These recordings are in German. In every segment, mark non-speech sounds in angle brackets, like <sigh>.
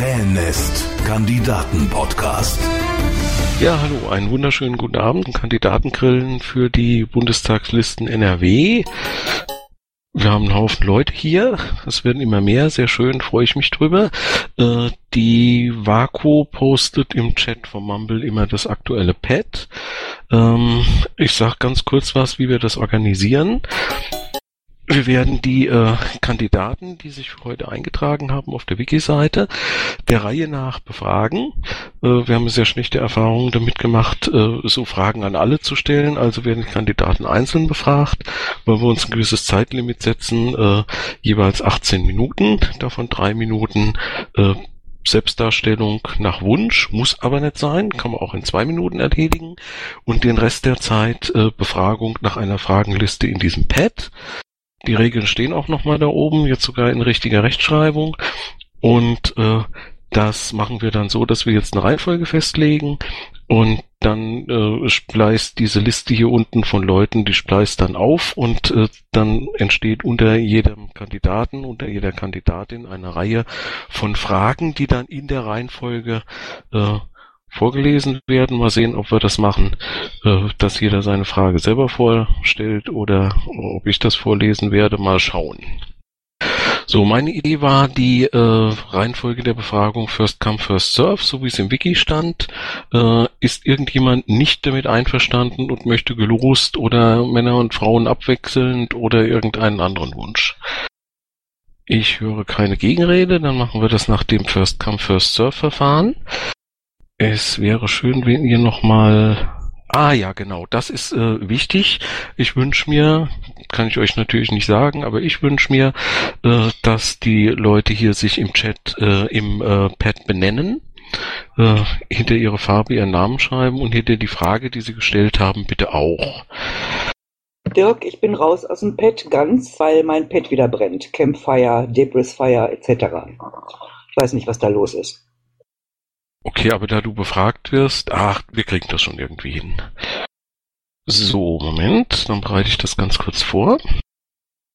Krähennest Kandidaten-Podcast. Ja, hallo, einen wunderschönen guten Abend. Kandidatengrillen für die Bundestagslisten NRW. Wir haben einen Haufen Leute hier. Es werden immer mehr. Sehr schön, freue ich mich drüber. Äh, die Vaku postet im Chat vom Mumble immer das aktuelle Pad. Ähm, ich sag ganz kurz was, wie wir das organisieren. Wir werden die äh, Kandidaten, die sich für heute eingetragen haben auf der Wiki-Seite, der Reihe nach befragen. Äh, wir haben sehr schlechte Erfahrungen damit gemacht, äh, so Fragen an alle zu stellen. Also werden die Kandidaten einzeln befragt, weil wir uns ein gewisses Zeitlimit setzen, äh, jeweils 18 Minuten, davon drei Minuten äh, Selbstdarstellung nach Wunsch, muss aber nicht sein, kann man auch in zwei Minuten erledigen und den Rest der Zeit äh, Befragung nach einer Fragenliste in diesem Pad. Die Regeln stehen auch nochmal da oben, jetzt sogar in richtiger Rechtschreibung. Und äh, das machen wir dann so, dass wir jetzt eine Reihenfolge festlegen und dann äh, spleißt diese Liste hier unten von Leuten, die spleißt dann auf und äh, dann entsteht unter jedem Kandidaten, unter jeder Kandidatin eine Reihe von Fragen, die dann in der Reihenfolge äh, vorgelesen werden. Mal sehen, ob wir das machen, äh, dass jeder seine Frage selber vorstellt oder ob ich das vorlesen werde. Mal schauen. So, meine Idee war die äh, Reihenfolge der Befragung First Come, First Serve, so wie es im Wiki stand. Äh, ist irgendjemand nicht damit einverstanden und möchte gelost oder Männer und Frauen abwechselnd oder irgendeinen anderen Wunsch? Ich höre keine Gegenrede, dann machen wir das nach dem First Come, First Serve Verfahren. Es wäre schön, wenn ihr nochmal Ah ja, genau, das ist äh, wichtig. Ich wünsche mir, kann ich euch natürlich nicht sagen, aber ich wünsche mir, äh, dass die Leute hier sich im Chat äh, im äh, Pad benennen, äh, hinter ihre Farbe ihren Namen schreiben und hinter die Frage, die sie gestellt haben, bitte auch. Dirk, ich bin raus aus dem Pad ganz, weil mein Pad wieder brennt. Campfire, Debris Fire etc. Ich weiß nicht, was da los ist. Okay, aber da du befragt wirst, ach, wir kriegen das schon irgendwie hin. So, Moment, dann bereite ich das ganz kurz vor.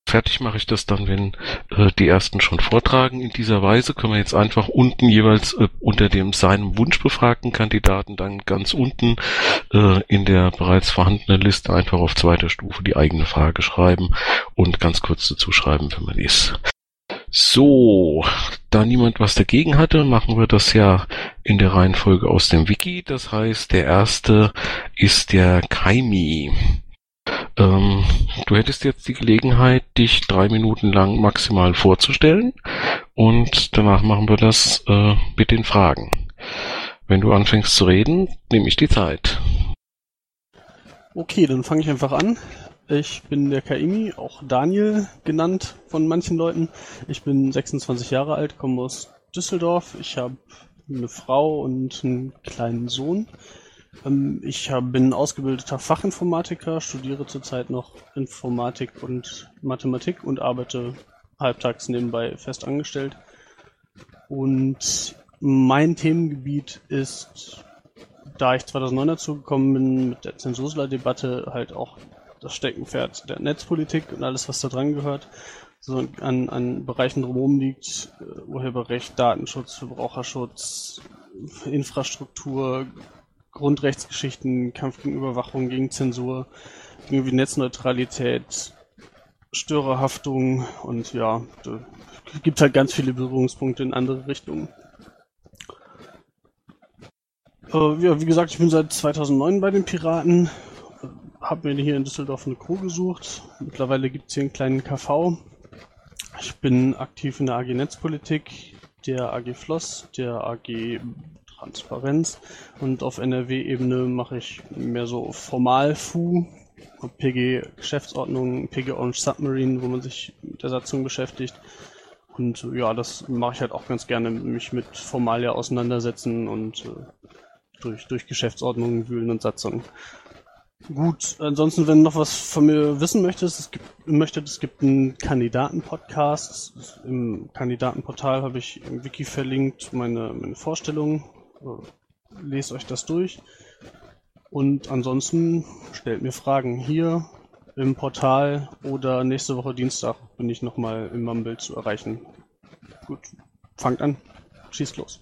Fertig mache ich das dann, wenn äh, die ersten schon vortragen. In dieser Weise können wir jetzt einfach unten jeweils äh, unter dem seinem Wunsch befragten Kandidaten dann ganz unten äh, in der bereits vorhandenen Liste einfach auf zweiter Stufe die eigene Frage schreiben und ganz kurz dazu schreiben, wenn man ist. So, da niemand was dagegen hatte, machen wir das ja in der Reihenfolge aus dem Wiki. Das heißt, der erste ist der Kaimi. Ähm, du hättest jetzt die Gelegenheit, dich drei Minuten lang maximal vorzustellen und danach machen wir das äh, mit den Fragen. Wenn du anfängst zu reden, nehme ich die Zeit. Okay, dann fange ich einfach an. Ich bin der Kaimi, auch Daniel genannt von manchen Leuten. Ich bin 26 Jahre alt, komme aus Düsseldorf. Ich habe eine Frau und einen kleinen Sohn. Ähm, ich bin ausgebildeter Fachinformatiker, studiere zurzeit noch Informatik und Mathematik und arbeite halbtags nebenbei fest angestellt. Und mein Themengebiet ist, da ich 2009 dazu gekommen bin, mit der Zensursler-Debatte halt auch das Steckenpferd der Netzpolitik und alles, was da dran gehört, so an, an Bereichen drumherum liegt, äh, Urheberrecht, Datenschutz, Verbraucherschutz, Infrastruktur, Grundrechtsgeschichten, Kampf gegen Überwachung, gegen Zensur, irgendwie Netzneutralität, Störerhaftung und ja, da gibt halt ganz viele Berührungspunkte in andere Richtungen. Äh, ja, wie gesagt, ich bin seit 2009 bei den Piraten, habe mir hier in Düsseldorf eine Crew gesucht. Mittlerweile gibt es hier einen kleinen KV. Ich bin aktiv in der AG Netzpolitik, der AG Floss, der AG Transparenz und auf NRW-Ebene mache ich mehr so Formal-FU, PG Geschäftsordnung, PG Orange Submarine, wo man sich mit der Satzung beschäftigt. Und ja, das mache ich halt auch ganz gerne, mich mit Formalia auseinandersetzen und äh, durch, durch Geschäftsordnungen wühlen und Satzungen. Gut, ansonsten, wenn noch was von mir wissen möchtest, es gibt, möchtet, es gibt einen Kandidaten-Podcast. Im Kandidatenportal habe ich im Wiki verlinkt meine, meine Vorstellungen. Lest euch das durch. Und ansonsten stellt mir Fragen hier im Portal oder nächste Woche Dienstag bin ich nochmal im Mumble zu erreichen. Gut, fangt an. schießt los.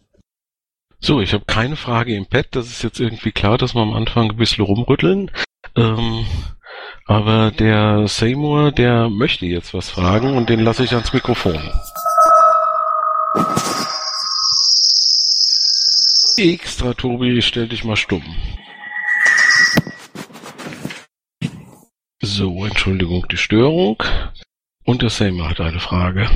So, ich habe keine Frage im Pad. Das ist jetzt irgendwie klar, dass wir am Anfang ein bisschen rumrütteln. Ähm, aber der Seymour, der möchte jetzt was fragen und den lasse ich ans Mikrofon. Extra, Tobi, stell dich mal stumm. So, Entschuldigung, die Störung. Und der Seymour hat eine Frage.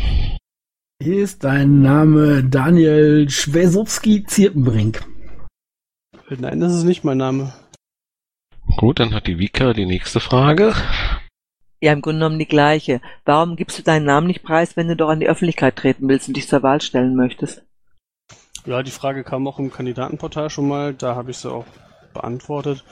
Hier ist dein Name Daniel Schwesowski-Zirpenbrink. Nein, das ist nicht mein Name. Gut, dann hat die Vika die nächste Frage. Ja, im Grunde genommen die gleiche. Warum gibst du deinen Namen nicht preis, wenn du doch an die Öffentlichkeit treten willst und dich zur Wahl stellen möchtest? Ja, die Frage kam auch im Kandidatenportal schon mal, da habe ich sie auch beantwortet.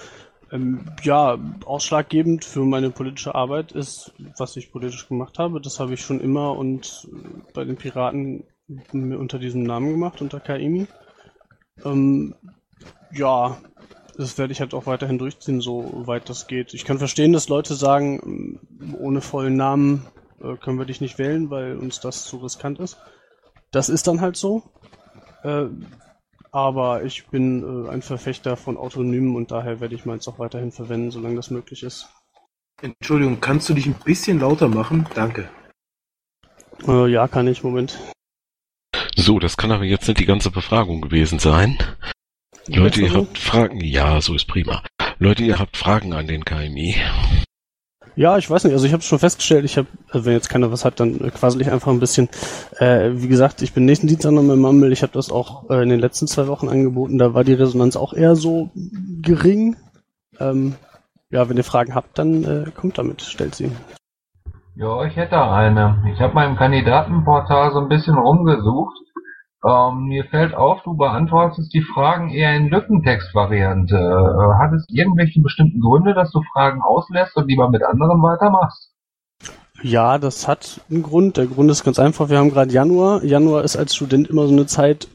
Ähm, ja, ausschlaggebend für meine politische Arbeit ist, was ich politisch gemacht habe. Das habe ich schon immer und bei den Piraten unter diesem Namen gemacht, unter Kaimi. Ähm, ja, das werde ich halt auch weiterhin durchziehen, so weit das geht. Ich kann verstehen, dass Leute sagen, ohne vollen Namen äh, können wir dich nicht wählen, weil uns das zu riskant ist. Das ist dann halt so. Äh, aber ich bin äh, ein Verfechter von Autonymen und daher werde ich meins auch weiterhin verwenden, solange das möglich ist. Entschuldigung, kannst du dich ein bisschen lauter machen? Danke. Äh, ja, kann ich, Moment. So, das kann aber jetzt nicht die ganze Befragung gewesen sein. Leute, ihr habt Fragen. Ja, so ist prima. Leute, ihr habt Fragen an den KMI. Ja, ich weiß nicht. Also ich habe schon festgestellt, ich habe, also wenn jetzt keiner was hat, dann äh, quasi ich einfach ein bisschen. Äh, wie gesagt, ich bin nächsten Dienstag noch mit Mammel. Ich habe das auch äh, in den letzten zwei Wochen angeboten. Da war die Resonanz auch eher so gering. Ähm, ja, wenn ihr Fragen habt, dann äh, kommt damit, stellt sie. Ja, ich hätte eine. Ich habe mal im Kandidatenportal so ein bisschen rumgesucht ähm, mir fällt auf, du beantwortest die Fragen eher in Lückentextvariante. Äh, hat es irgendwelche bestimmten Gründe, dass du Fragen auslässt und lieber mit anderen weitermachst? Ja, das hat einen Grund. Der Grund ist ganz einfach. Wir haben gerade Januar. Januar ist als Student immer so eine Zeit,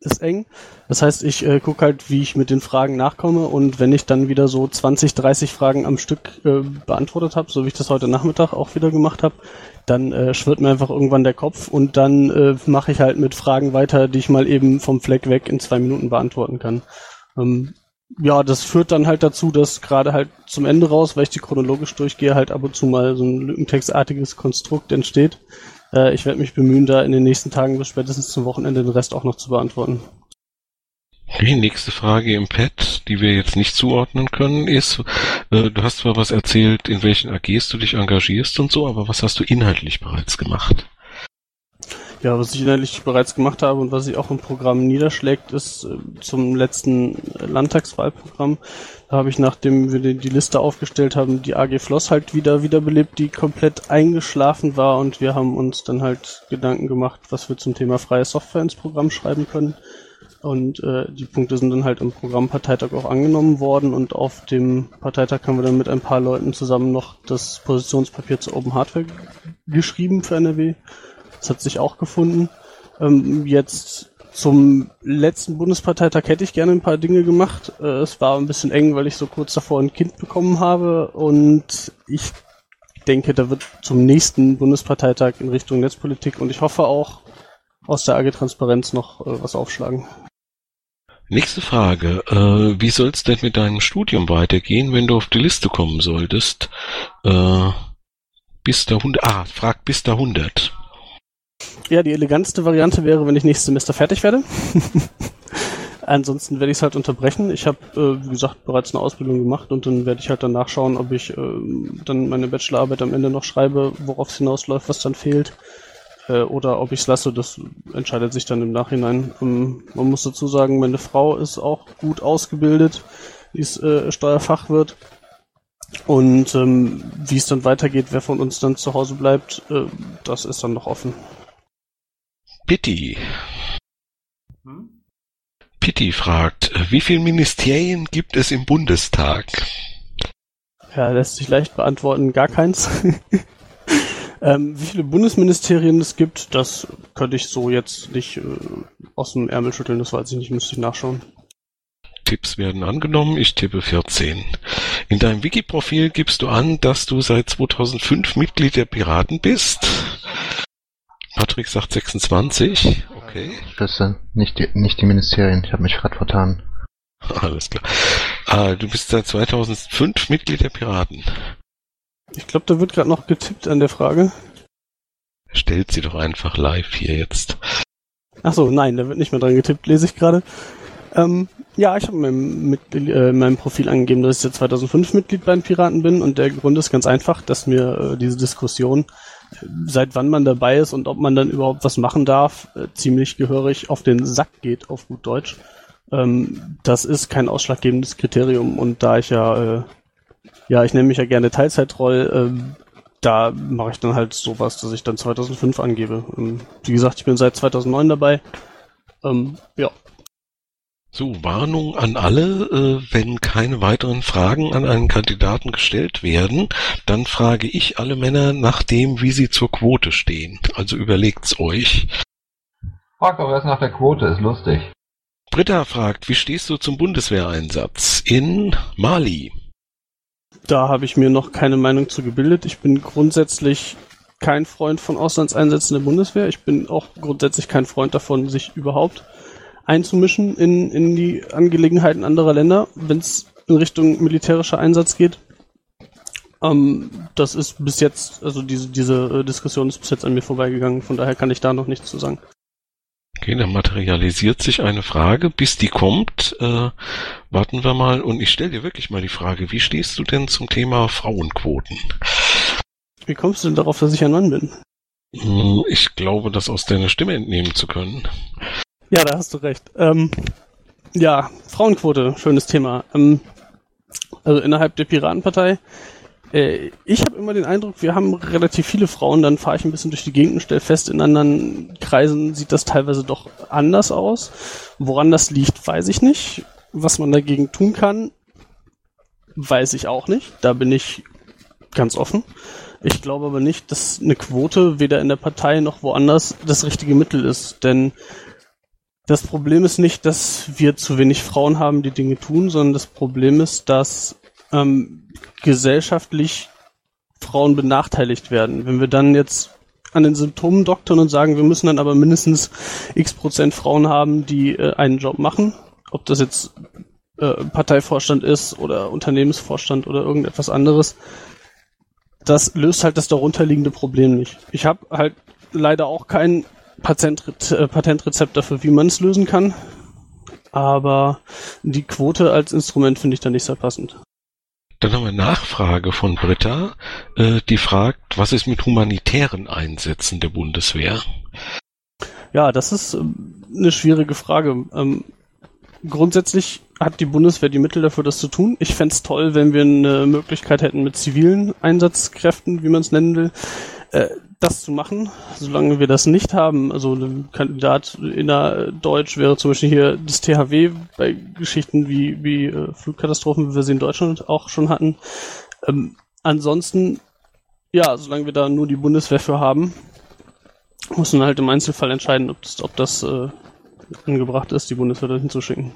ist eng. Das heißt, ich äh, gucke halt, wie ich mit den Fragen nachkomme und wenn ich dann wieder so 20, 30 Fragen am Stück äh, beantwortet habe, so wie ich das heute Nachmittag auch wieder gemacht habe, dann äh, schwirrt mir einfach irgendwann der Kopf und dann äh, mache ich halt mit Fragen weiter, die ich mal eben vom Fleck weg in zwei Minuten beantworten kann. Ähm, ja, das führt dann halt dazu, dass gerade halt zum Ende raus, weil ich die chronologisch durchgehe, halt ab und zu mal so ein lückentextartiges Konstrukt entsteht. Äh, ich werde mich bemühen, da in den nächsten Tagen bis spätestens zum Wochenende den Rest auch noch zu beantworten. Die nächste Frage im Pad, die wir jetzt nicht zuordnen können, ist, äh, du hast zwar was erzählt, in welchen AGs du dich engagierst und so, aber was hast du inhaltlich bereits gemacht? Ja, was ich inhaltlich bereits gemacht habe und was sich auch im Programm niederschlägt, ist äh, zum letzten Landtagswahlprogramm. Da habe ich, nachdem wir die, die Liste aufgestellt haben, die AG Floss halt wieder wiederbelebt, die komplett eingeschlafen war und wir haben uns dann halt Gedanken gemacht, was wir zum Thema freie Software ins Programm schreiben können. Und äh, die Punkte sind dann halt im Programmparteitag auch angenommen worden und auf dem Parteitag haben wir dann mit ein paar Leuten zusammen noch das Positionspapier zur Open Hardware geschrieben für NRW. Das hat sich auch gefunden. Ähm, jetzt zum letzten Bundesparteitag hätte ich gerne ein paar Dinge gemacht. Äh, es war ein bisschen eng, weil ich so kurz davor ein Kind bekommen habe und ich denke, da wird zum nächsten Bundesparteitag in Richtung Netzpolitik und ich hoffe auch aus der AG Transparenz noch äh, was aufschlagen. Nächste Frage. Äh, wie soll es denn mit deinem Studium weitergehen, wenn du auf die Liste kommen solltest? Äh, bis der 100. Ah, frag bis der 100. Ja, die eleganteste Variante wäre, wenn ich nächstes Semester fertig werde. <laughs> Ansonsten werde ich es halt unterbrechen. Ich habe, äh, wie gesagt, bereits eine Ausbildung gemacht und dann werde ich halt danach schauen, ob ich äh, dann meine Bachelorarbeit am Ende noch schreibe, worauf es hinausläuft, was dann fehlt äh, oder ob ich es lasse, das entscheidet sich dann im Nachhinein. Ähm, man muss dazu sagen, meine Frau ist auch gut ausgebildet, die ist äh, Steuerfachwirt. Und ähm, wie es dann weitergeht, wer von uns dann zu Hause bleibt, äh, das ist dann noch offen. Pitti. Hm? Pitti fragt, wie viele Ministerien gibt es im Bundestag? Ja, lässt sich leicht beantworten, gar keins. <laughs> Ähm, wie viele Bundesministerien es gibt, das könnte ich so jetzt nicht äh, aus dem Ärmel schütteln, das weiß ich nicht, müsste ich nachschauen. Tipps werden angenommen, ich tippe 14. In deinem Wiki-Profil gibst du an, dass du seit 2005 Mitglied der Piraten bist. Patrick sagt 26. Okay. Wüsste nicht die, nicht die Ministerien. Ich habe mich gerade vertan. <laughs> Alles klar. Ah, du bist seit 2005 Mitglied der Piraten. Ich glaube, da wird gerade noch getippt an der Frage. Stellt sie doch einfach live hier jetzt. Ach so, nein, da wird nicht mehr dran getippt, lese ich gerade. Ähm, ja, ich habe in äh, in meinem Profil angegeben, dass ich seit 2005 Mitglied bei den Piraten bin und der Grund ist ganz einfach, dass mir äh, diese Diskussion, seit wann man dabei ist und ob man dann überhaupt was machen darf, äh, ziemlich gehörig auf den Sack geht, auf gut Deutsch. Ähm, das ist kein ausschlaggebendes Kriterium und da ich ja, äh, ja, ich nenne mich ja gerne Teilzeitroll, äh, da mache ich dann halt sowas, dass ich dann 2005 angebe. Ähm, wie gesagt, ich bin seit 2009 dabei. Ähm, ja. So, Warnung an alle, äh, wenn keine weiteren Fragen an einen Kandidaten gestellt werden, dann frage ich alle Männer nach dem, wie sie zur Quote stehen. Also überlegt's euch. Frag doch erst nach der Quote, ist lustig. Britta fragt, wie stehst du zum Bundeswehreinsatz in Mali? Da habe ich mir noch keine Meinung zu gebildet. Ich bin grundsätzlich kein Freund von Auslandseinsätzen der Bundeswehr. Ich bin auch grundsätzlich kein Freund davon, sich überhaupt einzumischen in, in die Angelegenheiten anderer Länder, wenn es in Richtung militärischer Einsatz geht. Ähm, das ist bis jetzt, also diese, diese äh, Diskussion ist bis jetzt an mir vorbeigegangen, von daher kann ich da noch nichts zu sagen. Okay, dann materialisiert sich eine Frage. Bis die kommt, äh, warten wir mal. Und ich stelle dir wirklich mal die Frage, wie stehst du denn zum Thema Frauenquoten? Wie kommst du denn darauf, dass ich ein Mann bin? Hm, Ich glaube, das aus deiner Stimme entnehmen zu können. Ja, da hast du recht. Ähm, ja, Frauenquote, schönes Thema. Ähm, also innerhalb der Piratenpartei. Äh, ich habe immer den Eindruck, wir haben relativ viele Frauen. Dann fahre ich ein bisschen durch die Gegend und stelle fest, in anderen Kreisen sieht das teilweise doch anders aus. Woran das liegt, weiß ich nicht. Was man dagegen tun kann, weiß ich auch nicht. Da bin ich ganz offen. Ich glaube aber nicht, dass eine Quote weder in der Partei noch woanders das richtige Mittel ist. Denn das Problem ist nicht, dass wir zu wenig Frauen haben, die Dinge tun, sondern das Problem ist, dass ähm, gesellschaftlich Frauen benachteiligt werden. Wenn wir dann jetzt an den Symptomen doktern und sagen, wir müssen dann aber mindestens x Prozent Frauen haben, die äh, einen Job machen, ob das jetzt äh, Parteivorstand ist oder Unternehmensvorstand oder irgendetwas anderes, das löst halt das darunterliegende Problem nicht. Ich habe halt leider auch kein Äh, Patentrezept dafür, wie man es lösen kann. Aber die Quote als Instrument finde ich da nicht sehr passend. Dann haben wir eine Nachfrage von Britta, äh, die fragt, was ist mit humanitären Einsätzen der Bundeswehr? Ja, das ist ähm, eine schwierige Frage. Ähm, grundsätzlich hat die Bundeswehr die Mittel dafür, das zu tun. Ich fänd's toll, wenn wir eine Möglichkeit hätten, mit zivilen Einsatzkräften, wie man es nennen will, äh, das zu machen. Solange wir das nicht haben, also ein Kandidat innerdeutsch wäre zum Beispiel hier das THW bei Geschichten wie, wie äh, Flugkatastrophen, wie wir sie in Deutschland auch schon hatten. Ähm, ansonsten, ja, solange wir da nur die Bundeswehr für haben, muss man halt im Einzelfall entscheiden, ob das, ob das äh, angebracht ist, die Bundeswehr dahin zu schicken.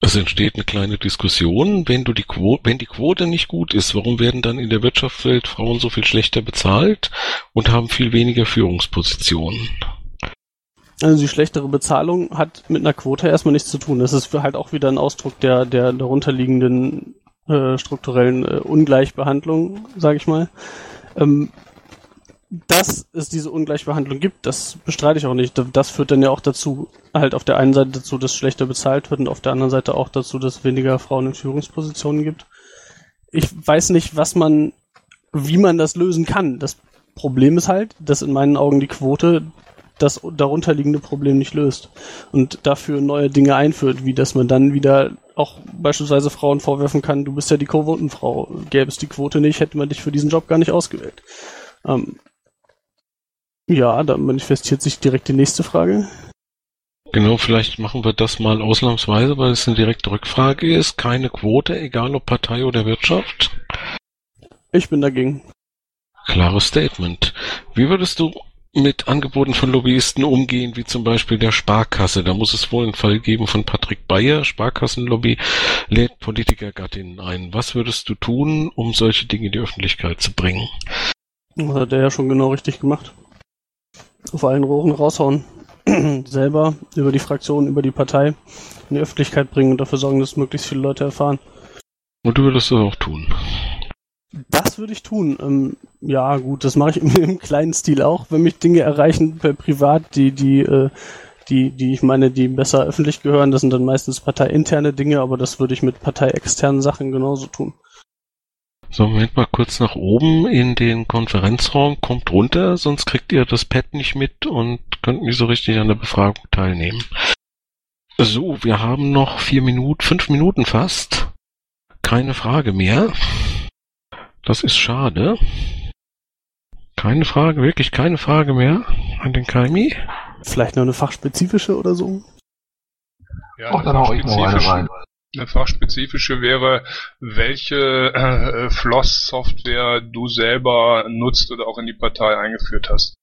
Es entsteht eine kleine Diskussion, wenn du die Quote, wenn die Quote nicht gut ist, warum werden dann in der Wirtschaftswelt Frauen so viel schlechter bezahlt und haben viel weniger Führungspositionen? Also die schlechtere Bezahlung hat mit einer Quote erstmal nichts zu tun. Das ist halt auch wieder ein Ausdruck der, der darunterliegenden äh, strukturellen äh, Ungleichbehandlung, sage ich mal. Ähm, dass es diese Ungleichbehandlung gibt, das bestreite ich auch nicht. Das führt dann ja auch dazu, halt auf der einen Seite dazu, dass schlechter bezahlt wird und auf der anderen Seite auch dazu, dass weniger Frauen in Führungspositionen gibt. Ich weiß nicht, was man, wie man das lösen kann. Das Problem ist halt, dass in meinen Augen die Quote das darunterliegende Problem nicht löst und dafür neue Dinge einführt, wie dass man dann wieder auch beispielsweise Frauen vorwerfen kann, du bist ja die Quotenfrau. Gäbe es die Quote nicht, hätte man dich für diesen Job gar nicht ausgewählt. Ähm, ja, da manifestiert sich direkt die nächste Frage. Genau, vielleicht machen wir das mal ausnahmsweise, weil es eine direkte Rückfrage ist. Keine Quote, egal ob Partei oder Wirtschaft. Ich bin dagegen. Klares Statement. Wie würdest du mit Angeboten von Lobbyisten umgehen, wie zum Beispiel der Sparkasse? Da muss es wohl einen Fall geben von Patrick Bayer, Sparkassenlobby, lädt Politikergattinnen ein. Was würdest du tun, um solche Dinge in die Öffentlichkeit zu bringen? Das hat der ja schon genau richtig gemacht. Auf allen Rohren raushauen. <clears throat> selber über die Fraktion, über die Partei in die Öffentlichkeit bringen und dafür sorgen, dass möglichst viele Leute erfahren. Und du würdest das auch tun. Das würde ich tun. Ähm, ja, gut, das mache ich <laughs> im, im, kleinen Stil auch, wenn mich Dinge erreichen per privat, die, die, äh, die, die ich meine, die besser öffentlich gehören. Das sind dann meistens parteiinterne Dinge, aber das würde ich mit parteiexternen Sachen genauso tun. So, Moment mal kurz nach oben in den Konferenzraum, kommt runter, sonst kriegt ihr das Pad nicht mit und könnt nicht so richtig an der Befragung teilnehmen. So, wir haben noch vier Minuten, fünf Minuten fast. Keine Frage mehr. Das ist schade. Keine Frage, wirklich keine Frage mehr an den Kaimi. Vielleicht noch eine fachspezifische oder so? Ja, Och, dann hau ich noch eine rein. Eine fachspezifische wäre, welche äh, Floss-Software du selber nutzt oder auch in die Partei eingeführt hast.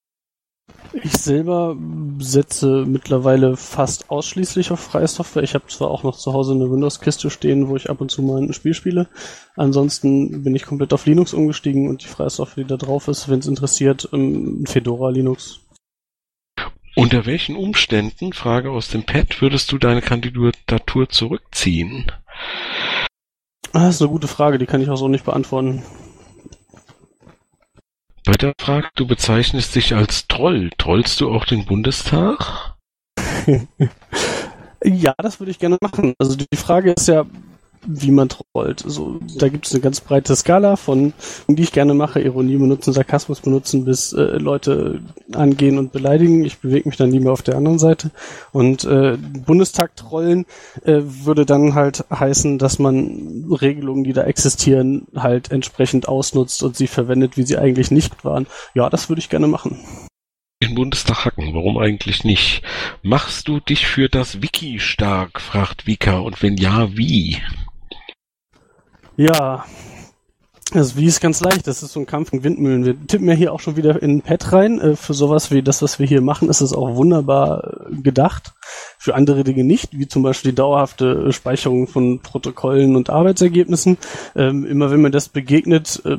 Ich selber setze mittlerweile fast ausschließlich auf freie Software. Ich habe zwar auch noch zu Hause eine Windows-Kiste stehen, wo ich ab und zu mal ein Spiel spiele. Ansonsten bin ich komplett auf Linux umgestiegen und die freie Software, die da drauf ist, wenn es interessiert, Fedora Linux. Unter welchen Umständen, Frage aus dem Pad, würdest du deine Kandidatur zurückziehen? Das ist eine gute Frage, die kann ich auch so nicht beantworten. Weiter fragt, du bezeichnest dich als Troll. Trollst du auch den Bundestag? <laughs> ja, das würde ich gerne machen. Also die Frage ist ja, wie man trollt. Also, da gibt es eine ganz breite Skala von, die ich gerne mache, Ironie benutzen, Sarkasmus benutzen, bis äh, Leute angehen und beleidigen. Ich bewege mich dann lieber auf der anderen Seite. Und äh, Bundestag trollen äh, würde dann halt heißen, dass man Regelungen, die da existieren, halt entsprechend ausnutzt und sie verwendet, wie sie eigentlich nicht waren. Ja, das würde ich gerne machen den Bundestag hacken. Warum eigentlich nicht? Machst du dich für das Wiki stark? fragt Vika. Und wenn ja, wie? Ja, also wie ist ganz leicht, das ist so ein Kampf in Windmühlen. Wir tippen ja hier auch schon wieder in ein Pad rein. Äh, für sowas wie das, was wir hier machen, ist es auch wunderbar äh, gedacht. Für andere Dinge nicht, wie zum Beispiel die dauerhafte Speicherung von Protokollen und Arbeitsergebnissen. Ähm, immer wenn mir das begegnet, äh,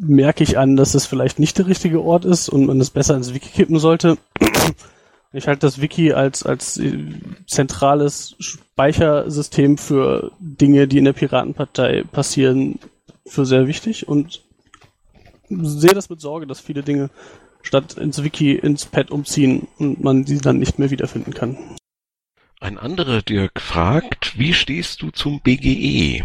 merke ich an, dass es vielleicht nicht der richtige Ort ist und man es besser ins Wiki kippen sollte. Ich halte das Wiki als, als äh, zentrales Speichersystem für Dinge, die in der Piratenpartei passieren, für sehr wichtig und sehe das mit Sorge, dass viele Dinge statt ins Wiki ins Pad umziehen und man sie dann nicht mehr wiederfinden kann. Ein anderer Dirk fragt, wie stehst du zum BGE?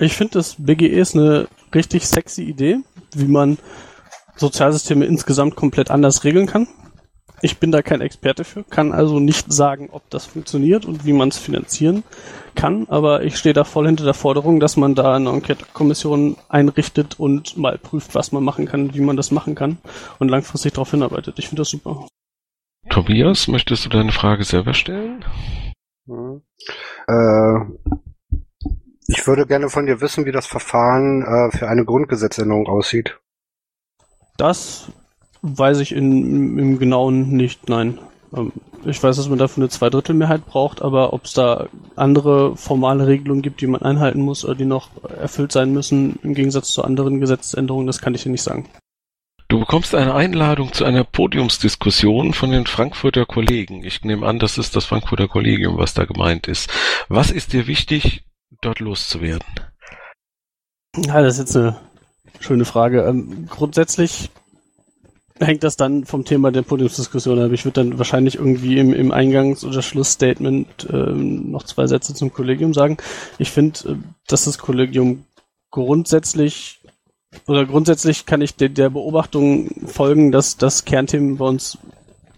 Ich finde, das BGE ist eine richtig sexy Idee, wie man Sozialsysteme insgesamt komplett anders regeln kann. Ich bin da kein Experte für, kann also nicht sagen, ob das funktioniert und wie man es finanzieren kann, aber ich stehe da voll hinter der Forderung, dass man da eine Enquete-Kommission einrichtet und mal prüft, was man machen kann, wie man das machen kann und langfristig darauf hinarbeitet. Ich finde das super. Tobias, möchtest du deine Frage selber stellen? Hm. Äh, ich würde gerne von dir wissen, wie das Verfahren äh, für eine Grundgesetzänderung aussieht. Das Weiß ich in, im Genauen nicht, nein. Ähm, ich weiß, dass man dafür eine Zweidrittelmehrheit braucht, aber ob es da andere formale Regelungen gibt, die man einhalten muss oder die noch erfüllt sein müssen, im Gegensatz zu anderen Gesetzesänderungen, das kann ich dir nicht sagen. Du bekommst eine Einladung zu einer Podiumsdiskussion von den Frankfurter Kollegen. Ich nehme an, das ist das Frankfurter Kollegium, was da gemeint ist. Was ist dir wichtig, dort loszuwerden? Ja, das ist jetzt eine schöne Frage. Ähm, grundsätzlich hängt das dann vom Thema der Podiumsdiskussion ab. Ich würde dann wahrscheinlich irgendwie im, im Eingangs- oder Schlussstatement ähm, noch zwei Sätze zum Kollegium sagen. Ich finde, äh, dass das Kollegium grundsätzlich oder grundsätzlich kann ich de der Beobachtung folgen, dass das Kernthemen bei uns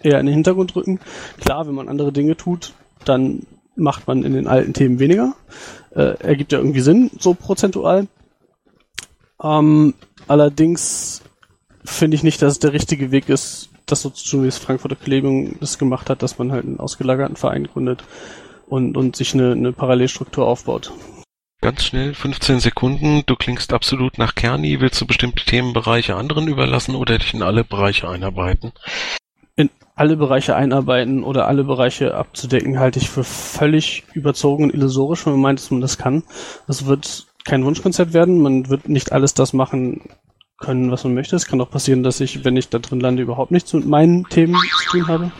eher in den Hintergrund rücken. Klar, wenn man andere Dinge tut, dann macht man in den alten Themen weniger. Äh, ergibt ja irgendwie Sinn, so prozentual. Ähm, allerdings finde ich nicht, dass es der richtige Weg ist, das so zu tun, wie es Frankfurter Kollegium das gemacht hat, dass man halt einen ausgelagerten Verein gründet und, und sich eine, eine Parallelstruktur aufbaut. Ganz schnell, 15 Sekunden. Du klingst absolut nach Kerni. Willst du bestimmte Themenbereiche anderen überlassen oder dich in alle Bereiche einarbeiten? In alle Bereiche einarbeiten oder alle Bereiche abzudecken, halte ich für völlig überzogen und illusorisch, wenn man meint, dass man das kann. Das wird kein Wunschkonzert werden. Man wird nicht alles das machen, können, was man möchte. Es kann auch passieren, dass ich, wenn ich da drin lande, überhaupt nichts mit meinen Themen zu tun habe.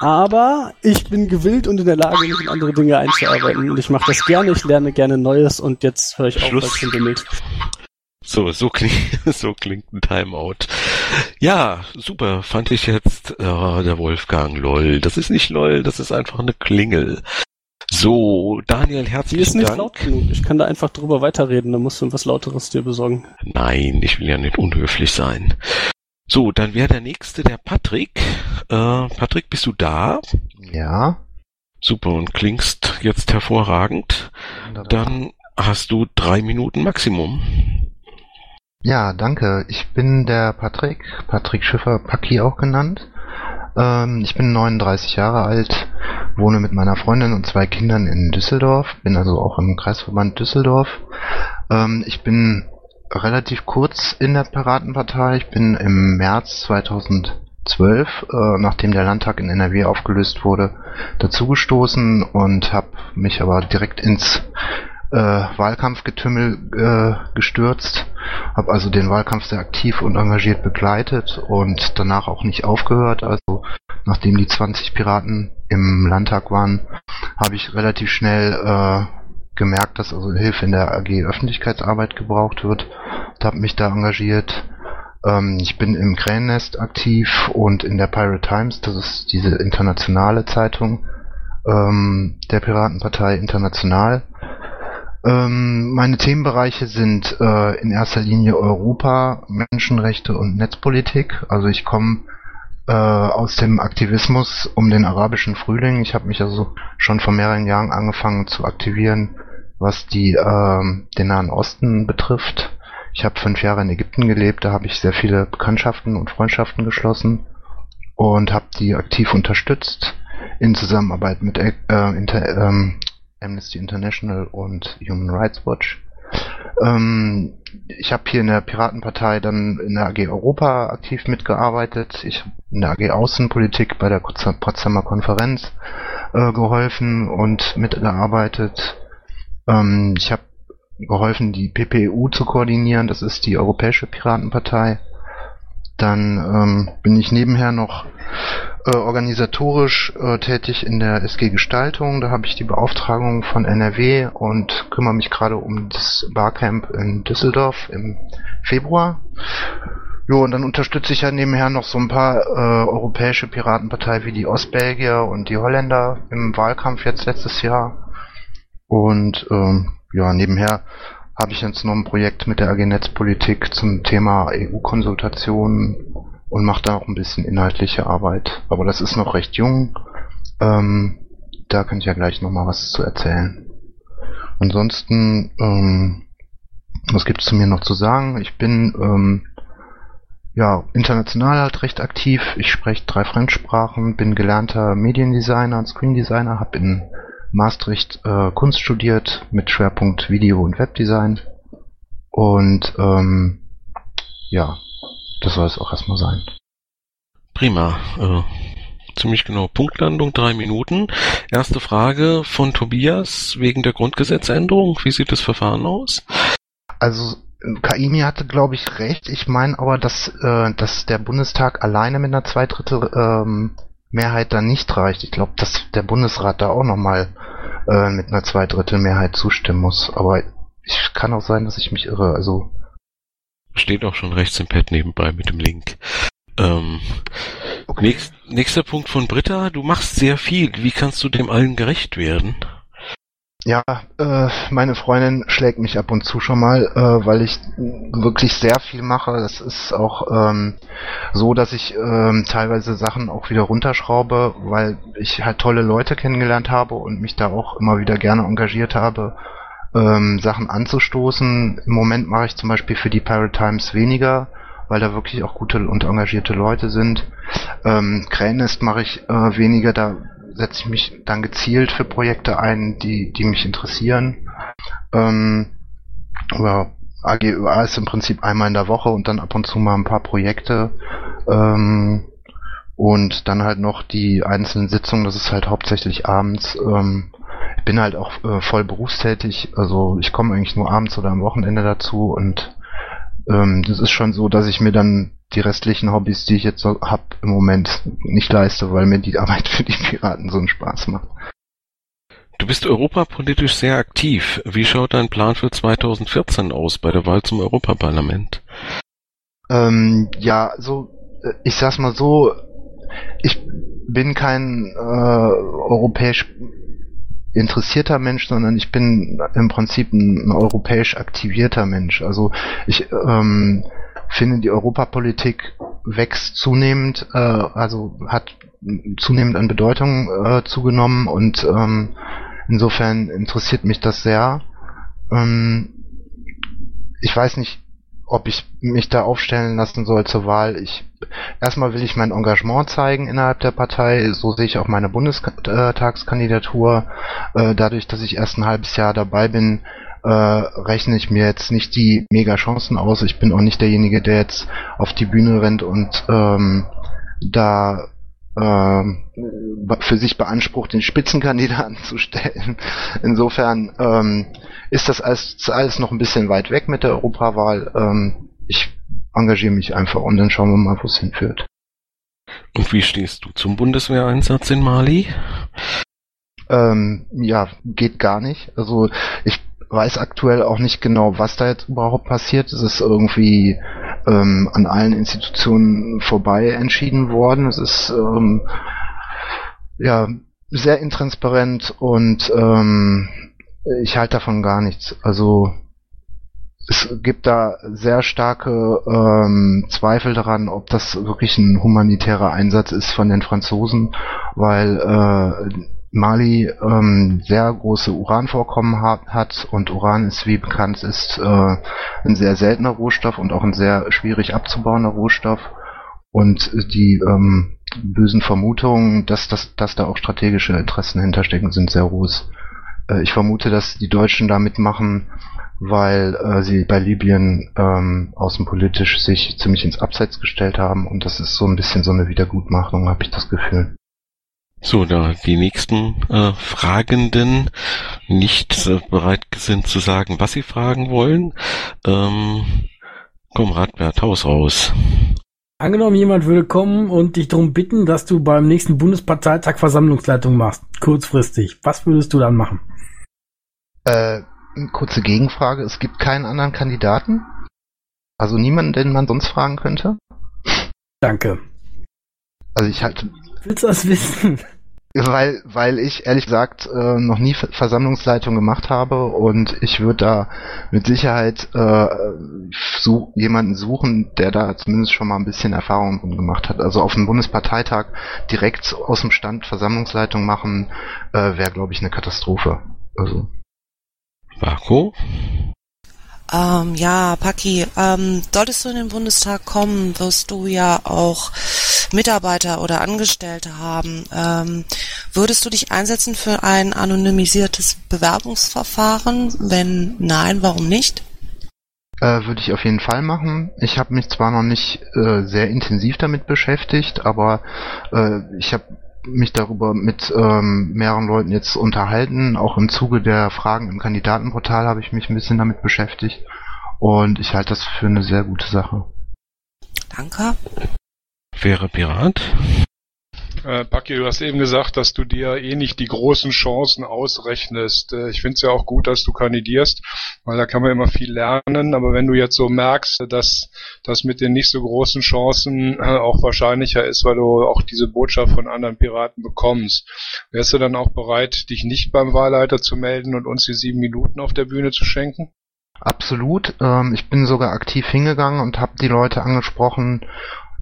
Aber ich bin gewillt und in der Lage, mich in andere Dinge einzuarbeiten. Und ich mache das gerne, ich lerne gerne Neues und jetzt höre ich auf, Schluss. was bimmelt. So, so klingt, <laughs> so klingt ein Timeout. Ja, super, fand ich jetzt, äh, der Wolfgang, lol. Das ist nicht lol, das ist einfach eine Klingel. So, Daniel, Die herzlichen ist nicht Dank. laut genug. Ich kann da einfach drüber weiterreden, dann musst du was Lauteres dir besorgen. Nein, ich will ja nicht unhöflich sein. So, dann wäre der nächste der Patrick. Äh, Patrick, bist du da? Ja. Super und klingst jetzt hervorragend. Dann hast du drei Minuten Maximum. Ja, danke. Ich bin der Patrick, Patrick Schiffer, Paki auch genannt. Ähm, ich bin 39 Jahre alt, wohne mit meiner Freundin und zwei Kindern in Düsseldorf, bin also auch im Kreisverband Düsseldorf. Ähm, ich bin relativ kurz in der Piratenpartei. Ich bin im März 2012, äh, nachdem der Landtag in NRW aufgelöst wurde, dazugestoßen und habe mich aber direkt ins äh, Wahlkampfgetümmel äh, gestürzt, habe also den Wahlkampf sehr aktiv und engagiert begleitet und danach auch nicht aufgehört. Also nachdem die 20 Piraten im Landtag waren, habe ich relativ schnell äh, gemerkt, dass also Hilfe in der AG Öffentlichkeitsarbeit gebraucht wird und habe mich da engagiert. Ähm, ich bin im Krähennest aktiv und in der Pirate Times, das ist diese internationale Zeitung ähm, der Piratenpartei international. Ähm, meine Themenbereiche sind äh, in erster Linie Europa, Menschenrechte und Netzpolitik. Also ich komme äh, aus dem Aktivismus um den arabischen Frühling. Ich habe mich also schon vor mehreren Jahren angefangen zu aktivieren, was die ähm, den Nahen Osten betrifft. Ich habe fünf Jahre in Ägypten gelebt, da habe ich sehr viele Bekanntschaften und Freundschaften geschlossen und habe die aktiv unterstützt in Zusammenarbeit mit äh, inter, ähm, Amnesty International und Human Rights Watch. Ähm, ich habe hier in der Piratenpartei dann in der AG Europa aktiv mitgearbeitet. Ich habe in der AG Außenpolitik bei der Potsdamer Konferenz äh, geholfen und mitgearbeitet. Ähm, ich habe geholfen, die PPU zu koordinieren. Das ist die Europäische Piratenpartei. Dann ähm, bin ich nebenher noch äh, organisatorisch äh, tätig in der SG Gestaltung. Da habe ich die Beauftragung von NRW und kümmere mich gerade um das Barcamp in Düsseldorf im Februar. Jo, und dann unterstütze ich ja nebenher noch so ein paar äh, europäische Piratenparteien wie die Ostbelgier und die Holländer im Wahlkampf jetzt letztes Jahr. Und ähm, ja, nebenher habe ich jetzt noch ein Projekt mit der AG Netzpolitik zum Thema EU-Konsultation und mache da auch ein bisschen inhaltliche Arbeit. Aber das ist noch recht jung. Ähm, da kann ich ja gleich nochmal was zu erzählen. Ansonsten, ähm, was gibt es zu mir noch zu sagen? Ich bin ähm, ja international halt recht aktiv. Ich spreche drei Fremdsprachen, bin gelernter Mediendesigner und Screendesigner, habe in Maastricht äh, Kunst studiert mit Schwerpunkt Video und Webdesign. Und ähm, ja, das soll es auch erstmal sein. Prima. Äh, ziemlich genau Punktlandung, drei Minuten. Erste Frage von Tobias wegen der Grundgesetzänderung. Wie sieht das Verfahren aus? Also Kaimi hatte, glaube ich, recht. Ich meine aber, dass, äh, dass der Bundestag alleine mit einer Zweidrittel ähm, Mehrheit da nicht reicht. Ich glaube, dass der Bundesrat da auch nochmal äh, mit einer Zweidrittelmehrheit zustimmen muss. Aber ich kann auch sein, dass ich mich irre. Also Steht auch schon rechts im Pad nebenbei mit dem Link. Ähm, nächst, nächster Punkt von Britta. Du machst sehr viel. Wie kannst du dem allen gerecht werden? Ja, äh, meine Freundin schlägt mich ab und zu schon mal, äh, weil ich wirklich sehr viel mache. Das ist auch ähm, so, dass ich ähm, teilweise Sachen auch wieder runterschraube, weil ich halt tolle Leute kennengelernt habe und mich da auch immer wieder gerne engagiert habe, ähm, Sachen anzustoßen. Im Moment mache ich zum Beispiel für die Pirate Times weniger, weil da wirklich auch gute und engagierte Leute sind. Ähm, Krähennest mache ich äh, weniger, da setze ich mich dann gezielt für Projekte ein, die, die mich interessieren. Ähm, AGÖA ist im Prinzip einmal in der Woche und dann ab und zu mal ein paar Projekte. Ähm, und dann halt noch die einzelnen Sitzungen, das ist halt hauptsächlich abends. Ähm, ich bin halt auch äh, voll berufstätig, also ich komme eigentlich nur abends oder am Wochenende dazu und ähm, das ist schon so, dass ich mir dann die restlichen Hobbys, die ich jetzt so habe, im Moment <laughs> nicht leiste, weil mir die Arbeit für die Piraten so einen Spaß macht. Du bist europapolitisch sehr aktiv. Wie schaut dein Plan für 2014 aus bei der Wahl zum Europaparlament? Ähm, ja, so, äh, ich sag's mal so, ich bin kein äh, europäisch interessierter Mensch, sondern ich bin im Prinzip ein, europäisch aktivierter Mensch. Also ich ähm, finde, die Europapolitik wächst zunehmend, äh, also hat zunehmend an Bedeutung äh, zugenommen und ähm, insofern interessiert mich das sehr. Ähm, ich weiß nicht, ob ich mich da aufstellen lassen soll zur Wahl. Ich erstmal will ich mein Engagement zeigen innerhalb der Partei. So sehe ich auch meine Bundestagskandidatur. Äh, dadurch, dass ich erst ein halbes Jahr dabei bin, äh, rechne ich mir jetzt nicht die mega Chancen aus. Ich bin auch nicht derjenige, der jetzt auf die Bühne rennt und ähm, da äh, für sich beansprucht, den Spitzenkandidaten <laughs> zu stellen. Insofern ähm, ist das alles, alles noch ein bisschen weit weg mit der Europawahl. Ähm, ich engagiere mich einfach und dann schauen wir mal, wo es hinführt. Und wie stehst du zum Bundeswehreinsatz in Mali? Ähm, ja, geht gar nicht. Also ich weiß aktuell auch nicht genau, was da jetzt überhaupt passiert. Es ist irgendwie ähm, an allen Institutionen vorbei entschieden worden. Es ist ähm, ja sehr intransparent und ähm, ich halte davon gar nichts. Also es gibt da sehr starke ähm, Zweifel daran, ob das wirklich ein humanitärer Einsatz ist von den Franzosen, weil äh, Mali ähm, sehr große Uranvorkommen hat, hat und Uran ist, wie bekannt ist, äh, ein sehr seltener Rohstoff und auch ein sehr schwierig abzubauender Rohstoff. Und die ähm, bösen Vermutungen, dass, dass, dass da auch strategische Interessen hinterstecken, sind sehr groß. Äh, ich vermute, dass die Deutschen da mitmachen, weil äh, sie bei Libyen ähm, außenpolitisch sich ziemlich ins Abseits gestellt haben und das ist so ein bisschen so eine Wiedergutmachung, habe ich das Gefühl. So, da die nächsten äh, Fragenden nicht äh, bereit sind zu sagen, was sie fragen wollen. Ähm, komm, Radbert, Haus raus. Angenommen, jemand würde kommen und dich darum bitten, dass du beim nächsten Bundesparteitag Versammlungsleitung machst, kurzfristig. Was würdest du dann machen? Äh, kurze Gegenfrage. Es gibt keinen anderen Kandidaten? Also niemanden, den man sonst fragen könnte? Danke. Also ich halte Willst du das wissen? Weil, weil ich ehrlich gesagt äh, noch nie Versammlungsleitung gemacht habe und ich würde da mit Sicherheit äh, such, jemanden suchen, der da zumindest schon mal ein bisschen Erfahrung gemacht hat. Also auf dem Bundesparteitag direkt aus dem Stand Versammlungsleitung machen, äh, wäre, glaube ich, eine Katastrophe. Also. Marco? Ähm, ja, Paki, ähm, solltest du in den Bundestag kommen, wirst du ja auch Mitarbeiter oder Angestellte haben. Ähm, würdest du dich einsetzen für ein anonymisiertes Bewerbungsverfahren? Wenn nein, warum nicht? Äh, würde ich auf jeden Fall machen. Ich habe mich zwar noch nicht äh, sehr intensiv damit beschäftigt, aber äh, ich habe mich darüber mit ähm, mehreren Leuten jetzt unterhalten. Auch im Zuge der Fragen im Kandidatenportal habe ich mich ein bisschen damit beschäftigt. Und ich halte das für eine sehr gute Sache. Danke. Wäre Pirat? Äh, Paki, du hast eben gesagt, dass du dir eh nicht die großen Chancen ausrechnest. Äh, ich finde es ja auch gut, dass du kandidierst, weil da kann man immer viel lernen. Aber wenn du jetzt so merkst, dass das mit den nicht so großen Chancen äh, auch wahrscheinlicher ist, weil du auch diese Botschaft von anderen Piraten bekommst, wärst du dann auch bereit, dich nicht beim Wahlleiter zu melden und uns die sieben Minuten auf der Bühne zu schenken? Absolut. Ähm, ich bin sogar aktiv hingegangen und habe die Leute angesprochen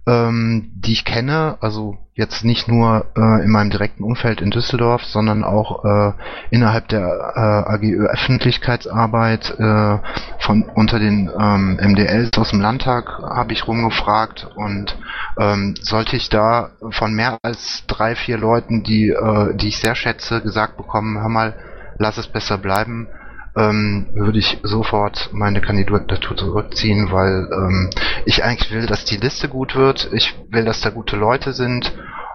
ähm, die ich kenne, also jetzt nicht nur äh, in meinem direkten Umfeld in Düsseldorf, sondern auch äh, innerhalb der äh, AGÖ Öffentlichkeitsarbeit äh, von unter den ähm, MDLs aus dem Landtag habe ich rumgefragt und ähm, sollte ich da von mehr als drei, vier Leuten, die, äh, die ich sehr schätze, gesagt bekommen, hör mal, lass es besser bleiben, ähm, würde ich sofort meine Kandidatur zurückziehen, weil ähm, ich eigentlich will, dass die Liste gut wird. Ich will, dass da gute Leute sind.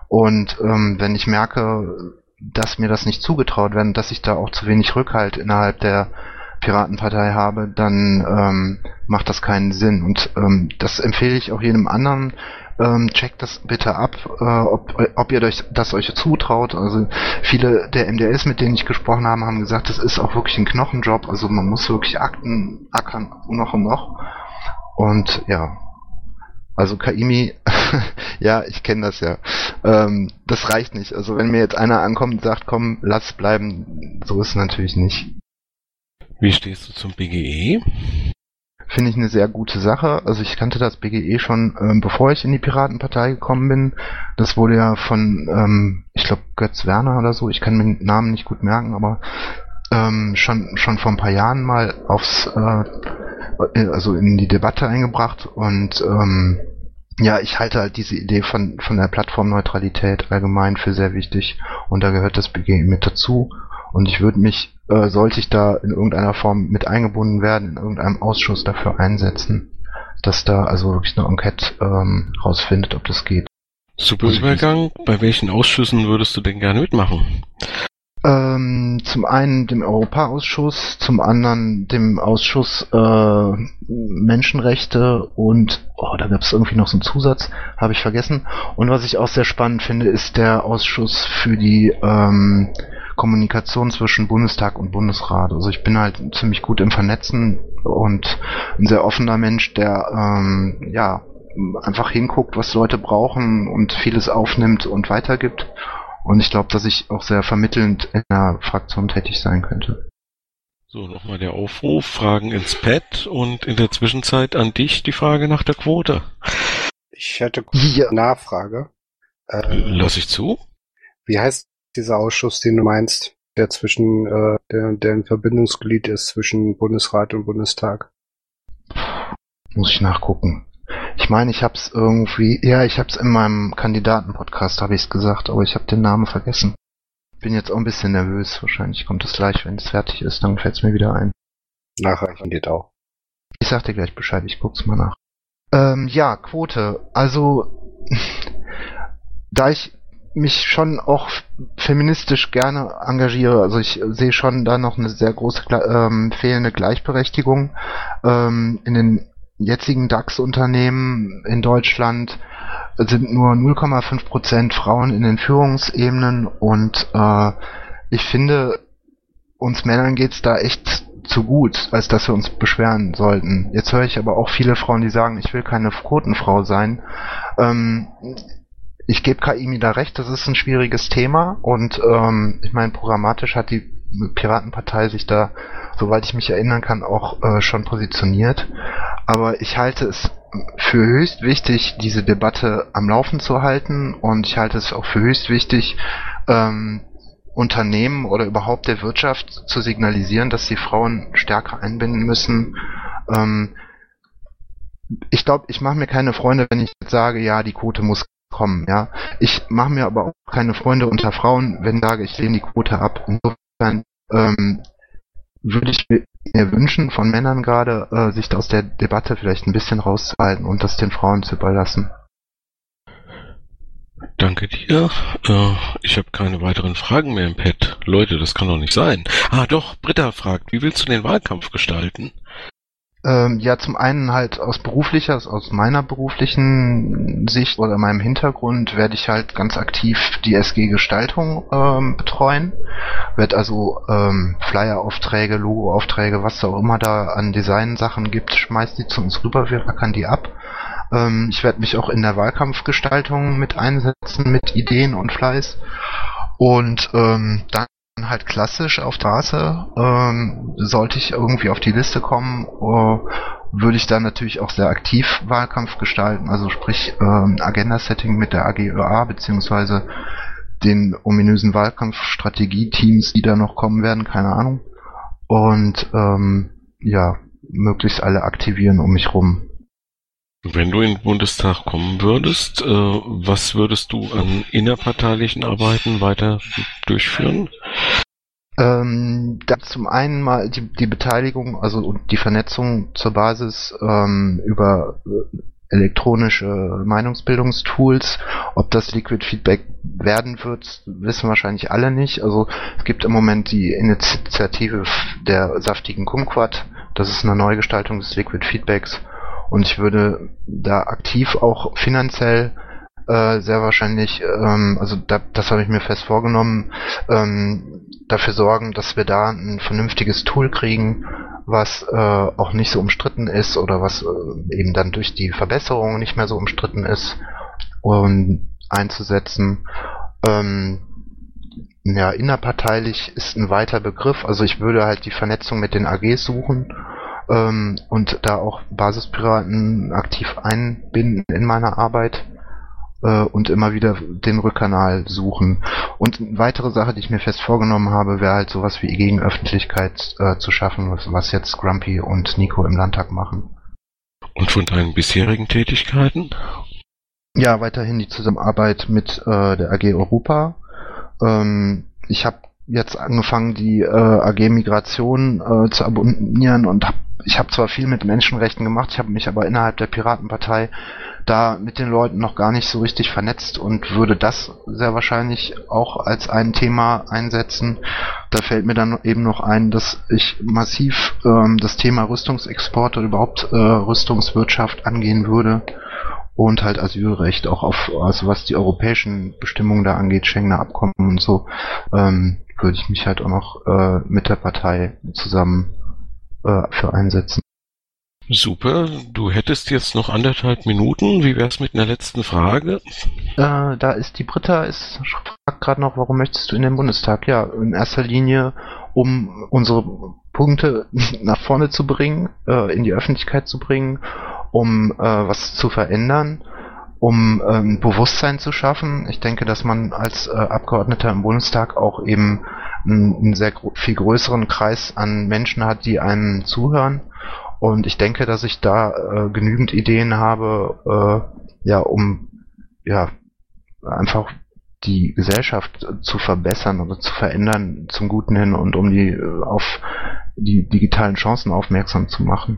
Und ähm, wenn ich merke, dass mir das nicht zugetraut wird, dass ich da auch zu wenig Rückhalt innerhalb der Piratenpartei habe, dann ähm, macht das keinen Sinn. Und ähm, das empfehle ich auch jedem anderen. Ähm, checkt das bitte ab, äh, ob, ob ihr euch das euch zutraut. Also viele der MDS, mit denen ich gesprochen habe, haben gesagt, das ist auch wirklich ein Knochenjob. Also man muss wirklich Akten ackern noch und noch. Und ja, also Kaimi, <laughs> ja, ich kenne das ja. Ähm, das reicht nicht. Also wenn mir jetzt einer ankommt und sagt, komm, lass bleiben, so ist es natürlich nicht. Wie stehst du zum BGE? Finde ich eine sehr gute Sache. Also ich kannte das BGE schon, ähm, bevor ich in die Piratenpartei gekommen bin. Das wurde ja von, ähm, ich glaube, Götz Werner oder so, ich kann den Namen nicht gut merken, aber ähm, schon, schon vor ein paar Jahren mal aufs, äh, also in die Debatte eingebracht und ähm, ja, ich halte halt diese Idee von, von der Plattformneutralität allgemein für sehr wichtig und da gehört das BGE mit dazu und ich würde mich, äh, sollte ich da in irgendeiner Form mit eingebunden werden, in irgendeinem Ausschuss dafür einsetzen, dass da also wirklich eine Enquete ähm, rausfindet, ob das geht. Super Übergang. Bei welchen Ausschüssen würdest du denn gerne mitmachen? Ähm, zum einen dem Europaausschuss, zum anderen dem Ausschuss äh, Menschenrechte und oh, da gab es irgendwie noch so einen Zusatz, habe ich vergessen. Und was ich auch sehr spannend finde, ist der Ausschuss für die ähm, Kommunikation zwischen Bundestag und Bundesrat. Also ich bin halt ziemlich gut im Vernetzen und ein sehr offener Mensch, der ähm, ja einfach hinguckt, was Leute brauchen und vieles aufnimmt und weitergibt. Und ich glaube, dass ich auch sehr vermittelnd in der Fraktion tätig sein könnte. So, nochmal der Aufruf, Fragen ins Pad und in der Zwischenzeit an dich die Frage nach der Quote. Ich hätte eine Nachfrage. Äh, Lass ich zu. Wie heißt dieser Ausschuss, den du meinst, der zwischen, äh, der, der ein Verbindungsglied ist zwischen Bundesrat und Bundestag? Muss ich nachgucken. Ich meine, ich hab's irgendwie, ja, ich hab's in meinem Kandidatenpodcast, habe ich's gesagt, aber ich habe den Namen vergessen. Bin jetzt auch ein bisschen nervös. Wahrscheinlich kommt es gleich, wenn es fertig ist, dann fällt's mir wieder ein. Nachreichen geht auch. Ich sag dir gleich Bescheid, ich guck's mal nach. Ähm, ja, Quote. Also, <laughs> da ich mich schon auch feministisch gerne engagiere. Also ich sehe schon da noch eine sehr große ähm, fehlende Gleichberechtigung ähm, in den jetzigen DAX-Unternehmen in Deutschland sind nur 0,5 Prozent Frauen in den Führungsebenen und äh, ich finde, uns Männern geht's da echt zu gut, als dass wir uns beschweren sollten. Jetzt höre ich aber auch viele Frauen, die sagen, ich will keine Quotenfrau sein. Ähm, ich gebe Kaimi da recht, das ist ein schwieriges Thema und ähm, ich meine, programmatisch hat die Piratenpartei sich da, soweit ich mich erinnern kann, auch äh, schon positioniert. Aber ich halte es für höchst wichtig, diese Debatte am Laufen zu halten und ich halte es auch für höchst wichtig, ähm, Unternehmen oder überhaupt der Wirtschaft zu signalisieren, dass sie Frauen stärker einbinden müssen. Ähm, ich glaube, ich mache mir keine Freunde, wenn ich sage, ja, die Quote muss kommen. Ja, ich mache mir aber auch keine Freunde unter Frauen, wenn sage, ich lehne die Quote ab. Insofern ähm, würde ich mir wünschen von Männern gerade, äh, sich aus der Debatte vielleicht ein bisschen rauszuhalten und das den Frauen zu überlassen. Danke dir. Äh, ich habe keine weiteren Fragen mehr im Pad. Leute, das kann doch nicht sein. Ah, doch, Britta fragt, wie willst du den Wahlkampf gestalten? Ähm, ja, zum einen halt aus beruflicher, aus meiner beruflichen Sicht oder meinem Hintergrund werde ich halt ganz aktiv die SG-Gestaltung ähm, betreuen. Werde also ähm, Flyer-Aufträge, Logo-Aufträge, was auch immer da an Design-Sachen gibt, schmeißt die zu uns rüber, wir rackern die ab. Ähm, ich werde mich auch in der Wahlkampfgestaltung mit einsetzen, mit Ideen und Fleiß. Und ähm, dann halt klassisch auf Straße. Ähm, sollte ich irgendwie auf die Liste kommen, äh, würde ich dann natürlich auch sehr aktiv Wahlkampf gestalten, also sprich ähm, Agenda-Setting mit der AGÖA beziehungsweise den ominösen Wahlkampfstrategie-Teams, die da noch kommen werden, keine Ahnung. Und ähm, ja, möglichst alle aktivieren um mich rum. Wenn du in den Bundestag kommen würdest, äh, was würdest du an innerparteilichen Arbeiten weiter durchführen? Ähm, da zum einen mal die, die Beteiligung, also und die Vernetzung zur Basis ähm, über elektronische Meinungsbildungstools. Ob das Liquid Feedback werden wird, wissen wahrscheinlich alle nicht. Also es gibt im Moment die Initiative der saftigen Kumquat. Das ist eine Neugestaltung des Liquid Feedbacks. Und ich würde da aktiv auch finanziell äh, sehr wahrscheinlich, ähm, also da, das habe ich mir fest vorgenommen, ähm, dafür sorgen, dass wir da ein vernünftiges Tool kriegen, was äh, auch nicht so umstritten ist oder was äh, eben dann durch die Verbesserungen nicht mehr so umstritten ist und einzusetzen. Ähm, ja, innerparteilich ist ein weiter Begriff. Also ich würde halt die Vernetzung mit den AGs suchen ähm, und da auch Basispiraten aktiv einbinden in meiner Arbeit äh, und immer wieder den Rückkanal suchen. Und eine weitere Sache, die ich mir fest vorgenommen habe, wäre halt sowas wie Gegenöffentlichkeit äh, zu schaffen, was, was jetzt Grumpy und Nico im Landtag machen. Und von deinen bisherigen Tätigkeiten? Ja, weiterhin die Zusammenarbeit mit äh, der AG Europa. Ähm, ich habe jetzt angefangen, die äh, AG Migration äh, zu abonnieren und hab, ich habe zwar viel mit Menschenrechten gemacht, ich habe mich aber innerhalb der Piratenpartei da mit den Leuten noch gar nicht so richtig vernetzt und würde das sehr wahrscheinlich auch als ein Thema einsetzen. Da fällt mir dann eben noch ein, dass ich massiv ähm, das Thema Rüstungsexport oder überhaupt äh, Rüstungswirtschaft angehen würde und halt Asylrecht auch auf, also was die europäischen Bestimmungen da angeht, Schengener Abkommen und so, ähm, würde ich mich halt auch noch äh, mit der Partei zusammen äh, für einsetzen. Super, du hättest jetzt noch anderthalb Minuten. Wie wär's mit einer letzten Frage? Äh, da ist die Britta, ist fragt gerade noch, warum möchtest du in den Bundestag? Ja, in erster Linie, um unsere Punkte <laughs> nach vorne zu bringen, äh, in die Öffentlichkeit zu bringen, um äh, was zu verändern, um ähm, Bewusstsein zu schaffen. Ich denke, dass man als äh, Abgeordneter im Bundestag auch eben einen, sehr viel größeren Kreis an Menschen hat, die einem zuhören und ich denke, dass ich da äh, genügend Ideen habe, äh, ja, um ja einfach die Gesellschaft zu verbessern oder zu verändern zum Guten hin und um die äh, auf die digitalen Chancen aufmerksam zu machen.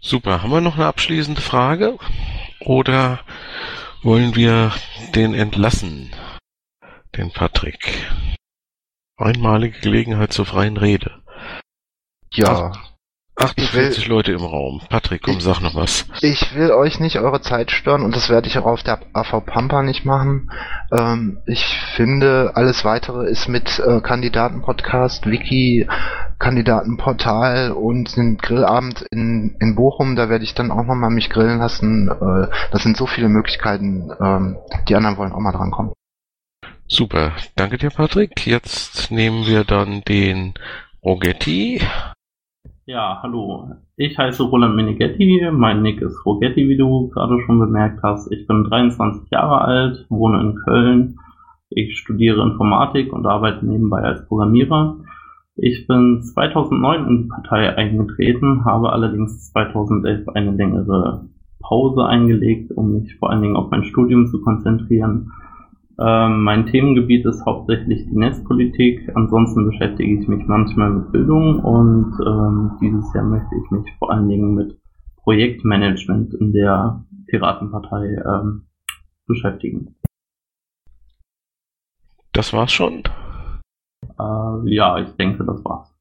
Super. Haben wir noch eine abschließende Frage? Oder wollen wir den entlassen? Den Patrick. Einmalige Gelegenheit zur freien Rede. Ja. Ach, 48 will, Leute im Raum. Patrick, komm, sag noch was. Ich will euch nicht eure Zeit stören und das werde ich auch auf der AV Pampa nicht machen. Ähm, ich finde, alles weitere ist mit äh, Kandidatenpodcast, Wiki, Kandidatenportal und den Grillabend in, in Bochum. Da werde ich dann auch nochmal mich grillen lassen. Äh, das sind so viele Möglichkeiten. Ähm, die anderen wollen auch mal drankommen. Super. Danke dir, Patrick. Jetzt nehmen wir dann den Rogetti. Ja, hallo. Ich heiße Roland Meneghetti. Mein Nick ist Rogetti, wie du gerade schon bemerkt hast. Ich bin 23 Jahre alt, wohne in Köln. Ich studiere Informatik und arbeite nebenbei als Programmierer. Ich bin 2009 in die Partei eingetreten, habe allerdings 2011 eine längere Pause eingelegt, um mich vor allen Dingen auf mein Studium zu konzentrieren ähm, mein Themengebiet ist hauptsächlich die Netzpolitik. Ansonsten beschäftige ich mich manchmal mit Bildung und ähm, dieses Jahr möchte ich mich vor allen Dingen mit Projektmanagement in der Piratenpartei ähm, beschäftigen. Das war's schon? Äh, ja, ich denke, das war's.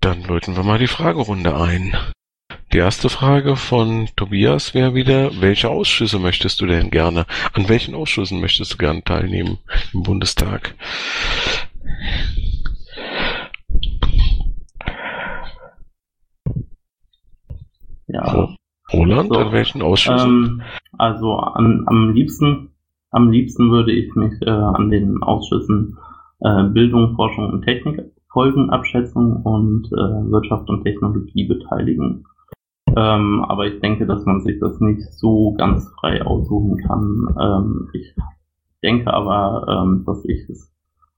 Dann läuten wir mal die Fragerunde ein. Die erste Frage von Tobias wäre wieder, welche Ausschüsse möchtest du denn gerne? An welchen Ausschüssen möchtest du gerne teilnehmen im Bundestag? Ja. Roland, so, an welchen Ausschüssen? Ähm, also an, am liebsten, am liebsten würde ich mich äh, an den Ausschüssen äh, Bildung, Forschung und Technik, Folgenabschätzung und äh, Wirtschaft und Technologie beteiligen. Ähm, aber ich denke, dass man sich das nicht so ganz frei aussuchen kann. Ähm, ich denke aber, ähm, dass ich es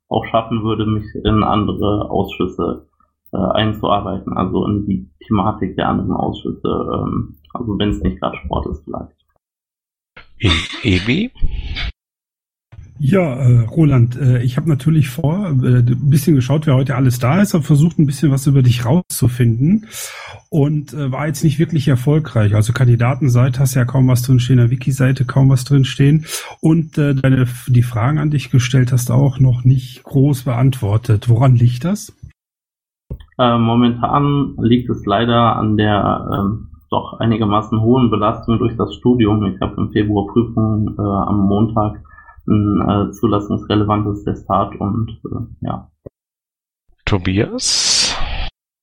auch schaffen würde, mich in andere Ausschüsse äh, einzuarbeiten, also in die Thematik der anderen Ausschüsse, ähm, also wenn es nicht gerade Sport ist vielleicht. EBI? Ja, äh, Roland, äh, ich habe natürlich vor, äh, ein bisschen geschaut, wer heute alles da ist, habe versucht, ein bisschen was über dich rauszufinden und äh, war jetzt nicht wirklich erfolgreich. Also Kandidatenseite hast ja kaum was drin stehen, der Wiki-Seite kaum was drin stehen und äh, deine, die Fragen an dich gestellt hast auch noch nicht groß beantwortet. Woran liegt das? Äh, momentan liegt es leider an der ähm, doch einigermaßen hohen Belastung durch das Studium. Ich habe im Februar Prüfungen äh, am Montag ein äh, zulassungsrelevantes Testat und äh, ja. Tobias?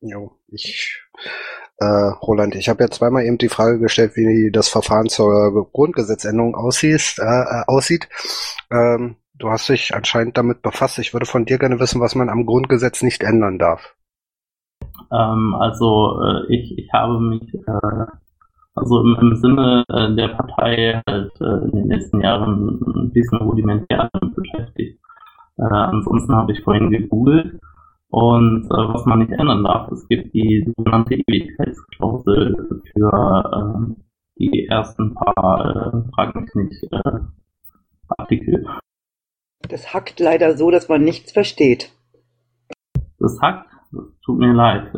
Jo, ich, äh, Roland, ich habe ja zweimal eben die Frage gestellt, wie das Verfahren zur Grundgesetzänderung aussieht. Äh, aussieht. Ähm, du hast dich anscheinend damit befasst. Ich würde von dir gerne wissen, was man am Grundgesetz nicht ändern darf. Ähm, also äh, ich, ich habe mich äh, also im, im Sinne äh, der Partei halt äh, in den letzten Jahren ein bisschen rudimentär damit beschäftigt. Äh, ansonsten habe ich vorhin gegoogelt und äh, was man nicht ändern darf, es gibt die sogenannte Ewigkeitsklausel für äh, die ersten paar, äh, frag mich nicht, äh, Artikel. Das hackt leider so, dass man nichts versteht. Das hackt? Das tut mir leid.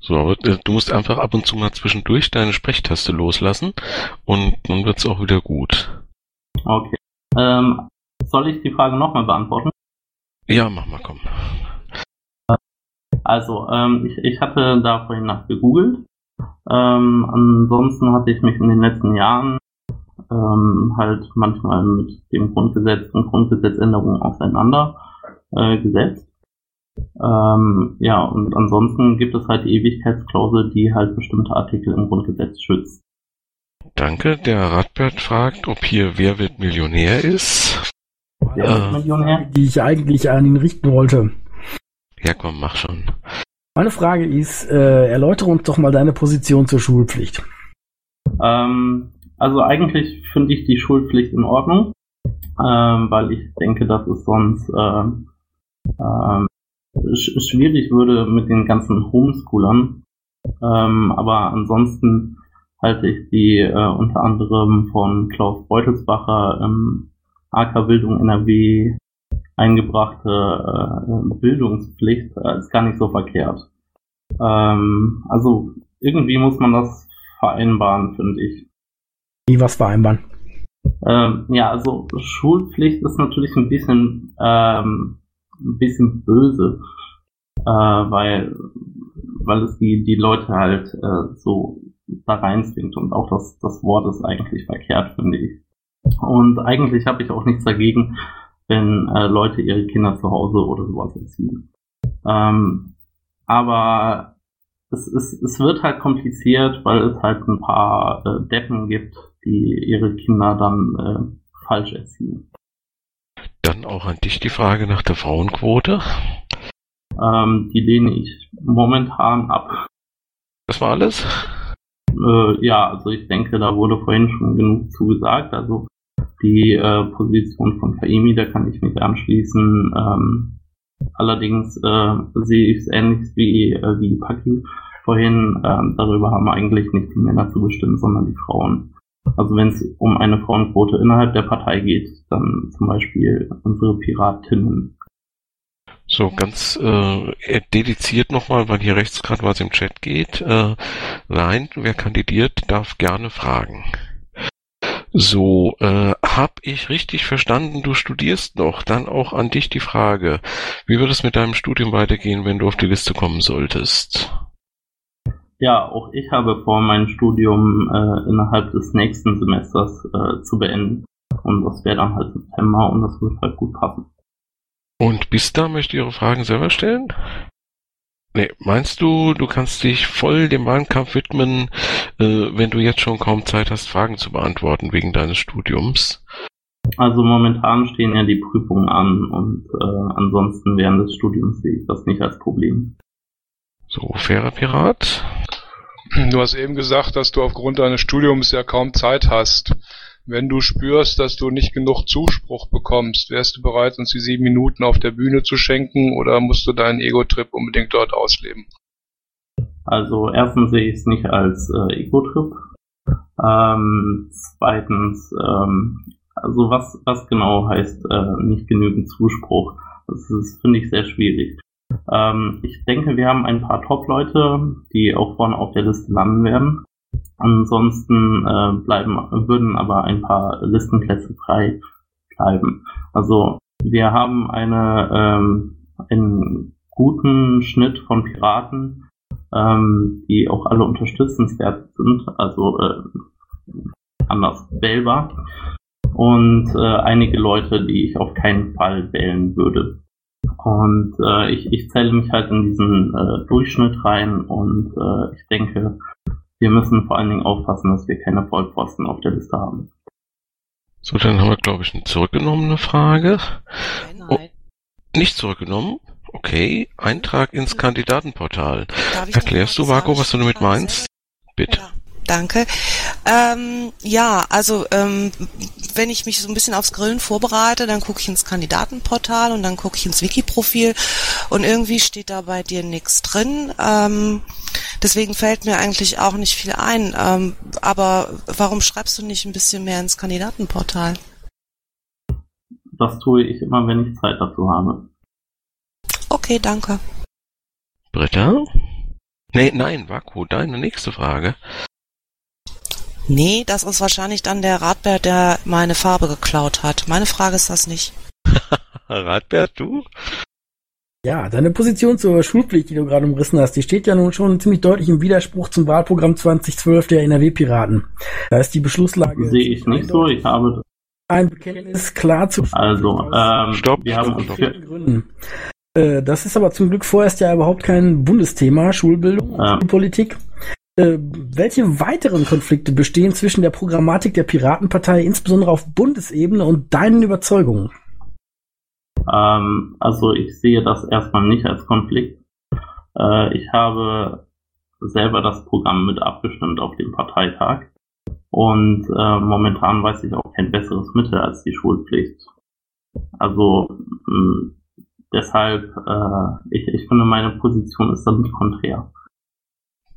Äh, so, aber du musst einfach ab und zu mal zwischendurch deine Sprechtaste loslassen und dann wird's auch wieder gut. Okay. Ähm, soll ich die Frage nochmal beantworten? Ja, mach mal, komm. Also, ähm, ich, ich hatte da vorhin nach gegoogelt. Ähm, ansonsten hatte ich mich in den letzten Jahren ähm, halt manchmal mit dem Grundgesetz und Grundgesetzänderungen auseinandergesetzt. Äh. Ähm, ja, und ansonsten gibt es halt die Ewigkeitsklausel, die halt bestimmte Artikel im Grundgesetz schützt. Danke. Der Radbert fragt, ob hier Wer wird Millionär ist. Wer wird äh, Millionär? Die ich eigentlich an ihn richten wollte. Ja, komm, mach schon. Meine Frage ist, äh, erläutere uns doch mal deine Position zur Schulpflicht. Ähm, also eigentlich finde ich die Schulpflicht in Ordnung, ähm, weil ich denke, dass es sonst äh, ähm, schwierig würde mit den ganzen Homeschoolern. Ähm, aber ansonsten halte ich die äh, unter anderem von Klaus Beutelsbacher ähm, AK Bildung NRW eingebrachte äh, Bildungspflicht als gar nicht so verkehrt. Ähm, also irgendwie muss man das vereinbaren, finde ich. Wie was vereinbaren? Ähm, ja, also Schulpflicht ist natürlich ein bisschen ähm, ein bisschen böse, äh, weil, weil es die, die Leute halt äh, so da reinzwingt und auch das, das Wort ist eigentlich verkehrt, finde ich. Und eigentlich habe ich auch nichts dagegen, wenn äh, Leute ihre Kinder zu Hause oder sowas erziehen. Ähm, aber es, es, es wird halt kompliziert, weil es halt ein paar äh, Deppen gibt, die ihre Kinder dann äh, falsch erziehen. Dann auch an dich die Frage nach der Frauenquote. Ähm, die lehne ich momentan ab. Das war alles? Äh, ja, also ich denke, da wurde vorhin schon genug zugesagt. Also die äh, Position von Faimi, da kann ich mich anschließen. Ähm, allerdings äh, sehe ich es ähnlich wie, äh, wie Paki vorhin. Ähm, darüber haben eigentlich nicht die Männer zu bestimmen, sondern die Frauen. Also wenn es um eine Frauenquote innerhalb der Partei geht, dann zum Beispiel unsere Piratinnen. So, ganz äh, dediziert nochmal, weil hier rechts gerade was im Chat geht. Äh, nein, wer kandidiert, darf gerne fragen. So, äh, hab ich richtig verstanden, du studierst noch? Dann auch an dich die Frage. Wie wird es mit deinem Studium weitergehen, wenn du auf die Liste kommen solltest? Ja, auch ich habe vor, mein Studium äh, innerhalb des nächsten Semesters äh, zu beenden. Und das wäre dann halt September und das wird halt gut passen. Und bis da möchte ich Ihre Fragen selber stellen? Nee, meinst du, du kannst dich voll dem Wahlkampf widmen, äh, wenn du jetzt schon kaum Zeit hast, Fragen zu beantworten wegen deines Studiums? Also momentan stehen ja die Prüfungen an und äh, ansonsten während des Studiums sehe ich das nicht als Problem. So, fairer Pirat. Du hast eben gesagt, dass du aufgrund deines Studiums ja kaum Zeit hast. Wenn du spürst, dass du nicht genug Zuspruch bekommst, wärst du bereit, uns die sieben Minuten auf der Bühne zu schenken oder musst du deinen Ego-Trip unbedingt dort ausleben? Also erstens sehe ich es nicht als äh, Ego-Trip. Ähm, zweitens, ähm, Also was, was genau heißt äh, nicht genügend Zuspruch? Das ist, finde ich, sehr schwierig. Ähm, ich denke, wir haben ein paar Top-Leute, die auch vorne auf der Liste landen werden. Ansonsten äh, bleiben, würden aber ein paar Listenplätze frei bleiben. Also wir haben eine, ähm, einen guten Schnitt von Piraten, ähm, die auch alle unterstützenswert sind, also äh, anders wählbar. Und äh, einige Leute, die ich auf keinen Fall wählen würde. Und äh, ich, ich zähle mich halt in diesen äh, Durchschnitt rein und äh, ich denke, wir müssen vor allen Dingen aufpassen, dass wir keine Vollpfosten auf der Liste haben. So, dann haben wir, glaube ich, eine zurückgenommene Frage. Nein, Oh, nicht zurückgenommen? Okay. Eintrag ins Kandidatenportal. Erklärst du, Marco, was du damit meinst? Bitte. Danke. Ähm, ja, also ähm, wenn ich mich so ein bisschen aufs Grillen vorbereite, dann gucke ich ins Kandidatenportal und dann gucke ich ins Wiki-Profil und irgendwie steht da bei dir nichts drin. Ähm, deswegen fällt mir eigentlich auch nicht viel ein. Ähm, aber warum schreibst du nicht ein bisschen mehr ins Kandidatenportal? Das tue ich immer, wenn ich Zeit dazu habe. Okay, danke. Britta? Nee, nein, Vaku, deine nächste Frage. Nee, das ist wahrscheinlich dann der Radbär, der meine Farbe geklaut hat. Meine Frage ist das nicht. <laughs> Radbert, du? Ja, deine Position zur Schulpflicht, die du gerade umrissen hast, die steht ja nun schon ziemlich deutlich im Widerspruch zum Wahlprogramm 2012 der NRW-Piraten. Da ist die Beschlusslage. Sehe ich nicht so. Ich habe ein Bekenntnis klar zu Also, ähm, Stopp, wir haben vielen Gründen. Äh, das ist aber zum Glück vorerst ja überhaupt kein Bundesthema, Schulbildung, Ja. Schulpolitik. Äh, welche weiteren Konflikte bestehen zwischen der Programmatik der Piratenpartei, insbesondere auf Bundesebene, und deinen Überzeugungen? Ähm, also ich sehe das erstmal nicht als Konflikt. Äh, ich habe selber das Programm mit abgestimmt auf dem Parteitag und äh, momentan weiß ich auch kein besseres Mittel als die Schulpflicht. Also mh, deshalb, äh, ich, ich finde meine Position ist da nicht konträr.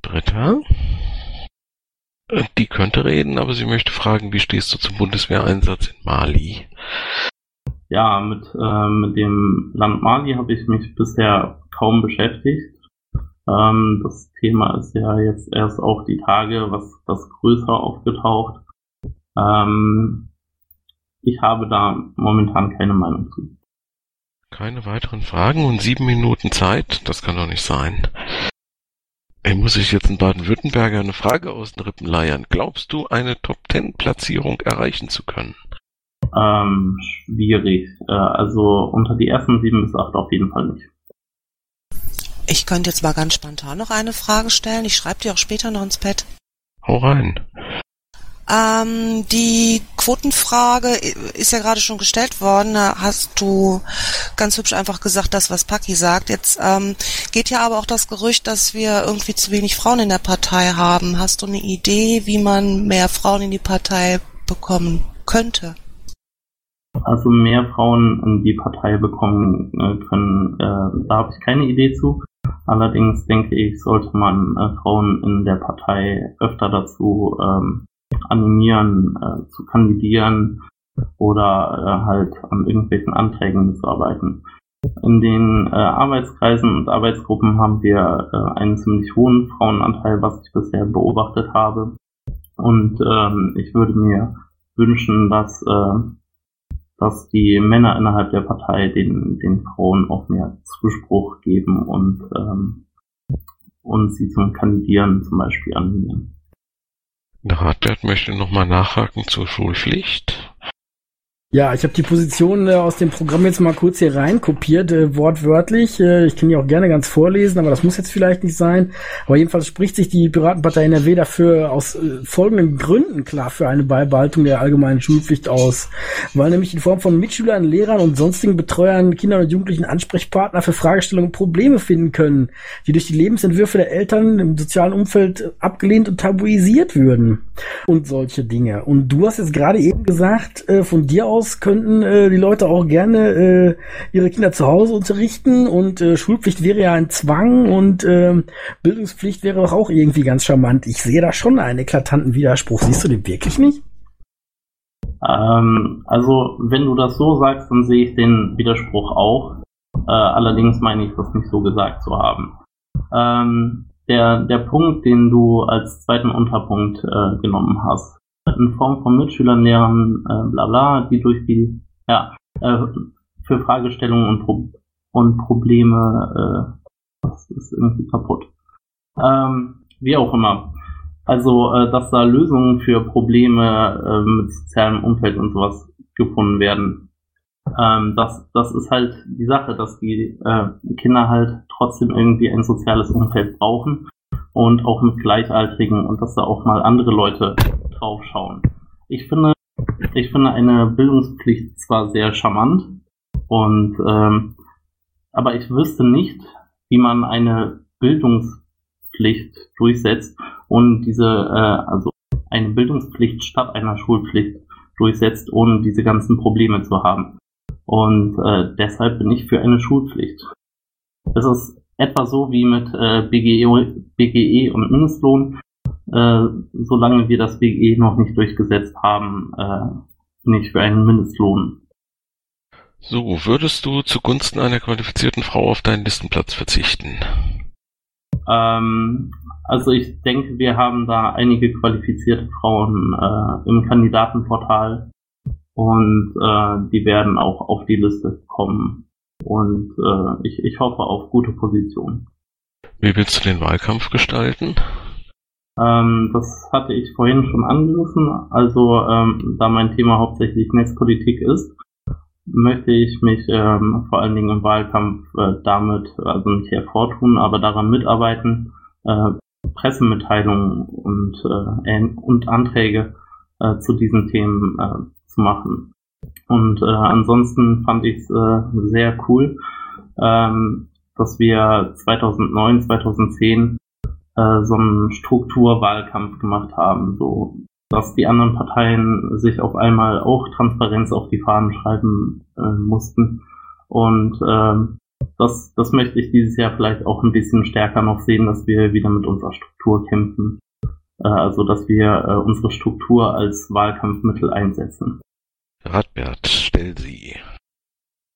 Britta? Äh, Die könnte reden, aber sie möchte fragen, wie stehst du zum Bundeswehreinsatz in Mali? Ja, mit, äh, mit dem Land Mali habe ich mich bisher kaum beschäftigt. Ähm, das Thema ist ja jetzt erst auf die Tage was, was größer aufgetaucht. Ähm, ich habe da momentan keine Meinung zu. Keine weiteren Fragen und sieben Minuten Zeit? Das kann doch nicht sein. Ey, muss ich jetzt in Baden-Württemberger eine Frage aus den Rippen leiern? Glaubst du, eine Top-10-Platzierung erreichen zu können? Ähm, schwierig. Äh, also unter die ersten sieben bis acht auf jeden Fall nicht. Ich könnte jetzt mal ganz spontan noch eine Frage stellen. Ich schreibe dir auch später noch ins Pad. Hau rein. Ähm, die Quotenfrage ist ja gerade schon gestellt worden. Da hast du ganz hübsch einfach gesagt, das, was Paki sagt. Jetzt ähm, geht ja aber auch das Gerücht, dass wir irgendwie zu wenig Frauen in der Partei haben. Hast du eine Idee, wie man mehr Frauen in die Partei bekommen könnte? Also mehr Frauen in die Partei bekommen äh, können, äh, da habe ich keine Idee zu. Allerdings denke ich, sollte man äh, Frauen in der Partei öfter dazu ähm, animieren, äh, zu kandidieren oder äh, halt an irgendwelchen Anträgen mitzuarbeiten. In den äh, Arbeitskreisen und Arbeitsgruppen haben wir äh, einen ziemlich hohen Frauenanteil, was ich bisher beobachtet habe. Und ähm, ich würde mir wünschen, dass, äh, dass die Männer innerhalb der Partei den, den Frauen auch mehr Zuspruch geben und, ähm, und sie zum Kandidieren zum Beispiel animieren. Der Radbert möchte nochmal nachhaken zur Schulpflicht. Ja, ich habe die Position äh, aus dem Programm jetzt mal kurz hier rein kopiert, äh, wortwörtlich. Äh, ich kann die auch gerne ganz vorlesen, aber das muss jetzt vielleicht nicht sein. Aber jedenfalls spricht sich die Piratenpartei NRW dafür aus äh, folgenden Gründen klar für eine Beibehaltung der allgemeinen Schulpflicht aus. Weil nämlich in Form von Mitschülern, Lehrern und sonstigen Betreuern, Kindern und Jugendlichen Ansprechpartner für Fragestellungen Probleme finden können, die durch die Lebensentwürfe der Eltern im sozialen Umfeld abgelehnt und tabuisiert würden. Und solche Dinge. Und du hast jetzt gerade eben gesagt, äh, von dir aus könnten äh, die Leute auch gerne äh, ihre Kinder zu Hause unterrichten und äh, Schulpflicht wäre ja ein Zwang und äh, Bildungspflicht wäre doch auch irgendwie ganz charmant. Ich sehe da schon einen eklatanten Widerspruch. Siehst du den wirklich nicht? Ähm, also, wenn du das so sagst, dann sehe ich den Widerspruch auch. Äh, allerdings meine ich das nicht so gesagt zu haben. Ähm, der, der Punkt, den du als zweiten Unterpunkt äh, genommen hast, in Form von Mitschülern, Lehrern, äh, bla bla, die durch die, ja, äh, für Fragestellungen und, Pro und Probleme, äh, das ist irgendwie kaputt. Ähm, wie auch immer. Also, äh, dass da Lösungen für Probleme äh, mit sozialem Umfeld und sowas gefunden werden. Ähm, das, das ist halt die Sache, dass die äh, Kinder halt trotzdem irgendwie ein soziales Umfeld brauchen und auch mit Gleichaltrigen und dass da auch mal andere Leute draufschauen. Ich finde, ich finde eine Bildungspflicht zwar sehr charmant und ähm, aber ich wüsste nicht, wie man eine Bildungspflicht durchsetzt und diese äh, also eine Bildungspflicht statt einer Schulpflicht durchsetzt, ohne diese ganzen Probleme zu haben. Und äh, deshalb bin ich für eine Schulpflicht. Es ist etwa so wie mit äh, BGE, BGE und Mindestlohn. Äh, solange wir das BGE noch nicht durchgesetzt haben, äh, bin ich für einen Mindestlohn. So, würdest du zugunsten einer qualifizierten Frau auf deinen Listenplatz verzichten? Ähm, also ich denke, wir haben da einige qualifizierte Frauen äh, im Kandidatenportal und äh, die werden auch auf die Liste kommen. Und äh, ich, ich hoffe auf gute Positionen. Wie willst du den Wahlkampf gestalten? Ähm, das hatte ich vorhin schon angerissen. Also ähm, da mein Thema hauptsächlich Netzpolitik ist, möchte ich mich ähm, vor allen Dingen im Wahlkampf äh, damit, also nicht hervortun, aber daran mitarbeiten, äh, Pressemitteilungen und, äh, und Anträge äh, zu diesen Themen äh, zu machen. Und äh, ansonsten fand ich es äh, sehr cool, ähm, dass wir 2009, 2010 äh, so einen Strukturwahlkampf gemacht haben, so dass die anderen Parteien sich auf einmal auch Transparenz auf die Fahnen schreiben äh, mussten. Und ähm, das, das möchte ich dieses Jahr vielleicht auch ein bisschen stärker noch sehen, dass wir wieder mit unserer Struktur kämpfen. Äh, also dass wir äh, unsere Struktur als Wahlkampfmittel einsetzen. Radbert, stell sie.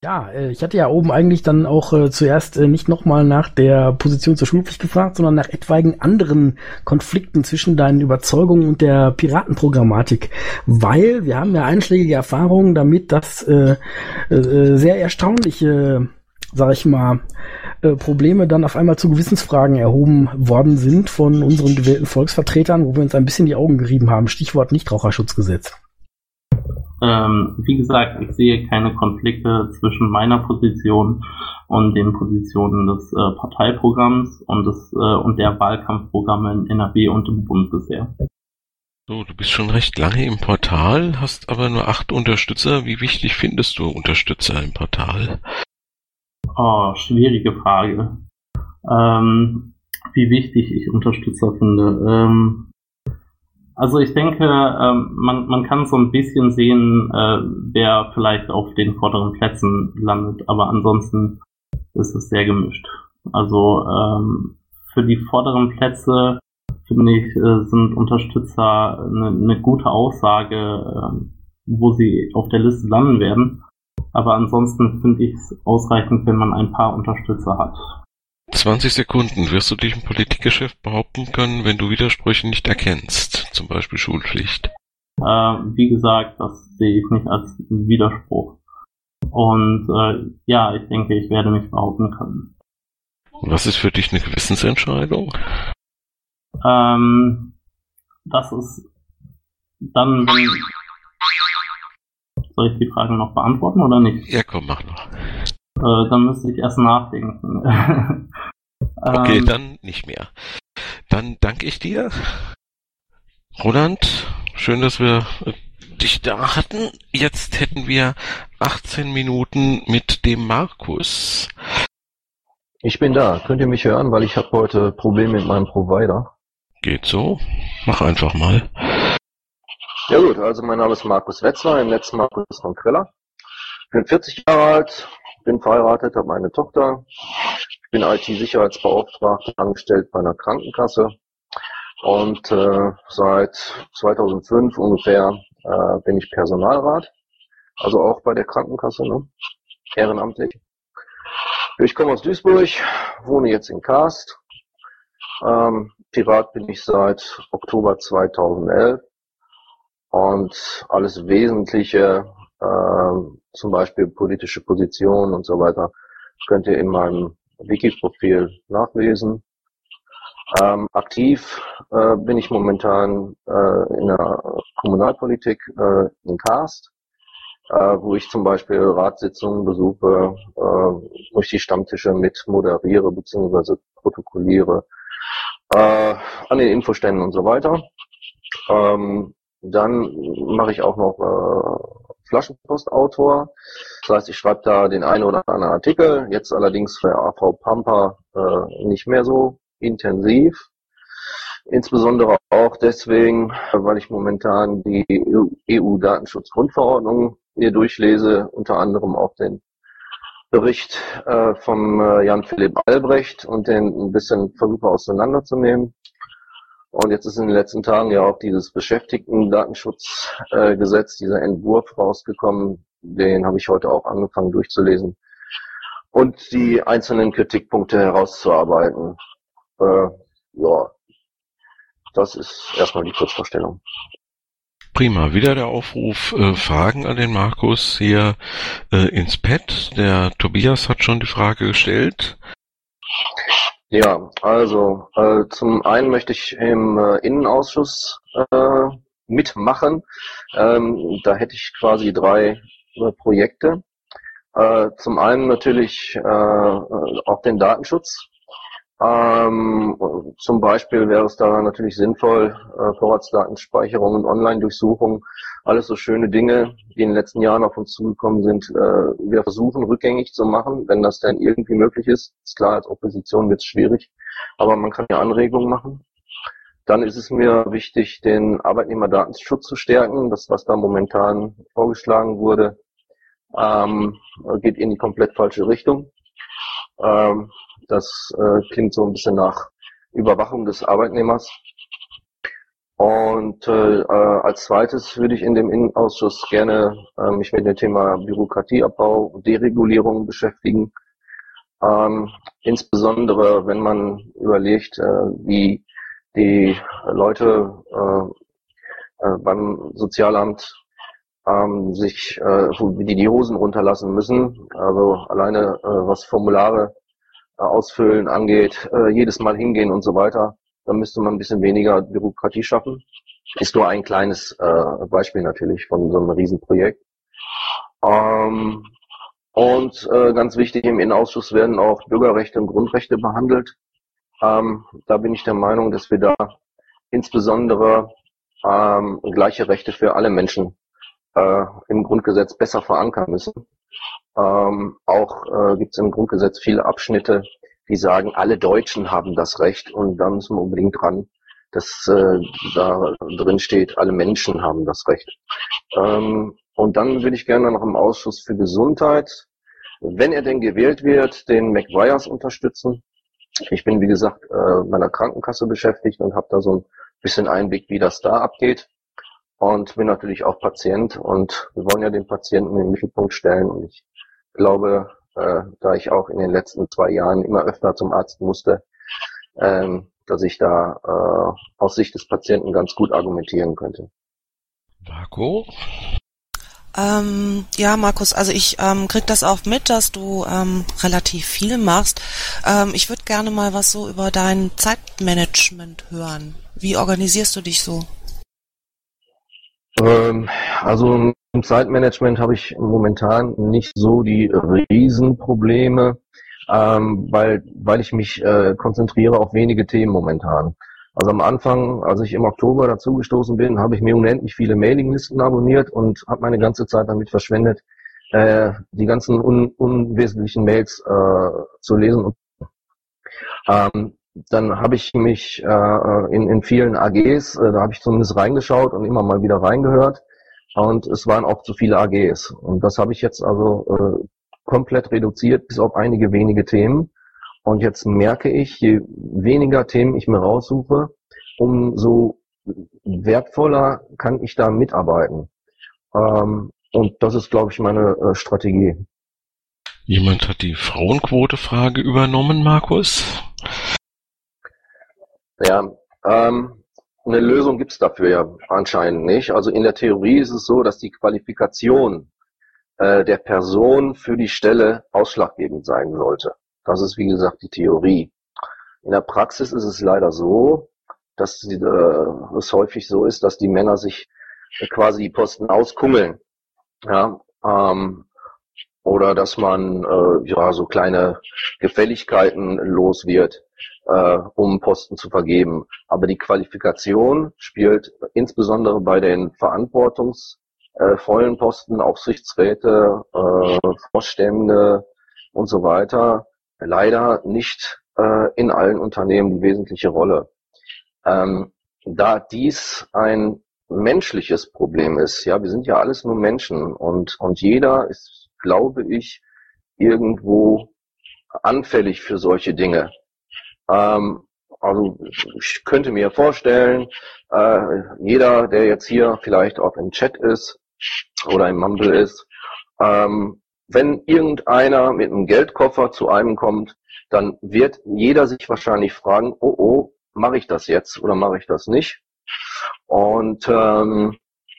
Ja, äh, ich hatte ja oben eigentlich dann auch äh, zuerst äh, nicht nochmal nach der Position zur Schulpflicht gefragt, sondern nach etwaigen anderen Konflikten zwischen deinen Überzeugungen und der Piratenprogrammatik. Weil wir haben ja einschlägige Erfahrungen damit, dass äh, äh, sehr erstaunliche, sag ich mal, Probleme dann auf einmal zu Gewissensfragen erhoben worden sind von unseren gewählten Volksvertretern, wo wir uns ein bisschen die Augen gerieben haben. Stichwort Nichtraucherschutzgesetz. Ähm, wie gesagt, ich sehe keine Konflikte zwischen meiner Position und den Positionen des äh, Parteiprogramms und des äh, und der Wahlkampfprogramme in NRW und im Bund bisher. So, du bist schon recht lange im Portal, hast aber nur acht Unterstützer. Wie wichtig findest du Unterstützer im Portal? Oh, schwierige Frage. Ähm, wie wichtig ich Unterstützer finde. Ähm, also ich denke, ähm, man, man kann so ein bisschen sehen, äh, wer vielleicht auf den vorderen Plätzen landet, aber ansonsten ist es sehr gemischt. Also ähm, für die vorderen Plätze finde ich, äh, sind Unterstützer eine, eine gute Aussage, äh, wo sie auf der Liste landen werden. Aber ansonsten finde ich es ausreichend, wenn man ein paar Unterstützer hat. 20 Sekunden. Wirst du dich im Politikgeschäft behaupten können, wenn du Widersprüche nicht erkennst? Zum Beispiel Schulpflicht. Äh, wie gesagt, das sehe ich nicht als Widerspruch. Und äh, ja, ich denke, ich werde mich behaupten können. Was ist für dich eine Gewissensentscheidung? Ähm, das ist dann, wenn... Soll ich die Frage noch beantworten oder nicht? Ja, komm, mach noch. Äh, dann müsste ich erst nachdenken. <laughs> okay, ähm, dann nicht mehr. Dann danke ich dir. Roland, schön, dass wir äh, dich da hatten. Jetzt hätten wir 18 Minuten mit dem Markus. Ich bin da. Könnt ihr mich hören, weil ich habe heute Probleme mit meinem Provider. Geht so. Mach einfach mal. Ja gut, also mein Name ist Markus Wetzler, im Netz Markus von Kriller. Ich bin 40 Jahre alt, bin verheiratet, habe eine Tochter. Bin IT-Sicherheitsbeauftragter angestellt bei einer Krankenkasse und äh, seit 2005 ungefähr äh, bin ich Personalrat, also auch bei der Krankenkasse, ne? ehrenamtlich. Ich komme aus Duisburg, wohne jetzt in Karst. Ähm, Pirat bin ich seit Oktober 2011 und alles Wesentliche, zum Beispiel politische Positionen und so weiter, könnt ihr in meinem Wiki-Profil nachlesen. Ähm, aktiv äh, bin ich momentan äh, in der Kommunalpolitik äh, in Karst, äh, wo ich zum Beispiel Ratssitzungen besuche, äh, wo ich die Stammtische mit moderiere bzw. protokolliere, äh, an den Infoständen und so weiter. Ähm, dann mache ich auch noch Flaschenpostautor. Das heißt, ich schreibe da den einen oder anderen Artikel, jetzt allerdings für AV Pampa äh, nicht mehr so intensiv. Insbesondere auch deswegen, weil ich momentan die EU-Datenschutzgrundverordnung hier durchlese, unter anderem auch den Bericht äh, vom äh, Jan-Philipp Albrecht und den ein bisschen versuche auseinanderzunehmen. Und jetzt ist in den letzten Tagen ja auch dieses Beschäftigten-Datenschutzgesetz, äh, dieser Entwurf rausgekommen. Den habe ich heute auch angefangen durchzulesen und die einzelnen Kritikpunkte herauszuarbeiten. Äh, ja, das ist erstmal die Kurzvorstellung. Prima, wieder der Aufruf, äh, Fragen an den Markus hier äh, ins Pad. Der Tobias hat schon die Frage gestellt. Ja, also äh, zum einen möchte ich im äh, Innenausschuss äh, mitmachen. Ähm, da hätte ich quasi drei äh, Projekte. Äh, zum einen natürlich äh, auch den Datenschutz. Ähm, zum Beispiel wäre es da natürlich sinnvoll, äh, Vorratsdatenspeicherung und Online-Durchsuchung, alles so schöne Dinge, die in den letzten Jahren auf uns zugekommen sind, äh, wir versuchen rückgängig zu machen, wenn das denn irgendwie möglich ist. Ist klar, als Opposition wird es schwierig, aber man kann ja Anregungen machen. Dann ist es mir wichtig, den Arbeitnehmerdatenschutz zu stärken. Das, was da momentan vorgeschlagen wurde, ähm, geht in die komplett falsche Richtung. Ähm, das äh, klingt so ein bisschen nach Überwachung des Arbeitnehmers. Und äh, äh, als zweites würde ich in dem Innenausschuss gerne äh, mich mit dem Thema Bürokratieabbau und Deregulierung beschäftigen. Ähm, insbesondere wenn man überlegt, äh, wie die Leute äh, äh, beim Sozialamt ähm, sich, äh, die die Hosen runterlassen müssen. Also alleine äh, was Formulare ausfüllen angeht, äh, jedes Mal hingehen und so weiter, dann müsste man ein bisschen weniger Bürokratie schaffen. Ist nur ein kleines äh, Beispiel natürlich von so einem Riesenprojekt. Ähm, und äh, ganz wichtig, im Innenausschuss werden auch Bürgerrechte und Grundrechte behandelt. Ähm, da bin ich der Meinung, dass wir da insbesondere ähm, gleiche Rechte für alle Menschen äh, im Grundgesetz besser verankern müssen. Ähm, auch äh, gibt es im Grundgesetz viele Abschnitte, die sagen, alle Deutschen haben das Recht und da müssen wir unbedingt dran, dass äh, da drin steht, alle Menschen haben das Recht. Ähm, und dann würde ich gerne noch im Ausschuss für Gesundheit, wenn er denn gewählt wird, den McWires unterstützen. Ich bin, wie gesagt, äh, meiner Krankenkasse beschäftigt und habe da so ein bisschen Einblick, wie das da abgeht. Und bin natürlich auch Patient und wir wollen ja den Patienten in den Mittelpunkt stellen. Und ich glaube, äh, da ich auch in den letzten zwei Jahren immer öfter zum Arzt musste, ähm, dass ich da äh, aus Sicht des Patienten ganz gut argumentieren könnte. Marco? Ähm, ja, Markus, also ich ähm, krieg das auch mit, dass du ähm, relativ viel machst. Ähm, ich würde gerne mal was so über dein Zeitmanagement hören. Wie organisierst du dich so? Ähm, also im Zeitmanagement habe ich momentan nicht so die Riesenprobleme, ähm, weil, weil ich mich äh, konzentriere auf wenige Themen momentan. Also am Anfang, als ich im Oktober dazugestoßen bin, habe ich mir unendlich viele Mailinglisten abonniert und habe meine ganze Zeit damit verschwendet, äh, die ganzen un unwesentlichen Mails äh, zu lesen. Ähm, dann habe ich mich äh, in, in vielen AGs, äh, da habe ich zumindest reingeschaut und immer mal wieder reingehört. Und es waren auch zu viele AGs. Und das habe ich jetzt also äh, komplett reduziert, bis auf einige wenige Themen. Und jetzt merke ich, je weniger Themen ich mir raussuche, umso wertvoller kann ich da mitarbeiten. Ähm, und das ist, glaube ich, meine äh, Strategie. Jemand hat die Frauenquote-Frage übernommen, Markus. Ja, ähm, eine Lösung gibt's dafür ja anscheinend nicht. Also in der Theorie ist es so, dass die Qualifikation äh, der Person für die Stelle ausschlaggebend sein sollte. Das ist, wie gesagt, die Theorie. In der Praxis ist es leider so, dass die, äh, es häufig so ist, dass die Männer sich äh, quasi die Posten auskummeln. Ja, ähm, oder dass man äh, ja so kleine Gefälligkeiten los wird, äh, um Posten zu vergeben. Aber die Qualifikation spielt insbesondere bei den verantwortungsvollen Posten, Aufsichtsräte, äh, Vorstände und so weiter leider nicht äh, in allen Unternehmen die wesentliche Rolle. Ähm, da dies ein menschliches Problem ist, ja, wir sind ja alles nur Menschen und, und jeder ist glaube ich, irgendwo anfällig für solche Dinge. Ähm, also ich könnte mir vorstellen, äh, jeder, der jetzt hier vielleicht auch im Chat ist oder im Mumble ist, ähm, wenn irgendeiner mit einem Geldkoffer zu einem kommt, dann wird jeder sich wahrscheinlich fragen, oh oh, mache ich das jetzt oder mache ich das nicht? Und ähm,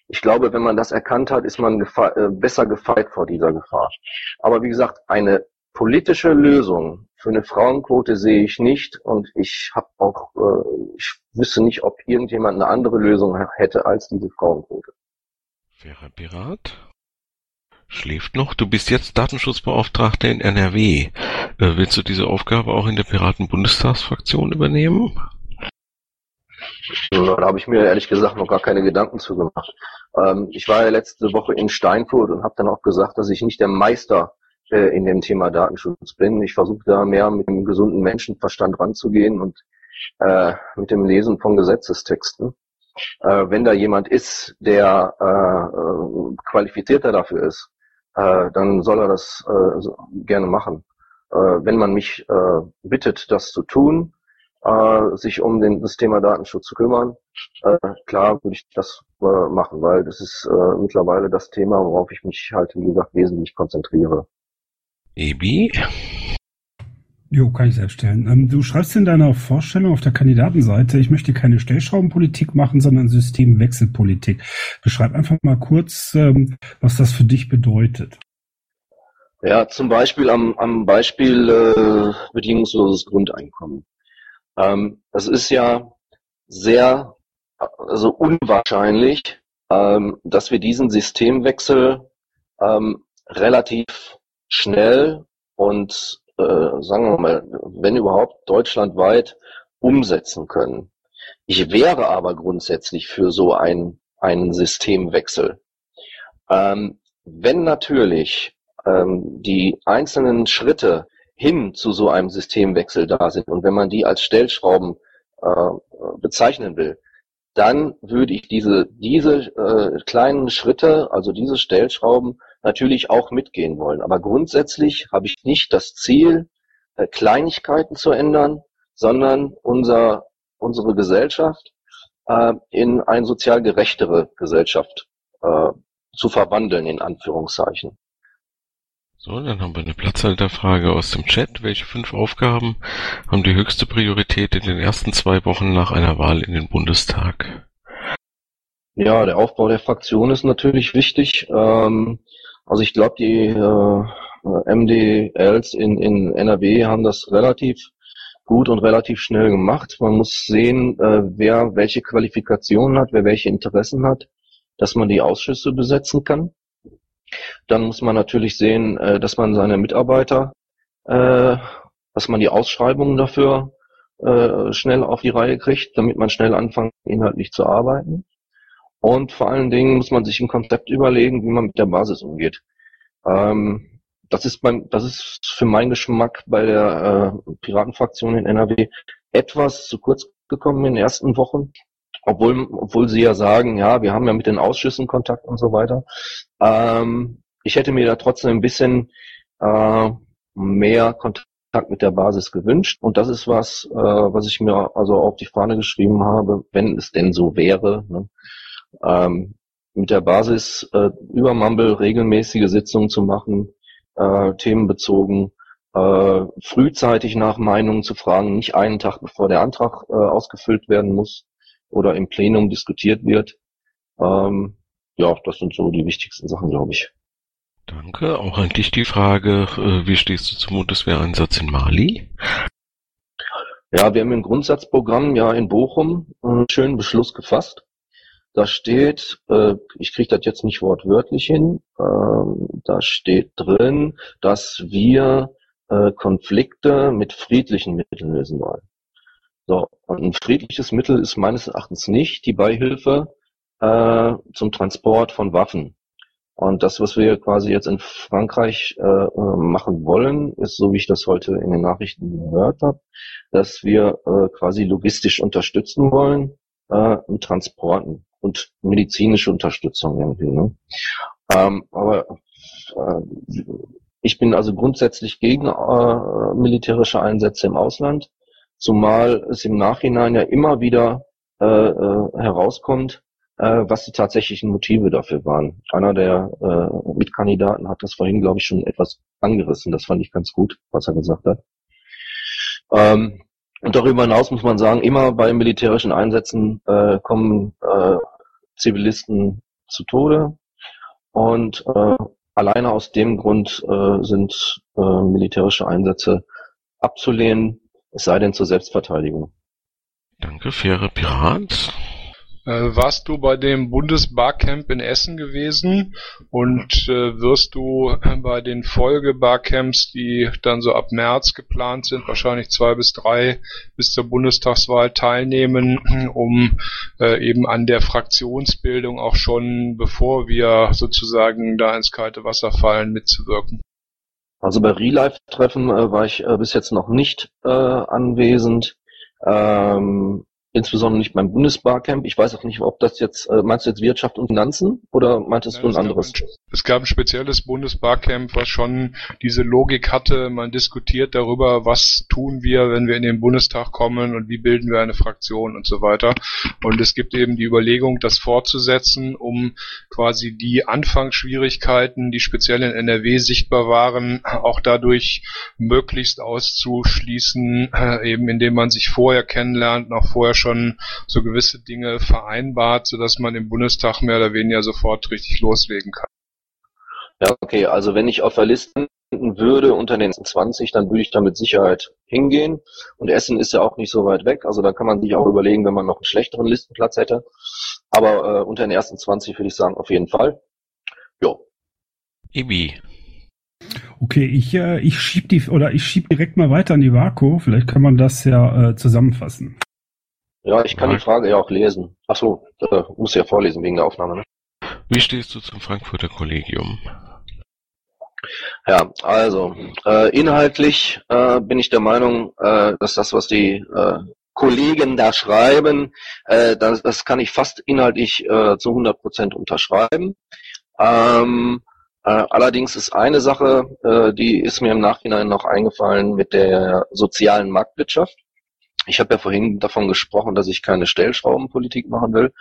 ich glaube, wenn man das erkannt hat, ist man gefa äh, besser gefeit vor dieser Gefahr. Aber wie gesagt, eine politische Lösung für eine Frauenquote sehe ich nicht und ich habe auch, äh, ich wüsste nicht, ob irgendjemand eine andere Lösung hätte als diese Frauenquote. Wäre Pirat? Schläft noch? Du bist jetzt Datenschutzbeauftragter in NRW. Äh, willst du diese Aufgabe auch in der Piraten-Bundestagsfraktion übernehmen? Da habe ich mir ehrlich gesagt noch gar keine Gedanken zu gemacht. Ähm, ich war ja letzte Woche in Steinfurt und habe dann auch gesagt, dass ich nicht der Meister äh, in dem Thema Datenschutz bin. Ich versuche da mehr mit dem gesunden Menschenverstand ranzugehen und äh, mit dem Lesen von Gesetzestexten. Äh, wenn da jemand ist, der äh, qualifizierter dafür ist, äh, dann soll er das äh, gerne machen. Äh, wenn man mich äh, bittet, das zu tun, äh, sich um den, das Thema Datenschutz zu kümmern. Äh, klar würde ich das äh, machen, weil das ist äh, mittlerweile das Thema, worauf ich mich halt, wie gesagt, wesentlich konzentriere. Ebi? Jo, kann ich selbst stellen. Ähm, du schreibst in deiner Vorstellung auf der Kandidatenseite, ich möchte keine Stellschraubenpolitik machen, sondern Systemwechselpolitik. Beschreib einfach mal kurz, ähm, was das für dich bedeutet. Ja, zum Beispiel am, am Beispiel äh, bedingungsloses Grundeinkommen. Ähm, es ist ja sehr also unwahrscheinlich, ähm, dass wir diesen Systemwechsel ähm, relativ schnell und äh, sagen wir mal, wenn überhaupt deutschlandweit umsetzen können. Ich wäre aber grundsätzlich für so ein, einen Systemwechsel. Ähm, wenn natürlich ähm, die einzelnen Schritte hin zu so einem Systemwechsel da sind und wenn man die als Stellschrauben äh, bezeichnen will, dann würde ich diese, diese äh, kleinen Schritte, also diese Stellschrauben, natürlich auch mitgehen wollen. Aber grundsätzlich habe ich nicht das Ziel, äh, Kleinigkeiten zu ändern, sondern unser, unsere Gesellschaft äh, in eine sozial gerechtere Gesellschaft äh, zu verwandeln, in Anführungszeichen. So, dann haben wir eine Platzhalterfrage aus dem Chat. Welche fünf Aufgaben haben die höchste Priorität in den ersten zwei Wochen nach einer Wahl in den Bundestag? Ja, der Aufbau der Fraktion ist natürlich wichtig. Ähm, also ich glaube, die äh, MDLs in, in NRW haben das relativ gut und relativ schnell gemacht. Man muss sehen, äh, wer welche Qualifikationen hat, wer welche Interessen hat, dass man die Ausschüsse besetzen kann. Dann muss man natürlich sehen, äh, dass man seine Mitarbeiter, äh, dass man die Ausschreibungen dafür äh, schnell auf die Reihe kriegt, damit man schnell anfängt, inhaltlich zu arbeiten. Und vor allen Dingen muss man sich ein Konzept überlegen, wie man mit der Basis umgeht. Ähm, das ist beim, das ist für meinen Geschmack bei der äh, Piratenfraktion in NRW etwas zu kurz gekommen in den ersten Wochen obwohl, obwohl sie ja sagen, ja, wir haben ja mit den Ausschüssen Kontakt und so weiter. Ähm, ich hätte mir da trotzdem ein bisschen äh, mehr Kontakt mit der Basis gewünscht. Und das ist was, äh, was ich mir also auf die Fahne geschrieben habe, wenn es denn so wäre, ne? Ähm, mit der Basis äh, über Mumble regelmäßige Sitzungen zu machen, äh, themenbezogen, äh, frühzeitig nach Meinungen zu fragen, nicht einen Tag bevor der Antrag äh, ausgefüllt werden muss oder im Plenum diskutiert wird. Ähm, ja, das sind so die wichtigsten Sachen, glaube ich. Danke. Auch eigentlich die Frage, äh, wie stehst du zum Bundeswehreinsatz in Mali? Ja, wir haben im Grundsatzprogramm ja in Bochum einen schönen Beschluss gefasst. Da steht, äh, ich kriege das jetzt nicht wortwörtlich hin, ähm, da steht drin, dass wir äh, Konflikte mit friedlichen Mitteln lösen wollen. So, und ein friedliches Mittel ist meines Erachtens nicht die Beihilfe äh, zum Transport von Waffen. Und das, was wir quasi jetzt in Frankreich äh, äh machen wollen, ist, so wie ich das heute in den Nachrichten gehört habe, dass wir äh, quasi logistisch unterstützen wollen äh, mit Transporten und medizinische Unterstützung irgendwie. Ne? Ähm, aber äh, ich bin also grundsätzlich gegen äh, militärische Einsätze im Ausland, zumal es im Nachhinein ja immer wieder äh, äh, herauskommt, äh, was die tatsächlichen Motive dafür waren. Einer der äh, Mitkandidaten hat das vorhin, glaube ich, schon etwas angerissen. Das fand ich ganz gut, was er gesagt hat. Ähm, und darüber hinaus muss man sagen, immer bei militärischen Einsätzen äh, kommen äh, Zivilisten zu Tode. Und äh, alleine aus dem Grund äh, sind äh, militärische Einsätze abzulehnen, es sei denn zur Selbstverteidigung. Danke, faire Pirat. Äh, warst du bei dem Bundesbarcamp in Essen gewesen und äh, wirst du bei den Folgebarcamps, die dann so ab März geplant sind, wahrscheinlich zwei bis drei bis zur Bundestagswahl teilnehmen, <clears throat> um äh, eben an der Fraktionsbildung auch schon, bevor wir sozusagen da ins kalte Wasser fallen, mitzuwirken? Also bei Relive-Treffen äh, war ich äh, bis jetzt noch nicht äh, anwesend. Ähm, insbesondere nicht beim Bundesbarcamp. Ich weiß auch nicht, ob das jetzt, äh, meinst du jetzt Wirtschaft und Finanzen oder meintest Nein, du ein anderes? Ein, es gab ein spezielles Bundesbarcamp, was schon diese Logik hatte. Man diskutiert darüber, was tun wir, wenn wir in den Bundestag kommen und wie bilden wir eine Fraktion und so weiter. Und es gibt eben die Überlegung, das fortzusetzen, um quasi die Anfangsschwierigkeiten, die speziell in NRW sichtbar waren, auch dadurch möglichst auszuschließen, äh, eben indem man sich vorher kennenlernt, auch vorher schon so gewisse Dinge vereinbart, sodass man im Bundestag mehr oder weniger sofort richtig loslegen kann. Ja, okay, also wenn ich auf der Liste würde unter den 20, dann würde ich da mit Sicherheit hingehen. Und Essen ist ja auch nicht so weit weg, also da kann man sich auch überlegen, wenn man noch einen schlechteren Listenplatz hätte. Aber äh, unter den ersten 20 würde ich sagen, auf jeden Fall. Jo. Ibi. Okay, ich, äh, ich schieb die oder ich schieb direkt mal weiter an die Vaku. Vielleicht kann man das ja äh, zusammenfassen. Ja, ich kann die Frage ja auch lesen. Ach so, äh, muss ja vorlesen wegen der Aufnahme. Ne? Wie stehst du zum Frankfurter Kollegium? Ja, also äh, inhaltlich äh, bin ich der Meinung, äh, dass das, was die äh, Kollegen da schreiben, äh, das, das kann ich fast inhaltlich äh, zu 100 Prozent unterschreiben. Ähm, äh, allerdings ist eine Sache, die ist mir im Nachhinein noch eingefallen mit der sozialen Marktwirtschaft. Ich habe ja vorhin davon gesprochen, dass ich keine Stellschraubenpolitik machen will.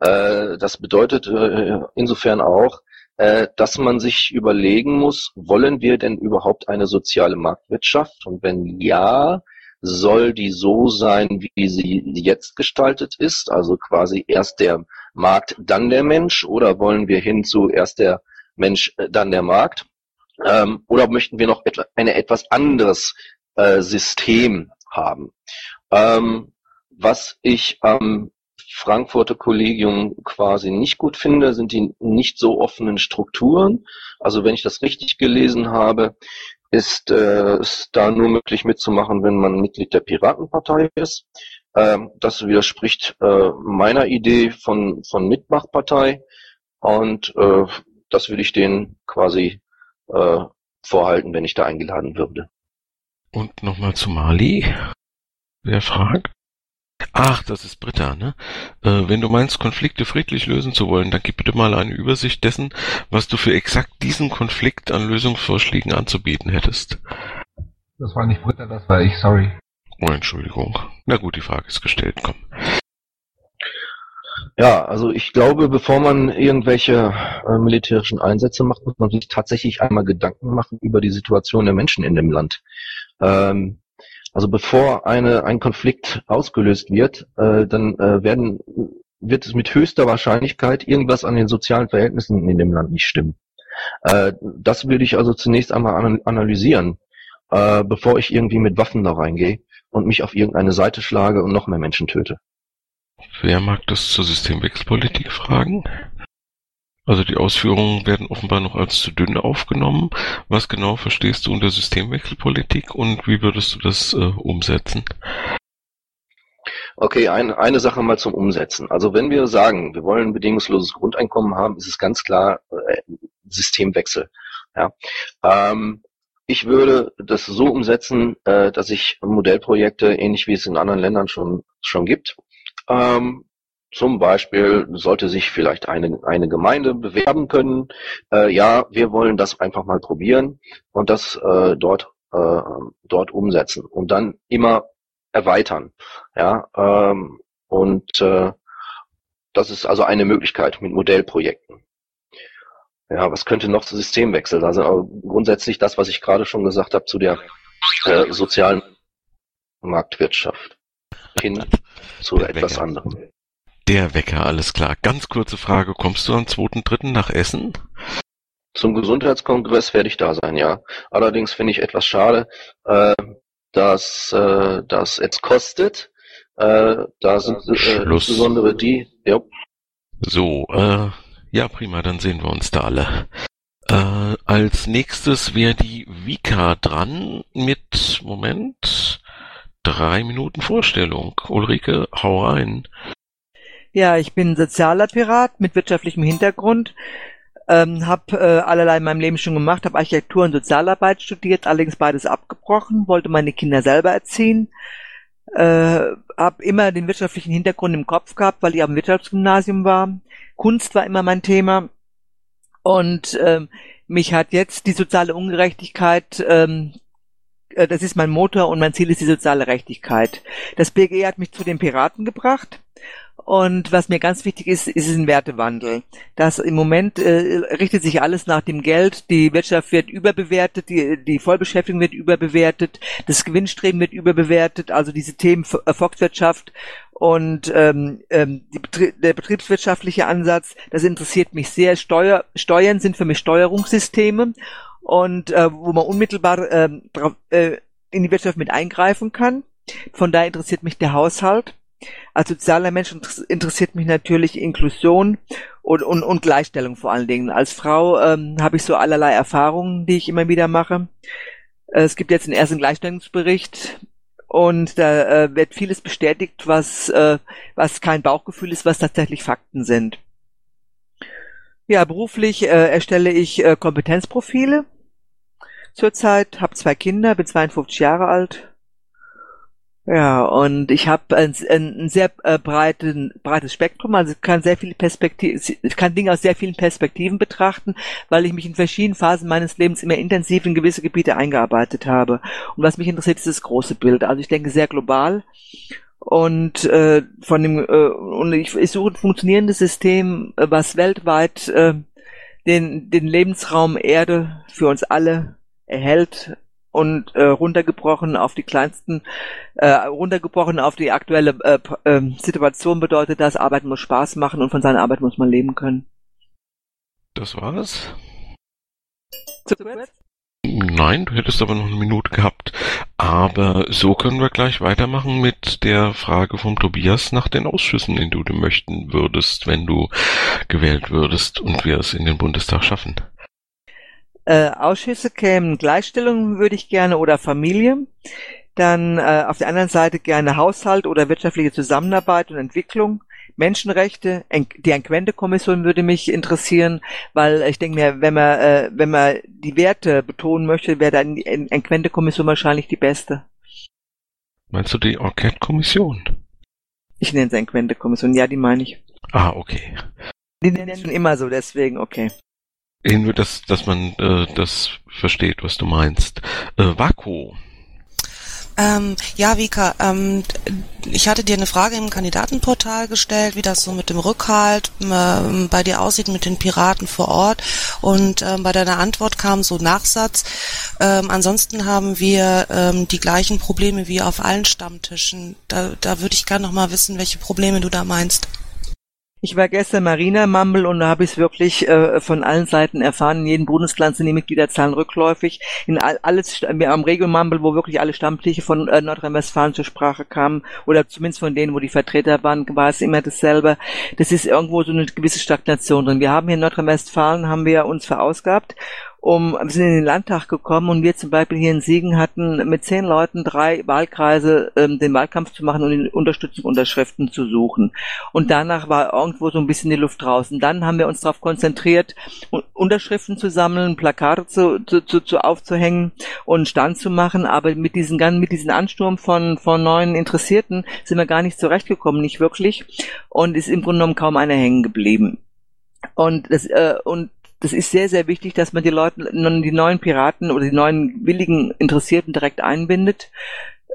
Äh, das bedeutet äh, insofern auch, äh, dass man sich überlegen muss, wollen wir denn überhaupt eine soziale Marktwirtschaft? Und wenn ja, soll die so sein, wie sie jetzt gestaltet ist, also quasi erst der Markt, dann der Mensch, oder wollen wir hin zu erst der Mensch, äh, dann der Markt? Ähm, oder möchten wir noch etwa, ein etwas anderes äh, System haben? Ähm, was ich am Frankfurter Kollegium quasi nicht gut finde, sind die nicht so offenen Strukturen. Also wenn ich das richtig gelesen habe, ist äh, es da nur möglich mitzumachen, wenn man Mitglied der Piratenpartei ist. Ähm, das widerspricht äh, meiner Idee von, von Mitmachpartei und äh, das würde ich denen quasi äh, vorhalten, wenn ich da eingeladen würde. Und nochmal zu Mali. Wer fragt? Ach, das ist Britta, ne? Äh, wenn du meinst, Konflikte friedlich lösen zu wollen, dann gib bitte mal eine Übersicht dessen, was du für exakt diesen Konflikt an Lösungsvorschlägen anzubieten hättest. Das war nicht Britta, das war ich, sorry. Oh, Entschuldigung. Na gut, die Frage ist gestellt, komm. Ja, also ich glaube, bevor man irgendwelche äh, militärischen Einsätze macht, muss man sich tatsächlich einmal Gedanken machen über die Situation der Menschen in dem Land. Ähm, also bevor eine, ein Konflikt ausgelöst wird, äh, dann äh, werden, wird es mit höchster Wahrscheinlichkeit irgendwas an den sozialen Verhältnissen in dem Land nicht stimmen. Äh, das würde ich also zunächst einmal an, analysieren, äh, bevor ich irgendwie mit Waffen da reingehe und mich auf irgendeine Seite schlage und noch mehr Menschen töte. Wer mag das zur Systemwechselpolitik fragen? Also die Ausführungen werden offenbar noch als zu dünn aufgenommen. Was genau verstehst du unter Systemwechselpolitik und wie würdest du das äh, umsetzen? Okay, ein, eine Sache mal zum Umsetzen. Also wenn wir sagen, wir wollen ein bedingungsloses Grundeinkommen haben, ist es ganz klar äh, Systemwechsel. Ja. Ähm, ich würde das so umsetzen, äh, dass ich Modellprojekte, ähnlich wie es in anderen Ländern schon, schon gibt, ähm, zum Beispiel sollte sich vielleicht eine, eine Gemeinde bewerben können. Äh, ja, wir wollen das einfach mal probieren und das äh, dort, äh, dort umsetzen und dann immer erweitern. Ja, ähm, und äh, das ist also eine Möglichkeit mit Modellprojekten. Ja, was könnte noch zu Systemwechsel? Also grundsätzlich das, was ich gerade schon gesagt habe zu der äh, sozialen Marktwirtschaft hin zu etwas anderem. Der Wecker, alles klar. Ganz kurze Frage, kommst du am 2.3. nach Essen? Zum Gesundheitskongress werde ich da sein, ja. Allerdings finde ich etwas schade, äh, dass äh, das jetzt kostet. Äh, da sind äh, insbesondere die, ja, So, äh, ja prima, dann sehen wir uns da alle. Äh, als nächstes wäre die Vika dran mit, Moment, drei Minuten Vorstellung. Ulrike, hau rein. Ja, ich bin sozialer Pirat mit wirtschaftlichem Hintergrund. Ähm, habe äh, allerlei in meinem Leben schon gemacht, habe Architektur und Sozialarbeit studiert, allerdings beides abgebrochen, wollte meine Kinder selber erziehen. Äh, habe immer den wirtschaftlichen Hintergrund im Kopf gehabt, weil ich am Wirtschaftsgymnasium war. Kunst war immer mein Thema. Und ähm, mich hat jetzt die soziale Ungerechtigkeit, ähm, äh, das ist mein Motor und mein Ziel ist die soziale Gerechtigkeit. Das BGE hat mich zu den Piraten gebracht. Und was mir ganz wichtig ist, ist ein Wertewandel. Das im Moment äh, richtet sich alles nach dem Geld. Die Wirtschaft wird überbewertet, die, die Vollbeschäftigung wird überbewertet, das Gewinnstreben wird überbewertet. Also diese Themen äh, Volkswirtschaft und ähm, ähm, die der betriebswirtschaftliche Ansatz, das interessiert mich sehr. Steuer Steuern sind für mich Steuerungssysteme und äh, wo man unmittelbar drauf, äh, in die Wirtschaft mit eingreifen kann. Von daher interessiert mich der Haushalt. Als sozialer Mensch inter- interessiert mich natürlich Inklusion und, und, und Gleichstellung vor allen Dingen. Als Frau ähm, habe ich so allerlei Erfahrungen, die ich immer wieder mache. Äh, Es gibt jetzt den ersten Gleichstellungsbericht und da äh, wird vieles bestätigt, was, äh, was kein Bauchgefühl ist, was tatsächlich Fakten sind. Ja, beruflich äh, erstelle ich äh, Kompetenzprofile zurzeit, habe zwei Kinder, bin 52 Jahre alt. Ja, und ich habe ein, ein, sehr äh, breiten, breites Spektrum, also ich kann sehr viele Perspektiven, ich kann Dinge aus sehr vielen Perspektiven betrachten, weil ich mich in verschiedenen Phasen meines Lebens immer intensiv in gewisse Gebiete eingearbeitet habe. Und was mich interessiert, ist das große Bild. Also ich denke sehr global und äh, von dem äh, und ich, ich suche ein funktionierendes System, äh, was weltweit äh, den den Lebensraum Erde für uns alle erhält und äh, runtergebrochen auf die kleinsten, äh, runtergebrochen auf die aktuelle äh, ähm, Situation bedeutet das, Arbeit muss Spaß machen und von seiner Arbeit muss man leben können. Das war's? Nein, du hättest aber noch eine Minute gehabt. Aber so können wir gleich weitermachen mit der Frage vom Tobias nach den Ausschüssen, in die du möchten würdest, wenn du gewählt würdest und wir es in den Bundestag schaffen. Äh, Ausschüsse kämen Gleichstellung würde ich gerne oder Familie. Dann äh, auf der anderen Seite gerne Haushalt oder wirtschaftliche Zusammenarbeit und Entwicklung. Menschenrechte, En- die Enquente-Kommission würde mich interessieren, weil ich denke mir, wenn man, äh, wenn man die Werte betonen möchte, wäre dann die En- Enquente-Kommission wahrscheinlich die beste. Meinst du die Enquete-Kommission? Ich nenne sie Enquente-Kommission, ja, die meine ich. Ah, okay. Die nennen schon immer so, deswegen, okay. Nur, dass, dass man äh, das versteht, was du meinst. Äh, Vaku. Ähm, ja, Vika, ähm, ich hatte dir eine Frage im Kandidatenportal gestellt, wie das so mit dem Rückhalt ähm, bei dir aussieht mit den Piraten vor Ort. Und ähm, bei deiner Antwort kam so Nachsatz. Ähm, ansonsten haben wir ähm, die gleichen Probleme wie auf allen Stammtischen. Da, da würde ich gerne noch mal wissen, welche Probleme du da meinst. Ich war gestern Marina Mumble und da habe ich es wirklich äh, von allen Seiten erfahren. In jedem Bundesland sind die Mitgliederzahlen rückläufig. In all, alles am Regio Mumble, wo wirklich alle Stammtische von äh, Nordrhein-Westfalen zur Sprache kamen oder zumindest von denen, wo die Vertreter waren, war es immer dasselbe. Das ist irgendwo so eine gewisse Stagnation drin. Wir haben hier in Nordrhein-Westfalen haben wir uns verausgabt um, wir sind in den Landtag gekommen und wir zum Beispiel hier in Siegen hatten mit zehn Leuten drei Wahlkreise ähm, den Wahlkampf zu machen und die Unterstützung Unterschriften zu suchen. Und danach war irgendwo so ein bisschen die Luft draußen. Dann haben wir uns darauf konzentriert, Unterschriften zu sammeln, Plakate zu, zu, zu, zu aufzuhängen und Stand zu machen. Aber mit diesen ganzen, mit diesem Ansturm von, von neuen Interessierten sind wir gar nicht zurechtgekommen, nicht wirklich. Und ist im Grunde genommen kaum einer hängen geblieben. Und das, äh, und das ist sehr, sehr wichtig, dass man die Leute, die neuen Piraten oder die neuen willigen Interessierten direkt einbindet.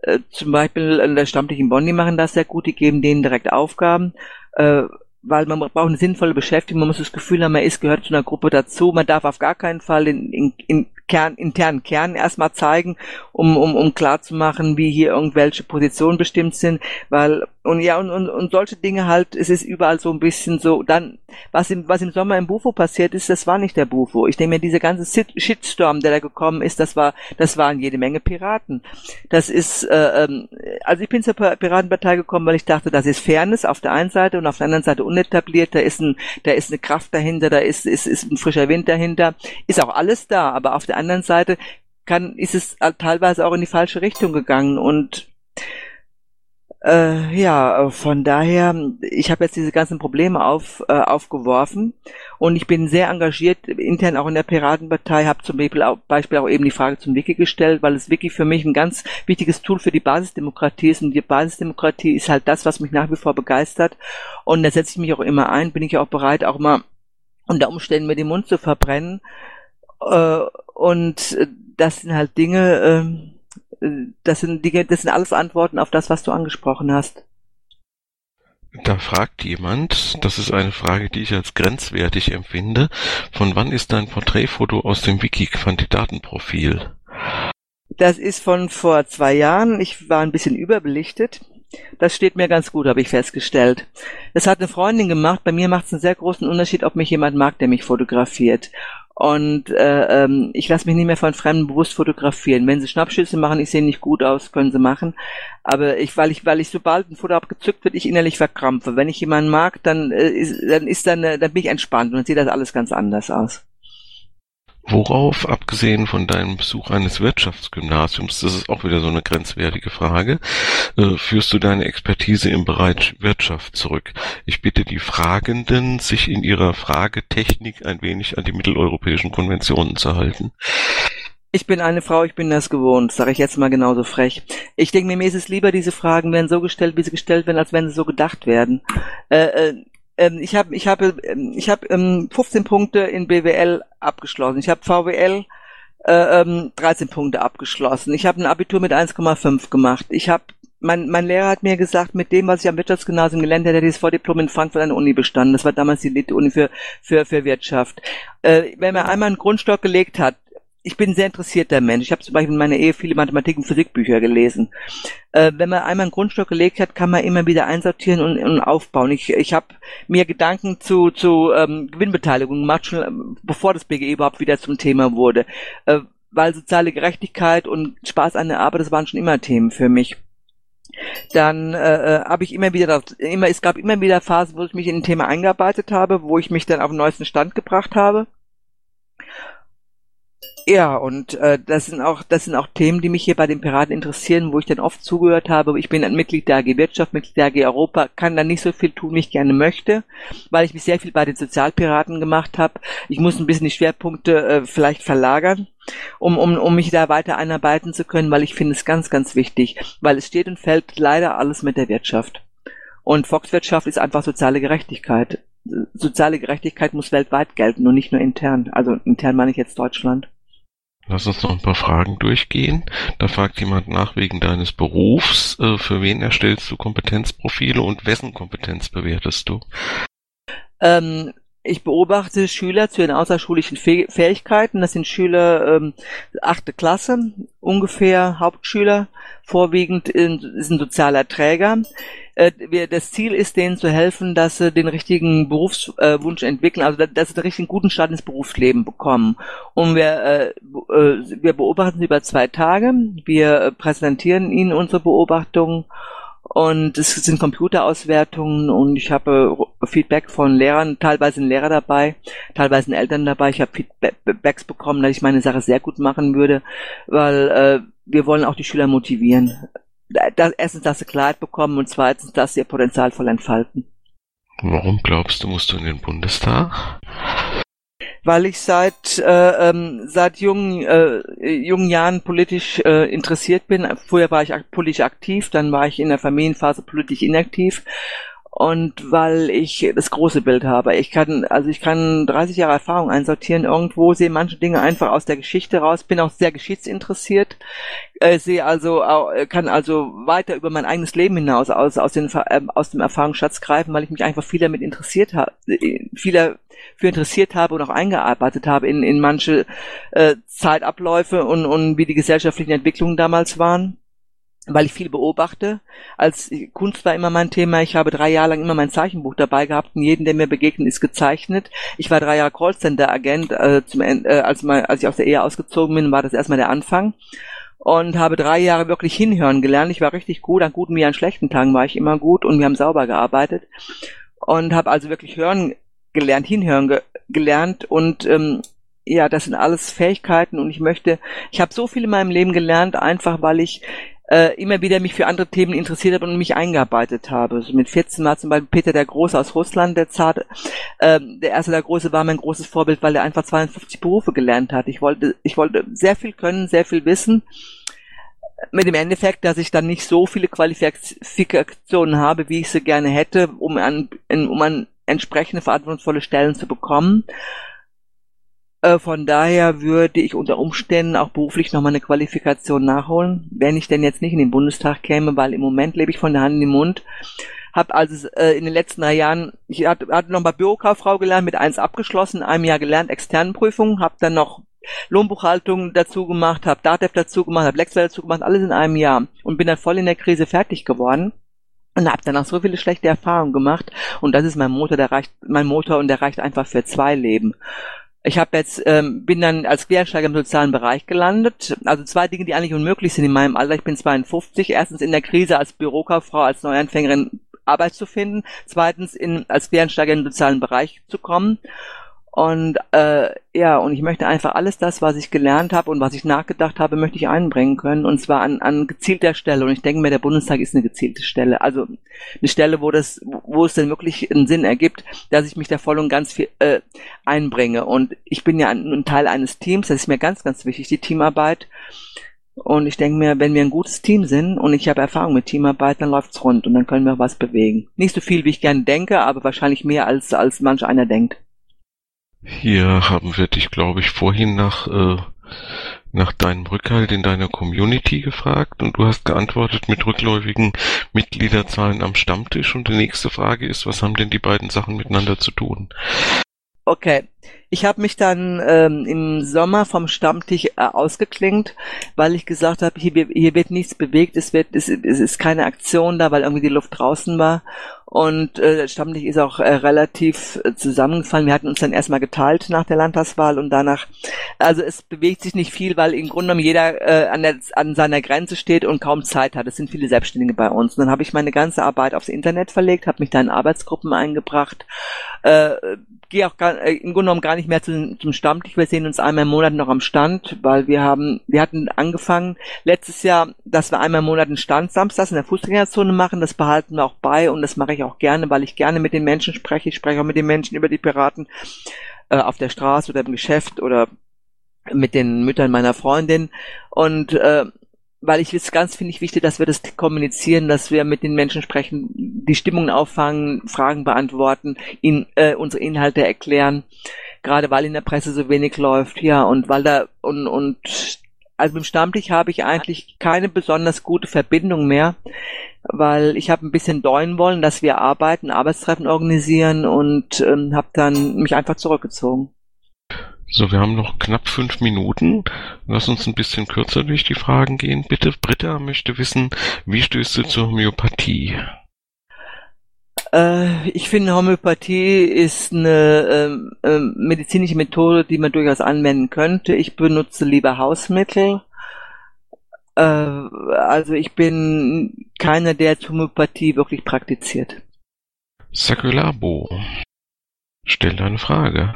Äh, zum Beispiel an der Stammtisch in Bonn, die machen das sehr gut, die geben denen direkt Aufgaben. Äh, weil man braucht eine sinnvolle Beschäftigung, man muss das Gefühl haben, man ist, gehört zu einer Gruppe dazu, man darf auf gar keinen Fall in, in, in Kern, internen Kern erstmal zeigen, um, um, um klar zu machen, wie hier irgendwelche Positionen bestimmt sind, weil, und ja, und, und, und solche Dinge halt, es ist überall so ein bisschen so, dann, was im, was im Sommer im Bufo passiert ist, das war nicht der Bufo. Ich denke mir, dieser ganze Shitstorm, der da gekommen ist, das war, das waren jede Menge Piraten. Das ist, äh, ähm, also ich bin zur Piratenpartei gekommen, weil ich dachte, das ist Fairness auf der einen Seite und auf der anderen Seite unetabliert, da ist ein, da ist eine Kraft dahinter, da ist, ist, ist ein frischer Wind dahinter, ist auch alles da, aber auf der anderen Seite kann, ist es teilweise auch in die falsche Richtung gegangen und äh, ja, von daher, ich habe jetzt diese ganzen Probleme auf, äh, aufgeworfen und ich bin sehr engagiert intern auch in der Piratenpartei, habe zum Beispiel auch, Beispiel auch eben die Frage zum Wiki gestellt, weil es Wiki für mich ein ganz wichtiges Tool für die Basisdemokratie ist und die Basisdemokratie ist halt das, was mich nach wie vor begeistert und da setze ich mich auch immer ein, bin ich auch bereit, auch mal unter Umständen mir den Mund zu verbrennen äh, und das sind halt Dinge, äh, das sind Dinge, das sind alles Antworten auf das, was du angesprochen hast. Da fragt jemand, das ist eine Frage, die ich als grenzwertig empfinde, von wann ist dein Porträtfoto aus dem Wiki-Kandidatenprofil? Das ist von vor zwei Jahren. Ich war ein bisschen überbelichtet. Das steht mir ganz gut, habe ich festgestellt. Das hat eine Freundin gemacht. Bei mir macht es einen sehr großen Unterschied, ob mich jemand mag, der mich fotografiert. Und äh, ähm, ich lasse mich nicht mehr von Fremden bewusst fotografieren. Wenn sie Schnappschüsse machen, ich sehe nicht gut aus, können sie machen. Aber ich, weil ich, weil ich sobald ein Foto abgezückt wird, ich innerlich verkrampfe. Wenn ich jemanden mag, dann äh, ist, dann ist dann, äh, dann bin ich entspannt und dann sieht das alles ganz anders aus. Worauf, abgesehen von deinem Besuch eines Wirtschaftsgymnasiums, das ist auch wieder so eine grenzwertige Frage, äh, führst du deine Expertise im Bereich Wirtschaft zurück? Ich bitte die Fragenden, sich in ihrer Fragetechnik ein wenig an die mitteleuropäischen Konventionen zu halten. Ich bin eine Frau, ich bin das gewohnt, sage ich jetzt mal genauso frech. Ich denke mir, mir ist es lieber, diese Fragen werden so gestellt, wie sie gestellt werden, als wenn sie so gedacht werden. Äh, äh, ähm, ich habe ich habe ähm, ich habe ähm, 15 Punkte in BWL abgeschlossen. Ich habe VWL äh, ähm, 13 Punkte abgeschlossen. Ich habe ein Abitur mit 1,5 gemacht. Ich habe mein, mein Lehrer hat mir gesagt, mit dem, was ich am Wirtschaftsgymnasium gelernt hätte, hätte ich das Vordiplom in Frankfurt an der Uni bestanden. Das war damals die Elite-Uni für, für, für Wirtschaft. Äh, wenn man einmal einen Grundstock gelegt hat, ich bin ein sehr interessierter Mensch. Ich habe zum Beispiel in meiner Ehe viele Mathematik- und Physikbücher gelesen. Äh, wenn man einmal einen Grundstock gelegt hat, kann man immer wieder einsortieren und, und aufbauen. Ich, ich habe mir Gedanken zu, zu ähm, Gewinnbeteiligung gemacht, schon ähm, bevor das BGE überhaupt wieder zum Thema wurde. Äh, weil soziale Gerechtigkeit und Spaß an der Arbeit, das waren schon immer Themen für mich dann äh, äh habe ich immer wieder immer es gab immer wieder Phasen, wo ich mich in ein Thema eingearbeitet habe, wo ich mich dann auf den neuesten Stand gebracht habe ja, und äh, das sind auch das sind auch Themen, die mich hier bei den Piraten interessieren, wo ich dann oft zugehört habe. Ich bin ein Mitglied der AG Wirtschaft, Mitglied der AG Europa, kann da nicht so viel tun, wie ich gerne möchte, weil ich mich sehr viel bei den Sozialpiraten gemacht habe. Ich muss ein bisschen die Schwerpunkte äh, vielleicht verlagern, um, um, um mich da weiter einarbeiten zu können, weil ich finde es ganz, ganz wichtig, weil es steht und fällt leider alles mit der Wirtschaft. Und Volkswirtschaft ist einfach soziale Gerechtigkeit. Soziale Gerechtigkeit muss weltweit gelten und nicht nur intern. Also intern meine ich jetzt Deutschland. Lass uns noch ein paar Fragen durchgehen. Da fragt jemand nach wegen deines Berufs. Äh, für wen erstellst du Kompetenzprofile und wessen Kompetenz bewertest du? Ähm, ich beobachte Schüler zu den außerschulischen Fäh Fähigkeiten. Das sind Schüler ähm, achte Klasse, ungefähr Hauptschüler, vorwiegend in, ist sozialer Träger. Äh, wir, das Ziel ist, denen zu helfen, dass sie den richtigen Berufswunsch äh, entwickeln, also dass sie den richtigen guten Start ins Berufsleben bekommen. Und wir, äh, äh, wir beobachten sie über zwei Tage. Wir präsentieren ihnen unsere Beobachtungen und es sind Computerauswertungen und ich habe Feedback von Lehrern, teilweise ein Lehrer dabei, teilweise ein Eltern dabei. Ich habe Feedbacks bekommen, dass ich meine Sache sehr gut machen würde, weil äh, wir wollen auch die Schüler motivieren. Das, erstens, dass sie Klarheit bekommen und zweitens, dass sie ihr Potenzial voll entfalten. Warum glaubst du, musst du in den Bundestag? weil ich seit äh, ähm, seit jungen äh, jungen Jahren politisch äh, interessiert bin. Vorher war ich ak politisch aktiv, dann war ich in der Familienphase politisch inaktiv und weil ich das große Bild habe. Ich kann, also ich kann 30 Jahre Erfahrung einsortieren irgendwo, sehe manche Dinge einfach aus der Geschichte raus, bin auch sehr geschichtsinteressiert, äh, sehe also, kann also weiter über mein eigenes Leben hinaus aus, aus, den, äh, aus dem Erfahrungsschatz greifen, weil ich mich einfach viel damit interessiert habe, viel für interessiert habe und auch eingearbeitet habe in, in manche äh, Zeitabläufe und, und wie die gesellschaftlichen Entwicklungen damals waren weil ich viel beobachte. Als Kunst war immer mein Thema. Ich habe drei Jahre lang immer mein Zeichenbuch dabei gehabt und jeden, der mir begegnet, ist gezeichnet. Ich war drei Jahre Callcenter-Agent. Äh, zum, äh, als, mal, als ich aus der Ehe ausgezogen bin, war das erstmal der Anfang. Und habe drei Jahre wirklich hinhören gelernt. Ich war richtig gut. An guten wie an schlechten Tagen war ich immer gut und wir haben sauber gearbeitet. Und habe also wirklich hören gelernt, hinhören ge gelernt und ähm, ja, das sind alles Fähigkeiten und ich möchte, ich habe so viel in meinem Leben gelernt, einfach weil ich äh, immer wieder mich für andere Themen interessiert habe und mich eingearbeitet habe. Also mit 14 war zum Beispiel Peter der Große aus Russland, der Zart, äh, der erste der Große war mein großes Vorbild, weil er einfach 52 Berufe gelernt hat. Ich wollte, ich wollte sehr viel können, sehr viel wissen. Mit dem Endeffekt, dass ich dann nicht so viele Qualifikationen habe, wie ich sie gerne hätte, um an, um an entsprechende verantwortungsvolle Stellen zu bekommen. Äh, von daher würde ich unter Umständen auch beruflich nochmal eine Qualifikation nachholen, wenn ich denn jetzt nicht in den Bundestag käme, weil im Moment lebe ich von der Hand in den Mund. Hab also äh, in den letzten drei Jahren, ich hatte, hatte noch mal Bürokauffrau gelernt, mit eins abgeschlossen, einem Jahr gelernt, externen Prüfungen, habe dann noch Lohnbuchhaltung dazu gemacht, habe Datev dazu gemacht, habe Lexwell dazu gemacht, alles in einem Jahr und bin dann voll in der Krise fertig geworden und habe danach so viele schlechte Erfahrungen gemacht und das ist mein Motor, der reicht, mein Motor und der reicht einfach für zwei Leben. Ich habe jetzt ähm, bin dann als Quereinsteiger im sozialen Bereich gelandet. Also zwei Dinge, die eigentlich unmöglich sind in meinem Alter. Ich bin 52. Erstens in der Krise als Bürokauffrau, als Neuanfängerin Arbeit zu finden. Zweitens in, als Quereinsteiger in den sozialen Bereich zu kommen. Und äh, ja, und ich möchte einfach alles das, was ich gelernt habe und was ich nachgedacht habe, möchte ich einbringen können. Und zwar an, an gezielter Stelle. Und ich denke mir, der Bundestag ist eine gezielte Stelle. Also eine Stelle, wo das, wo es dann wirklich einen Sinn ergibt, dass ich mich da voll und ganz viel äh, einbringe. Und ich bin ja ein, ein Teil eines Teams, das ist mir ganz, ganz wichtig, die Teamarbeit. Und ich denke mir, wenn wir ein gutes Team sind und ich habe Erfahrung mit Teamarbeit, dann läuft's rund und dann können wir was bewegen. Nicht so viel, wie ich gerne denke, aber wahrscheinlich mehr als, als manch einer denkt. Hier haben wir dich, glaube ich, vorhin nach, äh, nach deinem Rückhalt in deiner Community gefragt und du hast geantwortet mit rückläufigen Mitgliederzahlen am Stammtisch und die nächste Frage ist, was haben denn die beiden Sachen miteinander zu tun? Okay, ich habe mich dann ähm, im Sommer vom Stammtisch äh, ausgeklingt, weil ich gesagt habe, hier, hier wird nichts bewegt, es wird, es, es ist keine Aktion da, weil irgendwie die Luft draußen war. Und äh, Stammtisch ist auch äh, relativ äh, zusammengefallen. Wir hatten uns dann erstmal geteilt nach der Landtagswahl und danach, also es bewegt sich nicht viel, weil im Grunde genommen jeder äh, an, der, an seiner Grenze steht und kaum Zeit hat. Es sind viele Selbstständige bei uns. Und dann habe ich meine ganze Arbeit aufs Internet verlegt, habe mich da in Arbeitsgruppen eingebracht, äh, gehe auch gar, äh, im Grunde genommen gar nicht mehr zu, zum Stammtisch. Wir sehen uns einmal im Monat noch am Stand, weil wir haben, wir hatten angefangen letztes Jahr, dass wir einmal im Monat einen Stand samstags in der Fußgängerzone machen. Das behalten wir auch bei und das mache ich auch gerne, weil ich gerne mit den Menschen spreche. Ich spreche auch mit den Menschen über die Piraten äh, auf der Straße oder im Geschäft oder mit den Müttern meiner Freundin und äh, weil ich es ganz finde ich wichtig, dass wir das kommunizieren, dass wir mit den Menschen sprechen, die Stimmungen auffangen, Fragen beantworten, ihnen äh, unsere Inhalte erklären. Gerade weil in der Presse so wenig läuft, ja, und weil da und und also mit dem Stammtisch habe ich eigentlich keine besonders gute Verbindung mehr, weil ich habe ein bisschen deuen wollen, dass wir arbeiten, Arbeitstreffen organisieren und ähm, habe dann mich einfach zurückgezogen. So, wir haben noch knapp fünf Minuten. Lass uns ein bisschen kürzer durch die Fragen gehen. Bitte, Britta möchte wissen, wie stößt du zur Homöopathie? Äh, ich finde, Homöopathie ist eine ähm, ähm, medizinische Methode, die man durchaus anwenden könnte. Ich benutze lieber Hausmittel. Äh, also ich bin keiner, der Homöopathie wirklich praktiziert. Sakulabo, stell deine Frage.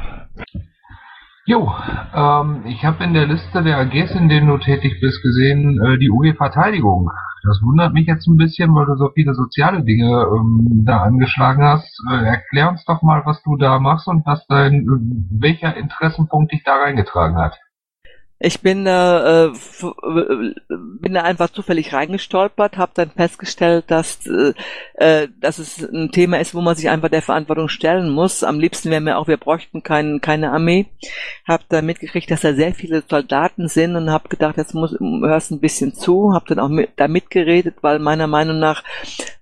Jo, ähm, ich habe in der Liste der AGs, in denen du tätig bist, gesehen, äh, die UG Verteidigung. Das wundert mich jetzt ein bisschen, weil du so viele soziale Dinge ähm, da angeschlagen hast. Äh, erklär uns doch mal, was du da machst und was dein, welcher Interessenpunkt dich da reingetragen hat. Ich bin, äh, bin da einfach zufällig reingestolpert, habe dann festgestellt, dass, äh, dass es ein Thema ist, wo man sich einfach der Verantwortung stellen muss. Am liebsten wäre mir auch, wir bräuchten kein, keine Armee. Habe dann mitgekriegt, dass da sehr viele Soldaten sind und habe gedacht, jetzt muss, hörst ein bisschen zu. Habe dann auch mit, da mitgeredet, weil meiner Meinung nach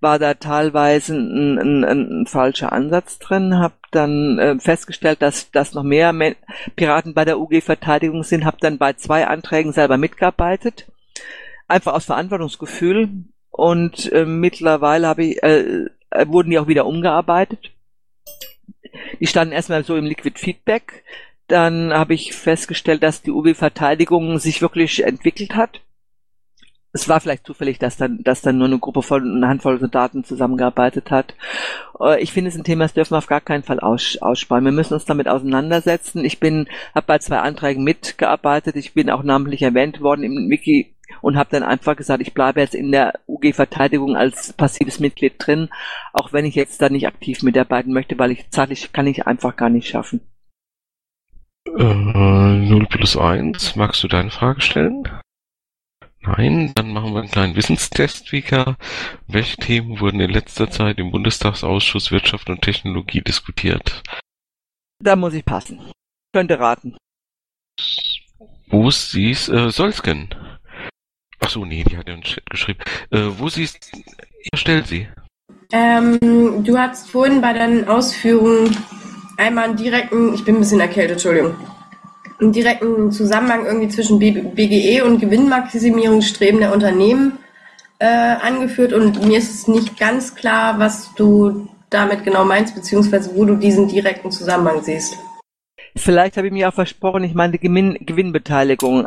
war da teilweise ein, ein, ein falscher Ansatz drin. Habe dann äh, festgestellt, dass, dass noch mehr Piraten bei der UG-Verteidigung sind, habe dann bei zwei Anträgen selber mitgearbeitet, einfach aus Verantwortungsgefühl und äh, mittlerweile habe ich, äh, äh, wurden die auch wieder umgearbeitet. Die standen erstmal so im Liquid Feedback. Dann habe ich festgestellt, dass die UG-Verteidigung sich wirklich entwickelt hat es war vielleicht zufällig, dass dann, dass dann nur eine Gruppe von einer Handvoll Soldaten zusammengearbeitet hat. Äh, ich finde es ein Thema, das dürfen wir auf gar keinen Fall aus, aussparen. Wir müssen uns damit auseinandersetzen. Ich bin, habe bei zwei Anträgen mitgearbeitet. Ich bin auch namentlich erwähnt worden im Wiki und habe dann einfach gesagt, ich bleibe jetzt in der UG-Verteidigung als passives Mitglied drin, auch wenn ich jetzt da nicht aktiv mitarbeiten möchte, weil ich zeitlich kann ich einfach gar nicht schaffen. Äh, 0 plus 1, magst du deine Frage stellen? Nein, dann machen wir einen kleinen Wissenstest, Vika. Welche Themen wurden in letzter Zeit im Bundestagsausschuss Wirtschaft und Technologie diskutiert? Da muss ich passen. Könnte raten. Wo siehst, äh, Solsken? Ach so, nee, die hat ja einen Chat geschrieben. Äh, wo siehst, ja, stell sie. Ähm, du hast vorhin bei deinen Ausführungen einmal einen direkten, ich bin ein bisschen erkältet, Entschuldigung, einen direkten Zusammenhang irgendwie zwischen BGE und Gewinnmaximierungsstreben der Unternehmen äh, angeführt und mir ist es nicht ganz klar, was du damit genau meinst, beziehungsweise wo du diesen direkten Zusammenhang siehst. Vielleicht habe ich mir auch versprochen, ich meine Gewinn, Gewinnbeteiligung.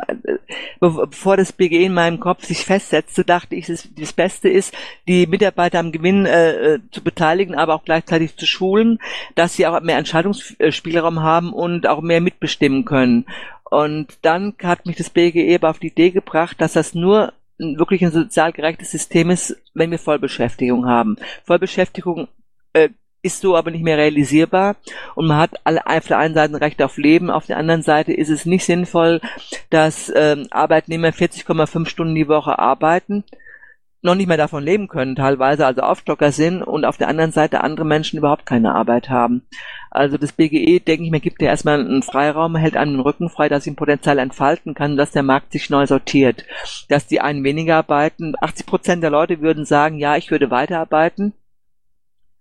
Bevor das BGE in meinem Kopf sich festsetzte, dachte ich, das, das Beste ist, die Mitarbeiter am Gewinn äh, äh, zu beteiligen, aber auch gleichzeitig zu schulen, dass sie auch mehr Entscheidungsspielraum haben und auch mehr mitbestimmen können. Und dann hat mich das BGE aber auf die Idee gebracht, dass das nur wirklich ein sozial gerechtes System ist, wenn wir Vollbeschäftigung haben. Vollbeschäftigung äh, ist so aber nicht mehr realisierbar und man hat alle, auf der einen Seite ein Recht auf Leben, auf der anderen Seite ist es nicht sinnvoll, dass ähm, Arbeitnehmer 40,5 Stunden die Woche arbeiten, noch nicht mehr davon leben können, teilweise also Aufstocker sind und auf der anderen Seite andere Menschen überhaupt keine Arbeit haben. Also das BGE, denke ich mir, gibt ja erstmal einen Freiraum, hält einem den Rücken frei, dass sich ein Potenzial entfalten kann, dass der Markt sich neu sortiert. Dass die einen weniger arbeiten. 80 Prozent der Leute würden sagen, ja, ich würde weiterarbeiten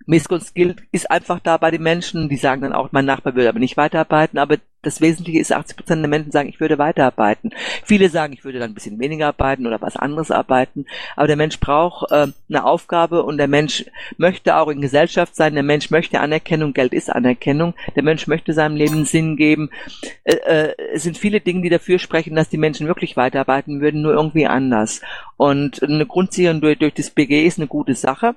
Missgunst gilt, ist einfach da bei den Menschen, die sagen dann auch, mein Nachbar würde aber nicht weiterarbeiten, aber das Wesentliche ist, 80 Prozent der Menschen sagen, ich würde weiterarbeiten. Viele sagen, ich würde dann ein bisschen weniger arbeiten oder was anderes arbeiten, aber der Mensch braucht äh, eine Aufgabe und der Mensch möchte auch in Gesellschaft sein, der Mensch möchte Anerkennung, Geld ist Anerkennung, der Mensch möchte seinem Leben Sinn geben. Äh, äh, es sind viele Dinge, die dafür sprechen, dass die Menschen wirklich weiterarbeiten würden, nur irgendwie anders. Und eine Grundsicherung durch, durch das BG ist eine gute Sache.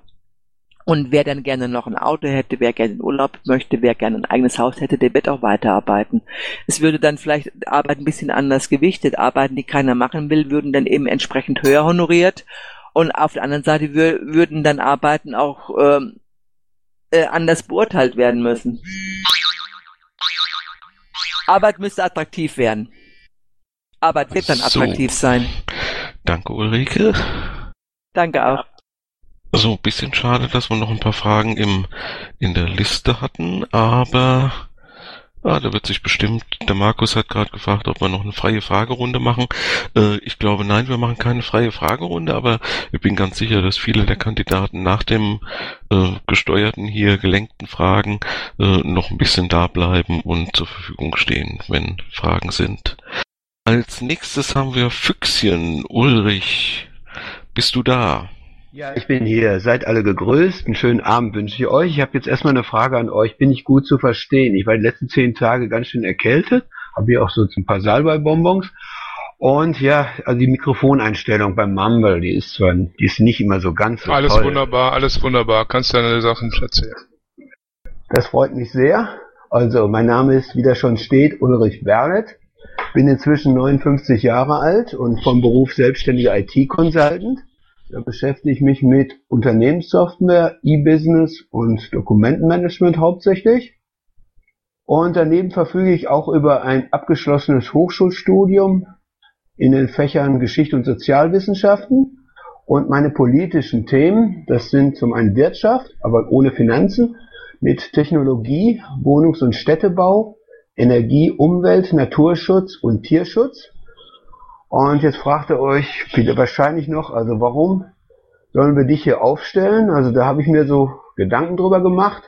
Und wer dann gerne noch ein Auto hätte, wer gerne in Urlaub möchte, wer gerne ein eigenes Haus hätte, der wird auch weiterarbeiten. Es würde dann vielleicht Arbeit ein bisschen anders gewichtet. Arbeiten, die keiner machen will, würden dann eben entsprechend höher honoriert. Und auf der anderen Seite würden dann Arbeiten auch ähm, äh, anders beurteilt werden müssen. Arbeit müsste attraktiv werden. Arbeit wird dann attraktiv so. sein. Danke, Ulrike. Danke auch. So, bisschen schade, dass wir noch ein paar Fragen im, in der Liste hatten, aber Ah, da wird sich bestimmt, der Markus hat gerade gefragt, ob wir noch eine freie Fragerunde machen. Äh, ich glaube, nein, wir machen keine freie Fragerunde, aber ich bin ganz sicher, dass viele der Kandidaten nach dem äh, gesteuerten hier gelenkten Fragen äh, noch ein bisschen da bleiben und zur Verfügung stehen, wenn Fragen sind. Als nächstes haben wir Füchschen. Ulrich, bist du da? Ja, ich bin hier. Seid alle gegrüßt. Einen schönen Abend wünsche ich euch. Ich habe jetzt erstmal eine Frage an euch. Bin ich gut zu verstehen? Ich war die letzten zehn Tage ganz schön erkältet. Habe hier auch so ein paar Salbei-Bonbons. Und ja, also die Mikrofoneinstellung beim Mumble, die ist zwar, die ist nicht immer so ganz so Alles toll. wunderbar, alles wunderbar. Kannst deine Sachen erzählen. Das freut mich sehr. Also, mein Name ist, wie das schon steht, Ulrich Bernet. Bin inzwischen 59 Jahre alt und vom Beruf selbstständiger IT-Consultant. Da beschäftige ich mich mit Unternehmenssoftware, E-Business und Dokumentenmanagement hauptsächlich. Und daneben verfüge ich auch über ein abgeschlossenes Hochschulstudium in den Fächern Geschichte und Sozialwissenschaften. Und meine politischen Themen, das sind zum einen Wirtschaft, aber ohne Finanzen, mit Technologie, Wohnungs- und Städtebau, Energie, Umwelt, Naturschutz und Tierschutz. Und jetzt fragt ihr euch wahrscheinlich noch, also warum sollen wir dich hier aufstellen? Also da habe ich mir so Gedanken drüber gemacht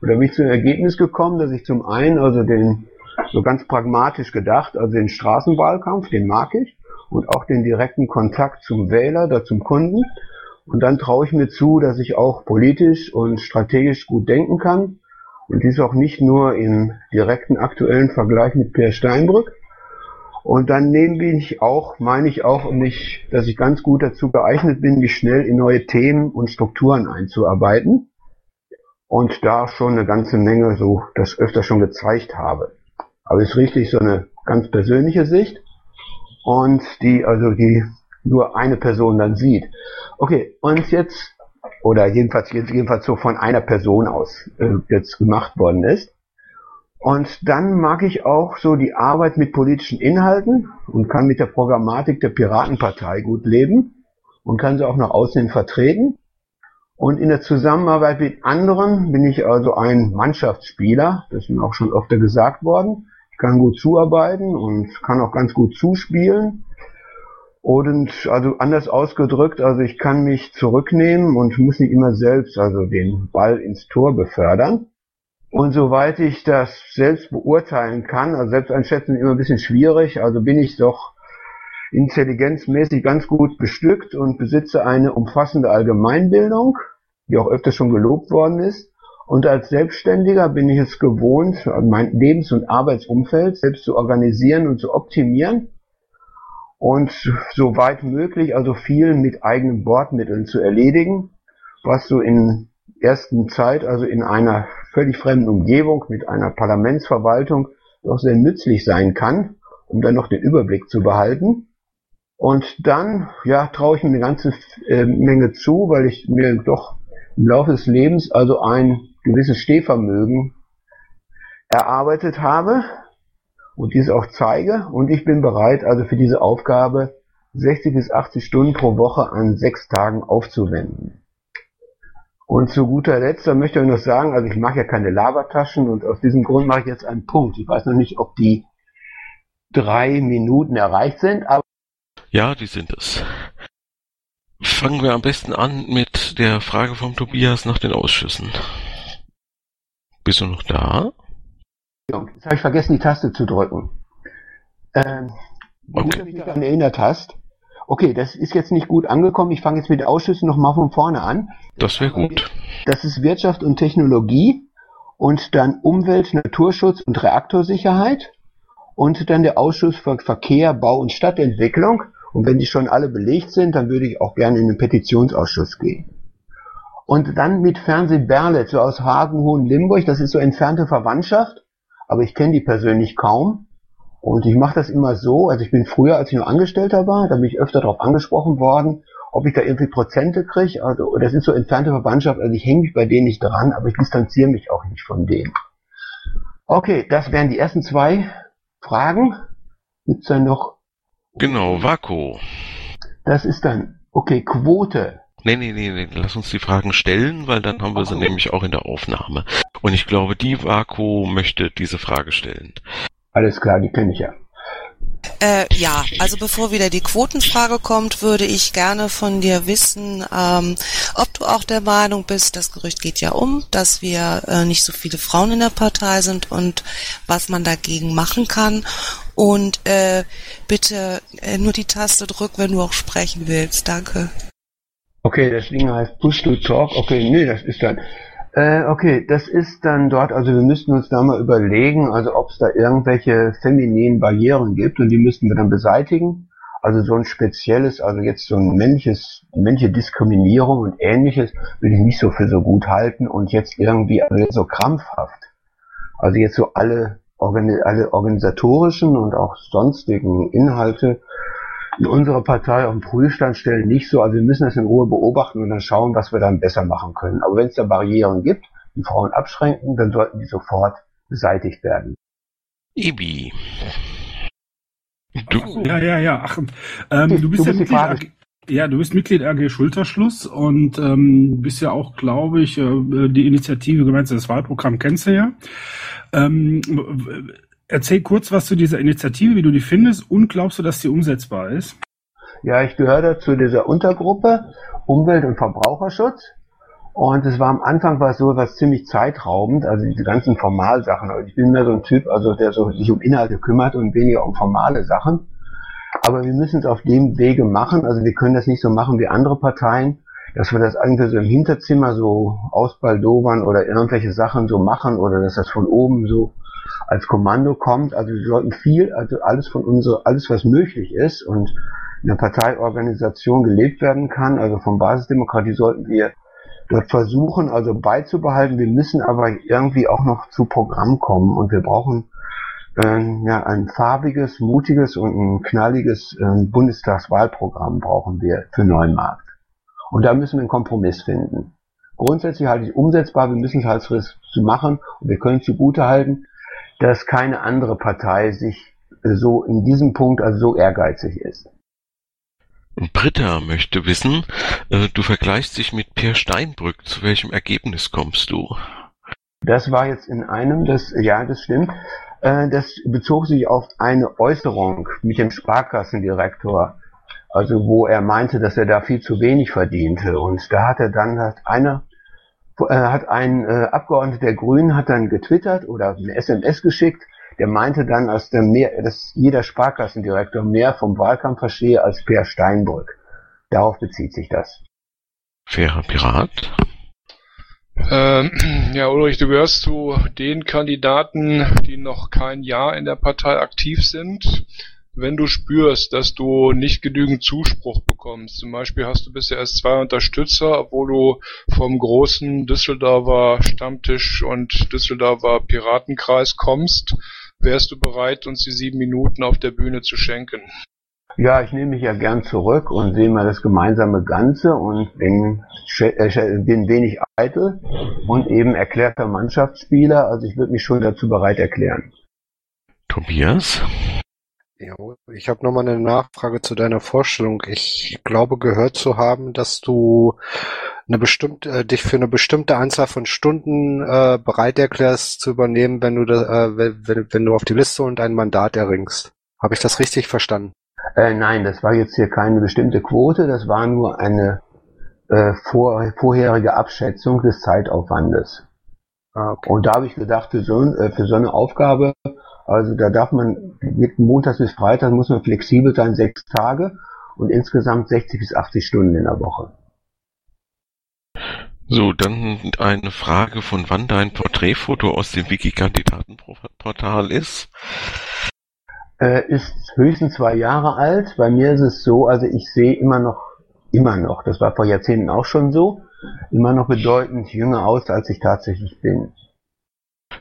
und da bin ich zu dem Ergebnis gekommen, dass ich zum einen also den so ganz pragmatisch gedacht, also den Straßenwahlkampf, den mag ich und auch den direkten Kontakt zum Wähler, da zum Kunden. Und dann traue ich mir zu, dass ich auch politisch und strategisch gut denken kann und dies auch nicht nur im direkten aktuellen Vergleich mit Peer Steinbrück, und dann nehme ich auch, meine ich auch mich, dass ich ganz gut dazu geeignet bin, mich schnell in neue Themen und Strukturen einzuarbeiten. Und da schon eine ganze Menge so das öfter schon gezeigt habe. Aber es ist richtig so eine ganz persönliche Sicht und die, also die nur eine Person dann sieht. Okay, und jetzt, oder jedenfalls, jedenfalls so von einer Person aus äh, jetzt gemacht worden ist. Und dann mag ich auch so die Arbeit mit politischen Inhalten und kann mit der Programmatik der Piratenpartei gut leben und kann sie auch nach außen hin vertreten. Und in der Zusammenarbeit mit anderen bin ich also ein Mannschaftsspieler, das ist mir auch schon öfter gesagt worden. Ich kann gut zuarbeiten und kann auch ganz gut zuspielen. Und also anders ausgedrückt, also ich kann mich zurücknehmen und muss nicht immer selbst also den Ball ins Tor befördern. Und soweit ich das selbst beurteilen kann, also selbst einschätzen immer ein bisschen schwierig, also bin ich doch intelligenzmäßig ganz gut bestückt und besitze eine umfassende Allgemeinbildung, die auch öfter schon gelobt worden ist. Und als Selbstständiger bin ich es gewohnt, mein Lebens- und Arbeitsumfeld selbst zu organisieren und zu optimieren und soweit möglich also viel mit eigenen Bordmitteln zu erledigen, was so in ersten Zeit, also in einer völlig fremden Umgebung mit einer Parlamentsverwaltung, doch sehr nützlich sein kann, um dann noch den Überblick zu behalten. Und dann, ja, traue ich mir eine ganze äh, Menge zu, weil ich mir doch im Laufe des Lebens also ein gewisses Stehvermögen erarbeitet habe und dies auch zeige. Und ich bin bereit, also für diese Aufgabe 60 bis 80 Stunden pro Woche an sechs Tagen aufzuwenden. Und zu guter Letzt, da möchte ich noch sagen, also ich mache ja keine Labertaschen und aus diesem Grund mache ich jetzt einen Punkt. Ich weiß noch nicht, ob die drei Minuten erreicht sind, aber Ja, die sind es. Fangen wir am besten an mit der Frage vom Tobias nach den Ausschüssen. Bist du noch da? Jetzt habe ich vergessen, die Taste zu drücken. Ähm, gut, dass du mich daran erinnert hast. Okay, das ist jetzt nicht gut angekommen. Ich fange jetzt mit den Ausschüssen nochmal von vorne an. Das wäre gut. Das ist Wirtschaft und Technologie und dann Umwelt, Naturschutz und Reaktorsicherheit und dann der Ausschuss für Verkehr, Bau und Stadtentwicklung. Und wenn die schon alle belegt sind, dann würde ich auch gerne in den Petitionsausschuss gehen. Und dann mit Fernseh Berlet, so aus Hagen, Hohen Limburg, das ist so entfernte Verwandtschaft, aber ich kenne die persönlich kaum. Und ich mache das immer so, also ich bin früher, als ich nur Angestellter war, da bin ich öfter darauf angesprochen worden, ob ich da irgendwie Prozente kriege. Also das ist so entfernte Verwandtschaft, also ich hänge mich bei denen nicht dran, aber ich distanziere mich auch nicht von denen. Okay, das wären die ersten zwei Fragen. Gibt's dann noch? Genau, Vaku. Das ist dann, okay, Quote. Nee, nee, nee, nee, lass uns die Fragen stellen, weil dann haben wir sie nämlich auch in der Aufnahme. Und ich glaube, die Vaku möchte diese Frage stellen. Alles klar, die kenne ich ja. Äh, ja, also bevor wieder die Quotenfrage kommt, würde ich gerne von dir wissen, ähm, ob du auch der Meinung bist, das Gerücht geht ja um, dass wir äh, nicht so viele Frauen in der Partei sind und was man dagegen machen kann. Und äh, bitte äh, nur die Taste drück, wenn du auch sprechen willst. Danke. Okay, das Ding heißt Push to Talk. Okay, nee, das ist dann. Äh, okay, das ist dann dort, also wir müssten uns da mal überlegen, also ob es da irgendwelche femininen Barrieren gibt und die müssten wir dann beseitigen. Also so ein spezielles, also jetzt so ein männliches, männliche Diskriminierung und ähnliches würde ich nicht so für so gut halten und jetzt irgendwie also so krampfhaft. Also jetzt so alle, alle organisatorischen und auch sonstigen Inhalte in unserer Partei auf den Prüfstand stellen nicht so. Also wir müssen das in Ruhe beobachten und dann schauen, was wir dann besser machen können. Aber wenn es da Barrieren gibt, die Frauen abschränken, dann sollten die sofort beseitigt werden. Ibi. Du, ja, ja, ja. Ach, ähm, du bist ja Mitglied AG, ja, du bist Mitglied AG Schulterschluss und ähm, bist ja auch, glaube ich, äh, die Initiative gemeinsames Wahlprogramm kennst du ja. Ähm, erzähl kurz was zu dieser Initiative, wie du die findest und glaubst du, dass die umsetzbar ist? Ja, ich gehöre da zu dieser Untergruppe Umwelt- und Verbraucherschutz. Und es war am Anfang war so was ziemlich zeitraubend, also diese ganzen Formalsachen. Also ich bin mehr so ein Typ, also der so sich um Inhalte kümmert und weniger um formale Sachen. Aber wir müssen es auf dem Wege machen. Also wir können das nicht so machen wie andere Parteien, dass wir das irgendwie so im Hinterzimmer so ausbaldowern oder irgendwelche Sachen so machen oder dass das von oben so als Kommando kommt. Also wir sollten viel, also alles von unserer, alles was möglich ist und in der Parteiorganisation gelebt werden kann, also von Basisdemokratie sollten wir dort versuchen, also beizubehalten. Wir müssen aber irgendwie auch noch zu Programm kommen und wir brauchen äh, ja, ein farbiges, mutiges und ein knalliges äh, Bundestagswahlprogramm brauchen wir für Neumarkt. Und da müssen wir einen Kompromiss finden. Grundsätzlich halte ich umsetzbar, wir müssen es halt zu machen und wir können zugute halten, dass keine andere Partei sich so in diesem Punkt also so ehrgeizig ist. Britta möchte wissen, äh, du vergleichst dich mit Per Steinbrück. Zu welchem Ergebnis kommst du? Das war jetzt in einem, das, ja, das stimmt. Äh, das bezog sich auf eine Äußerung mit dem Sparkassendirektor, also wo er meinte, dass er da viel zu wenig verdiente. Und da hat er dann hat einer, hat ein äh, Abgeordneter der Grünen hat dann getwittert oder eine SMS geschickt, der meinte dann, dass, der mehr, dass jeder Sparkassendirektor mehr vom Wahlkampf verstehe als Per Steinbrück. Darauf bezieht sich das. Fairer Pirat. Ähm, <clears throat> ja, Ulrich, du gehörst zu den Kandidaten, die noch kein Jahr in der Partei aktiv sind. Wenn du spürst, dass du nicht genügend Zuspruch bekommst, zum Beispiel hast du bisher erst zwei Unterstützer, obwohl du vom großen Düsseldorfer Stammtisch und Düsseldorfer Piratenkreis kommst, wärst du bereit, uns die sieben Minuten auf der Bühne zu schenken? Ja, ich nehme mich ja gern zurück und sehe mal das gemeinsame Ganze und bin, bin wenig eitel und eben erklärter Mannschaftsspieler. Also ich würde mich schon dazu bereit erklären. Tobias? Ja, ich habe nochmal eine Nachfrage zu deiner Vorstellung. Ich glaube gehört zu haben, dass du eine bestimmte, äh, dich für eine bestimmte Anzahl von Stunden äh, bereit erklärst zu übernehmen, wenn du da, äh, wenn, wenn du auf die Liste und ein Mandat erringst. Habe ich das richtig verstanden? Äh, nein, das war jetzt hier keine bestimmte Quote, das war nur eine äh, vor, vorherige Abschätzung des Zeitaufwandes. Ah, okay. Und da habe ich gedacht, für so, äh, für so eine Aufgabe, also da darf man mit Montags bis Freitag muss man flexibel sein, sechs Tage und insgesamt 60 bis 80 Stunden in der Woche. So, dann eine Frage, von wann dein Porträtfoto aus dem Wiki-Kandidatenportal ist. Äh, ist höchstens zwei Jahre alt. Bei mir ist es so, also ich sehe immer noch, immer noch, das war vor Jahrzehnten auch schon so, immer noch bedeutend jünger aus, als ich tatsächlich bin.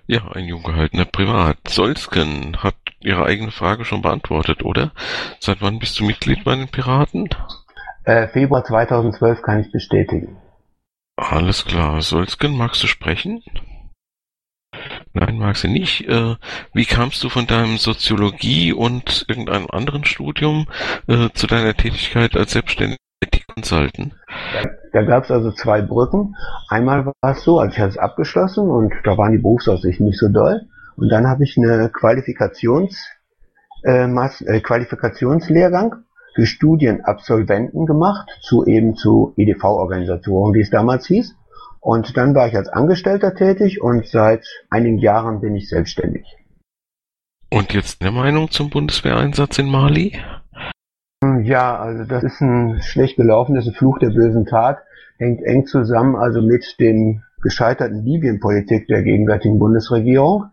Ja, ein jung gehaltener Privat. Solsken hat ihre eigene Frage schon beantwortet, oder? Seit wann bist du Mitglied bei den Piraten? Äh, Februar 2012 kann ich bestätigen. Alles klar. Solsken, magst du sprechen? Nein, mag sie nicht. Äh, wie kamst du von deinem Soziologie und irgendeinem anderen Studium äh, zu deiner Tätigkeit als selbstständiger? Da, gab es also zwei Brücken. Einmal war es so, als ich hatte es abgeschlossen und da waren die Berufsaussichten nicht so doll. Und dann habe ich eine Qualifikations, äh, Mas äh, Qualifikationslehrgang für Studienabsolventen gemacht, zu eben zu EDV-Organisationen, wie es damals hieß. Und dann war ich als Angestellter tätig und seit einigen Jahren bin ich selbstständig. Und jetzt eine Meinung zum Bundeswehreinsatz in Mali? Ja, also das ist ein schlecht gelaufen, das ist ein Fluch der bösen Tat, hängt eng zusammen also mit den gescheiterten Libyen-Politik der gegenwärtigen Bundesregierung.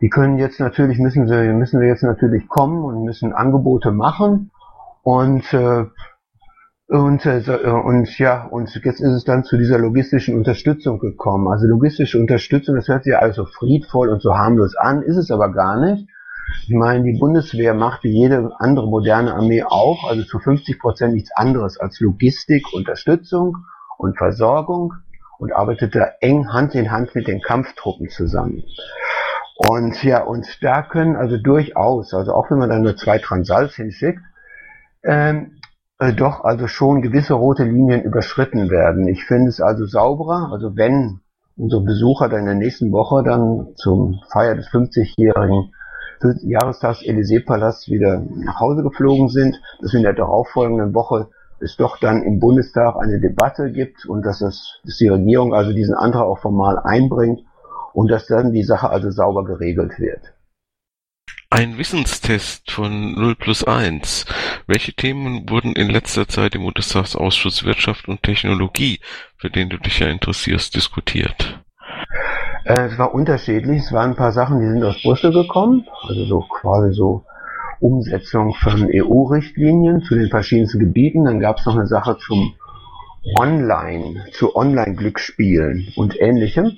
Die können jetzt natürlich, müssen sie, müssen wir jetzt natürlich kommen und müssen Angebote machen und äh, und, äh, und ja, und jetzt ist es dann zu dieser logistischen Unterstützung gekommen. Also logistische Unterstützung, das hört sich alles so friedvoll und so harmlos an, ist es aber gar nicht. Ich meine, die Bundeswehr macht wie jede andere moderne Armee auch, also zu 50 Prozent nichts anderes als Logistik, Unterstützung und Versorgung und arbeitet da eng Hand in Hand mit den Kampftruppen zusammen. Und ja, und da können also durchaus, also auch wenn man da nur zwei Transals hinschickt, ähm, äh, doch also schon gewisse rote Linien überschritten werden. Ich finde es also sauberer, also wenn unsere Besucher dann in der nächsten Woche dann zum Feier des 50-jährigen Jahrestags Élysée-Palast wieder nach Hause geflogen sind, dass in der darauffolgenden Woche es doch dann im Bundestag eine Debatte gibt und dass, es, dass die Regierung also diesen Antrag auch formal einbringt und dass dann die Sache also sauber geregelt wird. Ein Wissenstest von 0 plus 1. Welche Themen wurden in letzter Zeit im Bundestagsausschuss Wirtschaft und Technologie, für den du dich ja interessierst, diskutiert? Äh, es war unterschiedlich. Es waren ein paar Sachen, die sind aus Brüssel gekommen. Also so quasi so Umsetzung von EU-Richtlinien zu den verschiedensten Gebieten. Dann gab es noch eine Sache zum Online, zu Online-Glücksspielen und ähnlichem.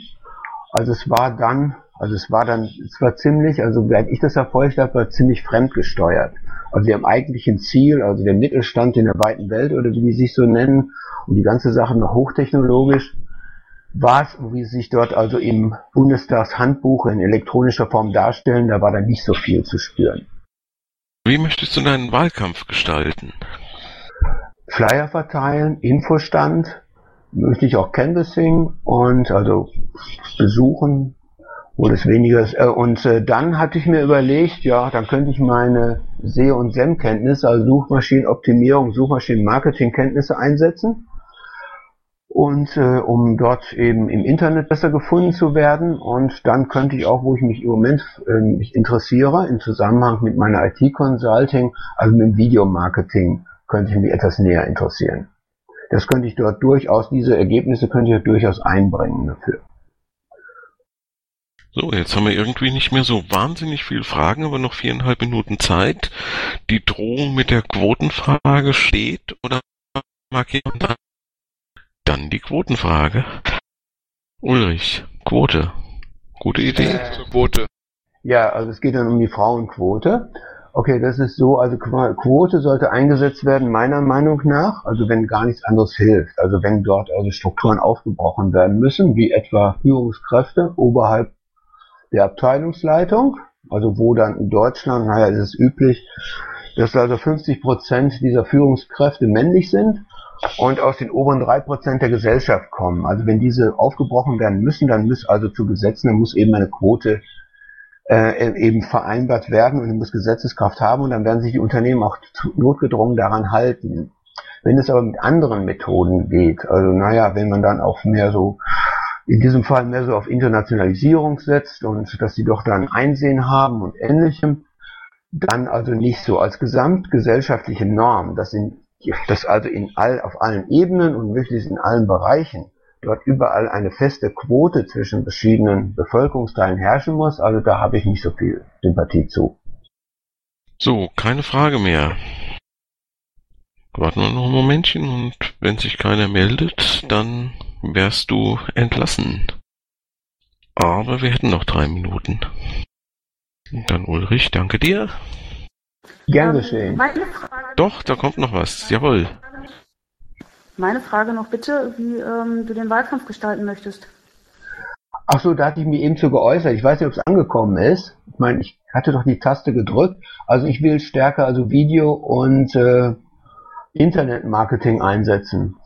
Also es war dann also es war dann, es war ziemlich, also während ich das erfolgt habe, war ziemlich fremdgesteuert. Also dem eigentlichen Ziel, also der Mittelstand in der weiten Welt oder wie die sich so nennen und die ganze Sache noch hochtechnologisch, war es, wie sie sich dort also im Bundestagshandbuch in elektronischer Form darstellen, da war dann nicht so viel zu spüren. Wie möchtest du deinen Wahlkampf gestalten? Flyer verteilen, Infostand, möchte ich auch Canvassing und also besuchen, wo das weniger ist. Äh, und äh, dann hatte ich mir überlegt, ja, dann könnte ich meine SEO- und SEM-Kenntnisse, also Suchmaschinenoptimierung, Suchmaschinenmarketing-Kenntnisse einsetzen. Und äh, um dort eben im Internet besser gefunden zu werden. Und dann könnte ich auch, wo ich mich im Moment äh, mich interessiere, im Zusammenhang mit meiner IT-Consulting, also mit dem Videomarketing, könnte ich mich etwas näher interessieren. Das könnte ich dort durchaus, diese Ergebnisse könnte ich durchaus einbringen dafür. So, jetzt haben wir irgendwie nicht mehr so wahnsinnig viele Fragen, aber noch viereinhalb Minuten Zeit. Die Drohung mit der Quotenfrage steht oder mag jemand dann die Quotenfrage? Ulrich, Quote. Gute Idee. Zur Quote. Ja, also es geht dann um die Frauenquote. Okay, das ist so, also Quote sollte eingesetzt werden, meiner Meinung nach, also wenn gar nichts anderes hilft. Also wenn dort also Strukturen aufgebrochen werden müssen, wie etwa Führungskräfte oberhalb der Abteilungsleitung, also wo dann in Deutschland, naja, ist es üblich, dass also 50 Prozent dieser Führungskräfte männlich sind und aus den oberen drei Prozent der Gesellschaft kommen. Also wenn diese aufgebrochen werden müssen, dann muss also zu Gesetzen, dann muss eben eine Quote äh, eben vereinbart werden und muss Gesetzeskraft haben und dann werden sich die Unternehmen auch notgedrungen daran halten. Wenn es aber mit anderen Methoden geht, also naja, wenn man dann auch mehr so in diesem Fall mehr so auf Internationalisierung setzt und dass sie doch dann Einsehen haben und ähnlichem, dann also nicht so als gesamtgesellschaftliche Norm, dass, in, dass also in all, auf allen Ebenen und möglichst in allen Bereichen dort überall eine feste Quote zwischen verschiedenen Bevölkerungsteilen herrschen muss, also da habe ich nicht so viel Sympathie zu. So, keine Frage mehr. Warten wir noch ein Momentchen und wenn sich keiner meldet, dann wärst du entlassen. Aber wir hätten noch drei Minuten. Dann Ulrich, danke dir. Gern geschehen. Meine Frage, Doch, da kommt noch was. Jawohl. meine Frage noch bitte, wie ähm, du den Wahlkampf gestalten möchtest. Ach so, da hatte ich mich eben zu geäußert. Ich weiß nicht, ob es angekommen ist. Ich meine, ich hatte doch die Taste gedrückt. Also ich will stärker also Video und äh, Internetmarketing einsetzen.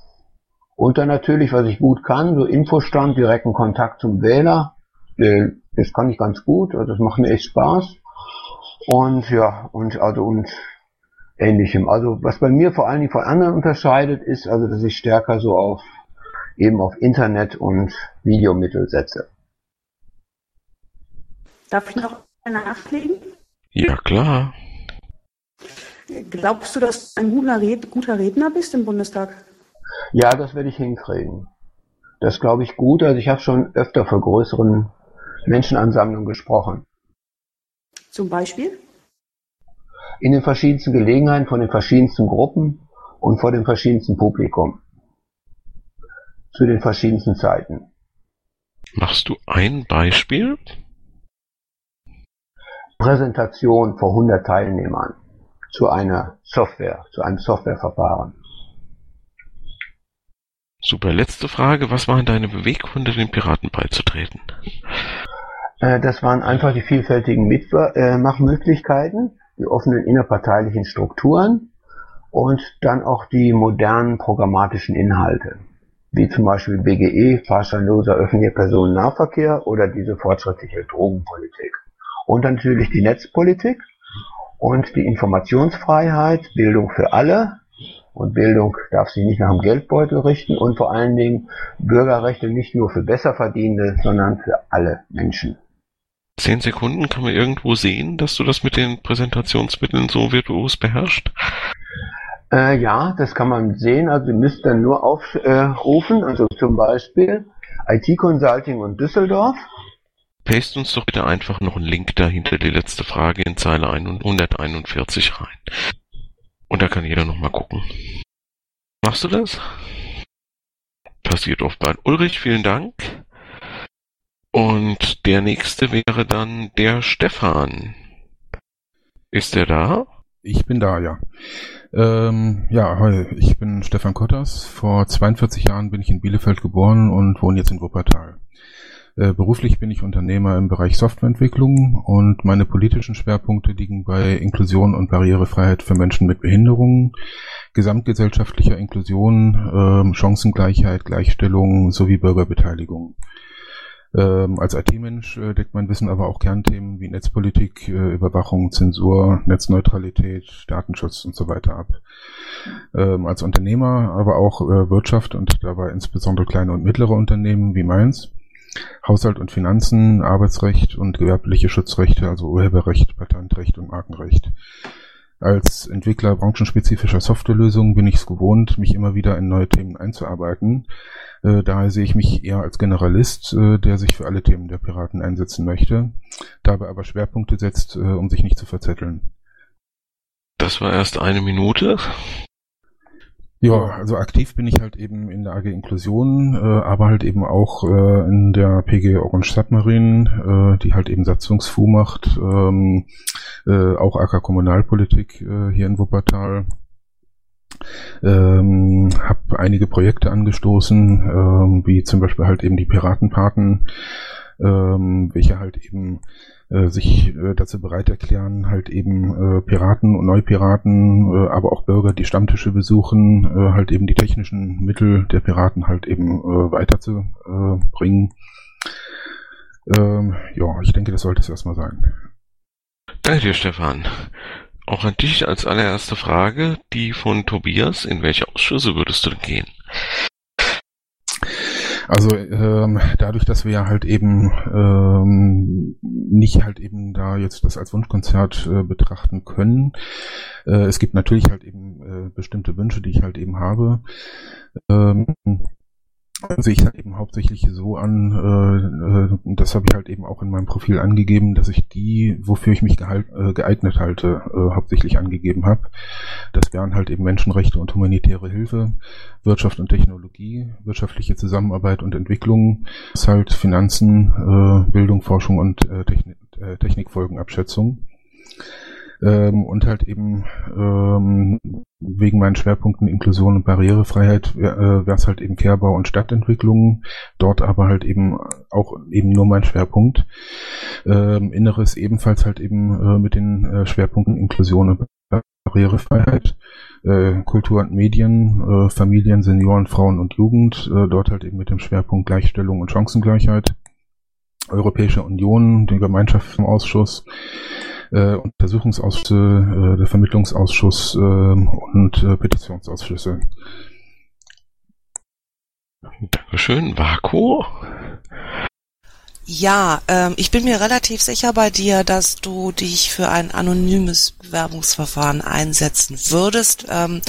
Und dann natürlich, was ich gut kann, so Infostand, direkten Kontakt zum Wähler. Äh, Das kann ich ganz gut, also das macht mir echt Spaß. Und ja, und also und ähnlichem. Also was bei mir vor allen Dingen von anderen unterscheidet, ist also, dass ich stärker so auf eben auf Internet und Videomittel setze. Darf ich noch nachlegen? Ja, klar. Glaubst du, dass du ein guter, Red guter Redner bist im Bundestag? Ja, das werde ich hinkriegen. Das glaube ich gut. Also ich habe schon öfter vor größeren Menschenansammlungen gesprochen. Zum Beispiel? In den verschiedensten Gelegenheiten, von den verschiedensten Gruppen und vor dem verschiedensten Publikum. Zu den verschiedensten Zeiten. Machst du ein Beispiel? Präsentation vor 100 Teilnehmern zu einer Software, zu einem Softwareverfahren. Super. Letzte Frage. Was waren deine Beweggründe, den Piraten beizutreten? Äh, Das waren einfach die vielfältigen Mitmachmöglichkeiten, die offenen innerparteilichen Strukturen und dann auch die modernen programmatischen Inhalte, wie zum Beispiel BGE, fahrscheinloser öffentlicher Personennahverkehr oder diese fortschrittliche Drogenpolitik. Und dann natürlich die Netzpolitik und die Informationsfreiheit, Bildung für alle und Bildung darf sich nicht nach dem Geldbeutel richten und vor allen Dingen Bürgerrechte nicht nur für Besserverdienende, sondern für alle Menschen. Zehn Sekunden kann man irgendwo sehen, dass du das mit den Präsentationsmitteln so virtuos beherrschst? Äh, ja, das kann man sehen. Also ihr müsst dann nur aufrufen, also zum Beispiel IT Consulting und Düsseldorf. Paste uns doch bitte einfach noch einen Link dahinter die letzte Frage in Zeile 141 rein. Und da kann jeder nochmal gucken. Machst du das? Passiert oft bald. Ulrich, vielen Dank. Und der nächste wäre dann der Stefan. Ist der da? Ich bin da, ja. Ähm, ja, hi, ich bin Stefan Kotters. Vor 42 Jahren bin ich in Bielefeld geboren und wohne jetzt in Wuppertal. Äh, beruflich bin ich Unternehmer im Bereich Softwareentwicklung und meine politischen Schwerpunkte liegen bei Inklusion und Barrierefreiheit für Menschen mit Behinderungen, gesamtgesellschaftlicher Inklusion, ähm, Chancengleichheit, Gleichstellung sowie Bürgerbeteiligung. Ähm, als IT-Mensch äh, deckt mein Wissen aber auch Kernthemen wie Netzpolitik, äh, Überwachung, Zensur, Netzneutralität, Datenschutz und so weiter ab. Ähm, als Unternehmer aber auch äh, Wirtschaft und dabei insbesondere kleine und mittlere Unternehmen wie meins, Haushalt und Finanzen, Arbeitsrecht und gewerbliche Schutzrechte, also Urheberrecht, Patentrecht und Markenrecht. Als Entwickler branchenspezifischer Softwarelösungen bin ich es gewohnt, mich immer wieder in neue Themen einzuarbeiten. Äh, daher sehe ich mich eher als Generalist, äh, der sich für alle Themen der Piraten einsetzen möchte, dabei aber Schwerpunkte setzt, äh, um sich nicht zu verzetteln. Das war erst eine Minute. Ja, also aktiv bin ich halt eben in der AG Inklusion, äh, aber halt eben auch äh, in der PG Orange Submarine, äh, die halt eben Satzungsfu macht, ähm, äh, auch AK Kommunalpolitik äh, hier in Wuppertal. Ähm, habe einige Projekte angestoßen, ähm, wie zum Beispiel halt eben die Piratenpaten, ähm, welche halt eben äh, sich äh, dazu bereit erklären, halt eben äh, Piraten und Neupiraten, äh, aber auch Bürger, die Stammtische besuchen, äh, halt eben die technischen Mittel der Piraten halt eben äh, weiterzubringen. Ähm, ja, ich denke, das sollte es erstmal sein. Danke dir, Stefan. Auch an dich als allererste Frage, die von Tobias. In welche Ausschüsse würdest du denn gehen? Also ähm, dadurch, dass wir ja halt eben ähm, nicht halt eben da jetzt das als Wunschkonzert äh, betrachten können. Äh, es gibt natürlich halt eben äh, bestimmte Wünsche, die ich halt eben habe. Ähm, sehe ich halt eben hauptsächlich so an, äh, äh, das habe ich halt eben auch in meinem Profil angegeben, dass ich die, wofür ich mich äh, geeignet halte, äh, hauptsächlich angegeben habe. Das wären halt eben Menschenrechte und humanitäre Hilfe, Wirtschaft und Technologie, wirtschaftliche Zusammenarbeit und Entwicklung, ist halt Finanzen, äh, Bildung, Forschung und äh, Technik, äh, Technikfolgenabschätzung. Ähm, und halt eben ähm, wegen meinen Schwerpunkten Inklusion und Barrierefreiheit wäre es halt eben Kehrbau und Stadtentwicklung, dort aber halt eben auch eben nur mein Schwerpunkt. Ähm, Inneres ebenfalls halt eben äh, mit den äh, Schwerpunkten Inklusion und Barrierefreiheit, äh, Kultur und Medien, äh, Familien, Senioren, Frauen und Jugend, äh, dort halt eben mit dem Schwerpunkt Gleichstellung und Chancengleichheit. Europäische Union, den Gemeinschaftsausschuss, äh, Untersuchungsausschüsse, äh, der Vermittlungsausschuss äh, und äh, Petitionsausschüsse. Dankeschön. Vaku? Ja, ähm, ich bin mir relativ sicher bei dir, dass du dich für ein anonymes Bewerbungsverfahren einsetzen würdest ähm,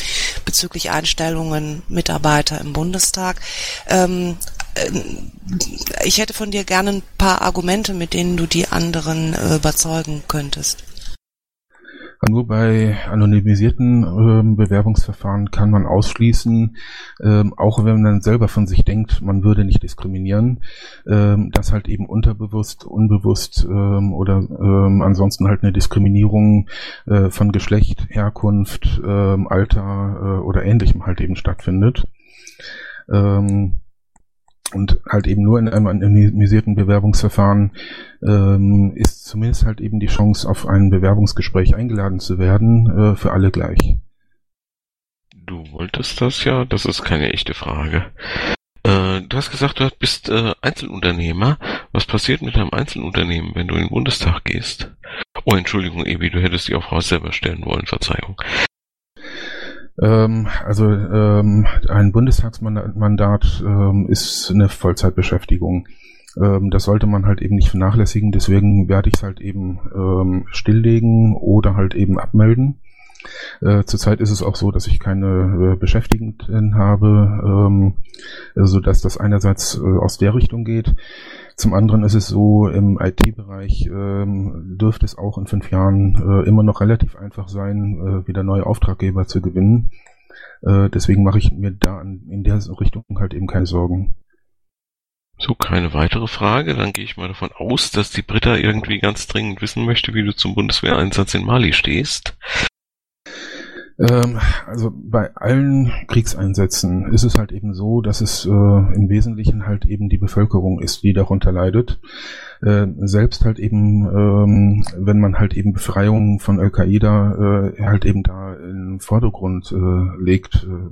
bezüglich Einstellungen Mitarbeiter im Bundestag. Ähm, äh, ich hätte von dir gerne ein paar Argumente, mit denen du die anderen äh, überzeugen könntest. Nur bei anonymisierten ähm, Bewerbungsverfahren kann man ausschließen, ähm, auch wenn man selber von sich denkt, man würde nicht diskriminieren, ähm, dass halt eben unterbewusst, unbewusst ähm, oder ähm, ansonsten halt eine Diskriminierung äh, von Geschlecht, Herkunft, ähm, Alter äh, oder ähnlichem halt eben stattfindet. Ähm, und halt eben nur in einem anonymisierten Bewerbungsverfahren ähm, ist zumindest halt eben die Chance, auf ein Bewerbungsgespräch eingeladen zu werden, äh, für alle gleich. Du wolltest das ja, das ist keine echte Frage. Äh, du hast gesagt, du bist äh, Einzelunternehmer. Was passiert mit deinem Einzelunternehmen, wenn du in den Bundestag gehst? Oh, Entschuldigung, Ebi, du hättest die auch raus selber stellen wollen, Verzeihung. Ähm, also ähm, ein Bundestagsmandat ähm, ist eine Vollzeitbeschäftigung. Ähm, das sollte man halt eben nicht vernachlässigen, deswegen werde ich es halt eben ähm, stilllegen oder halt eben abmelden. Äh, zurzeit ist es auch so, dass ich keine äh, Beschäftigten habe, ähm, so dass das einerseits äh, aus der Richtung geht. Zum anderen ist es so, im IT-Bereich ähm, dürfte es auch in fünf Jahren äh, immer noch relativ einfach sein, äh, wieder neue Auftraggeber zu gewinnen. Äh, deswegen mache ich mir da in der Richtung halt eben keine Sorgen. So, keine weitere Frage. Dann gehe ich mal davon aus, dass die Britta irgendwie ganz dringend wissen möchte, wie du zum Bundeswehreinsatz in Mali stehst. Ähm, also bei allen Kriegseinsätzen ist es halt eben so, dass es äh, im Wesentlichen halt eben die Bevölkerung ist, die darunter leidet. Äh, selbst halt eben, ähm, wenn man halt eben Befreiung von Al-Qaida äh, halt eben da in den Vordergrund äh, legt, äh,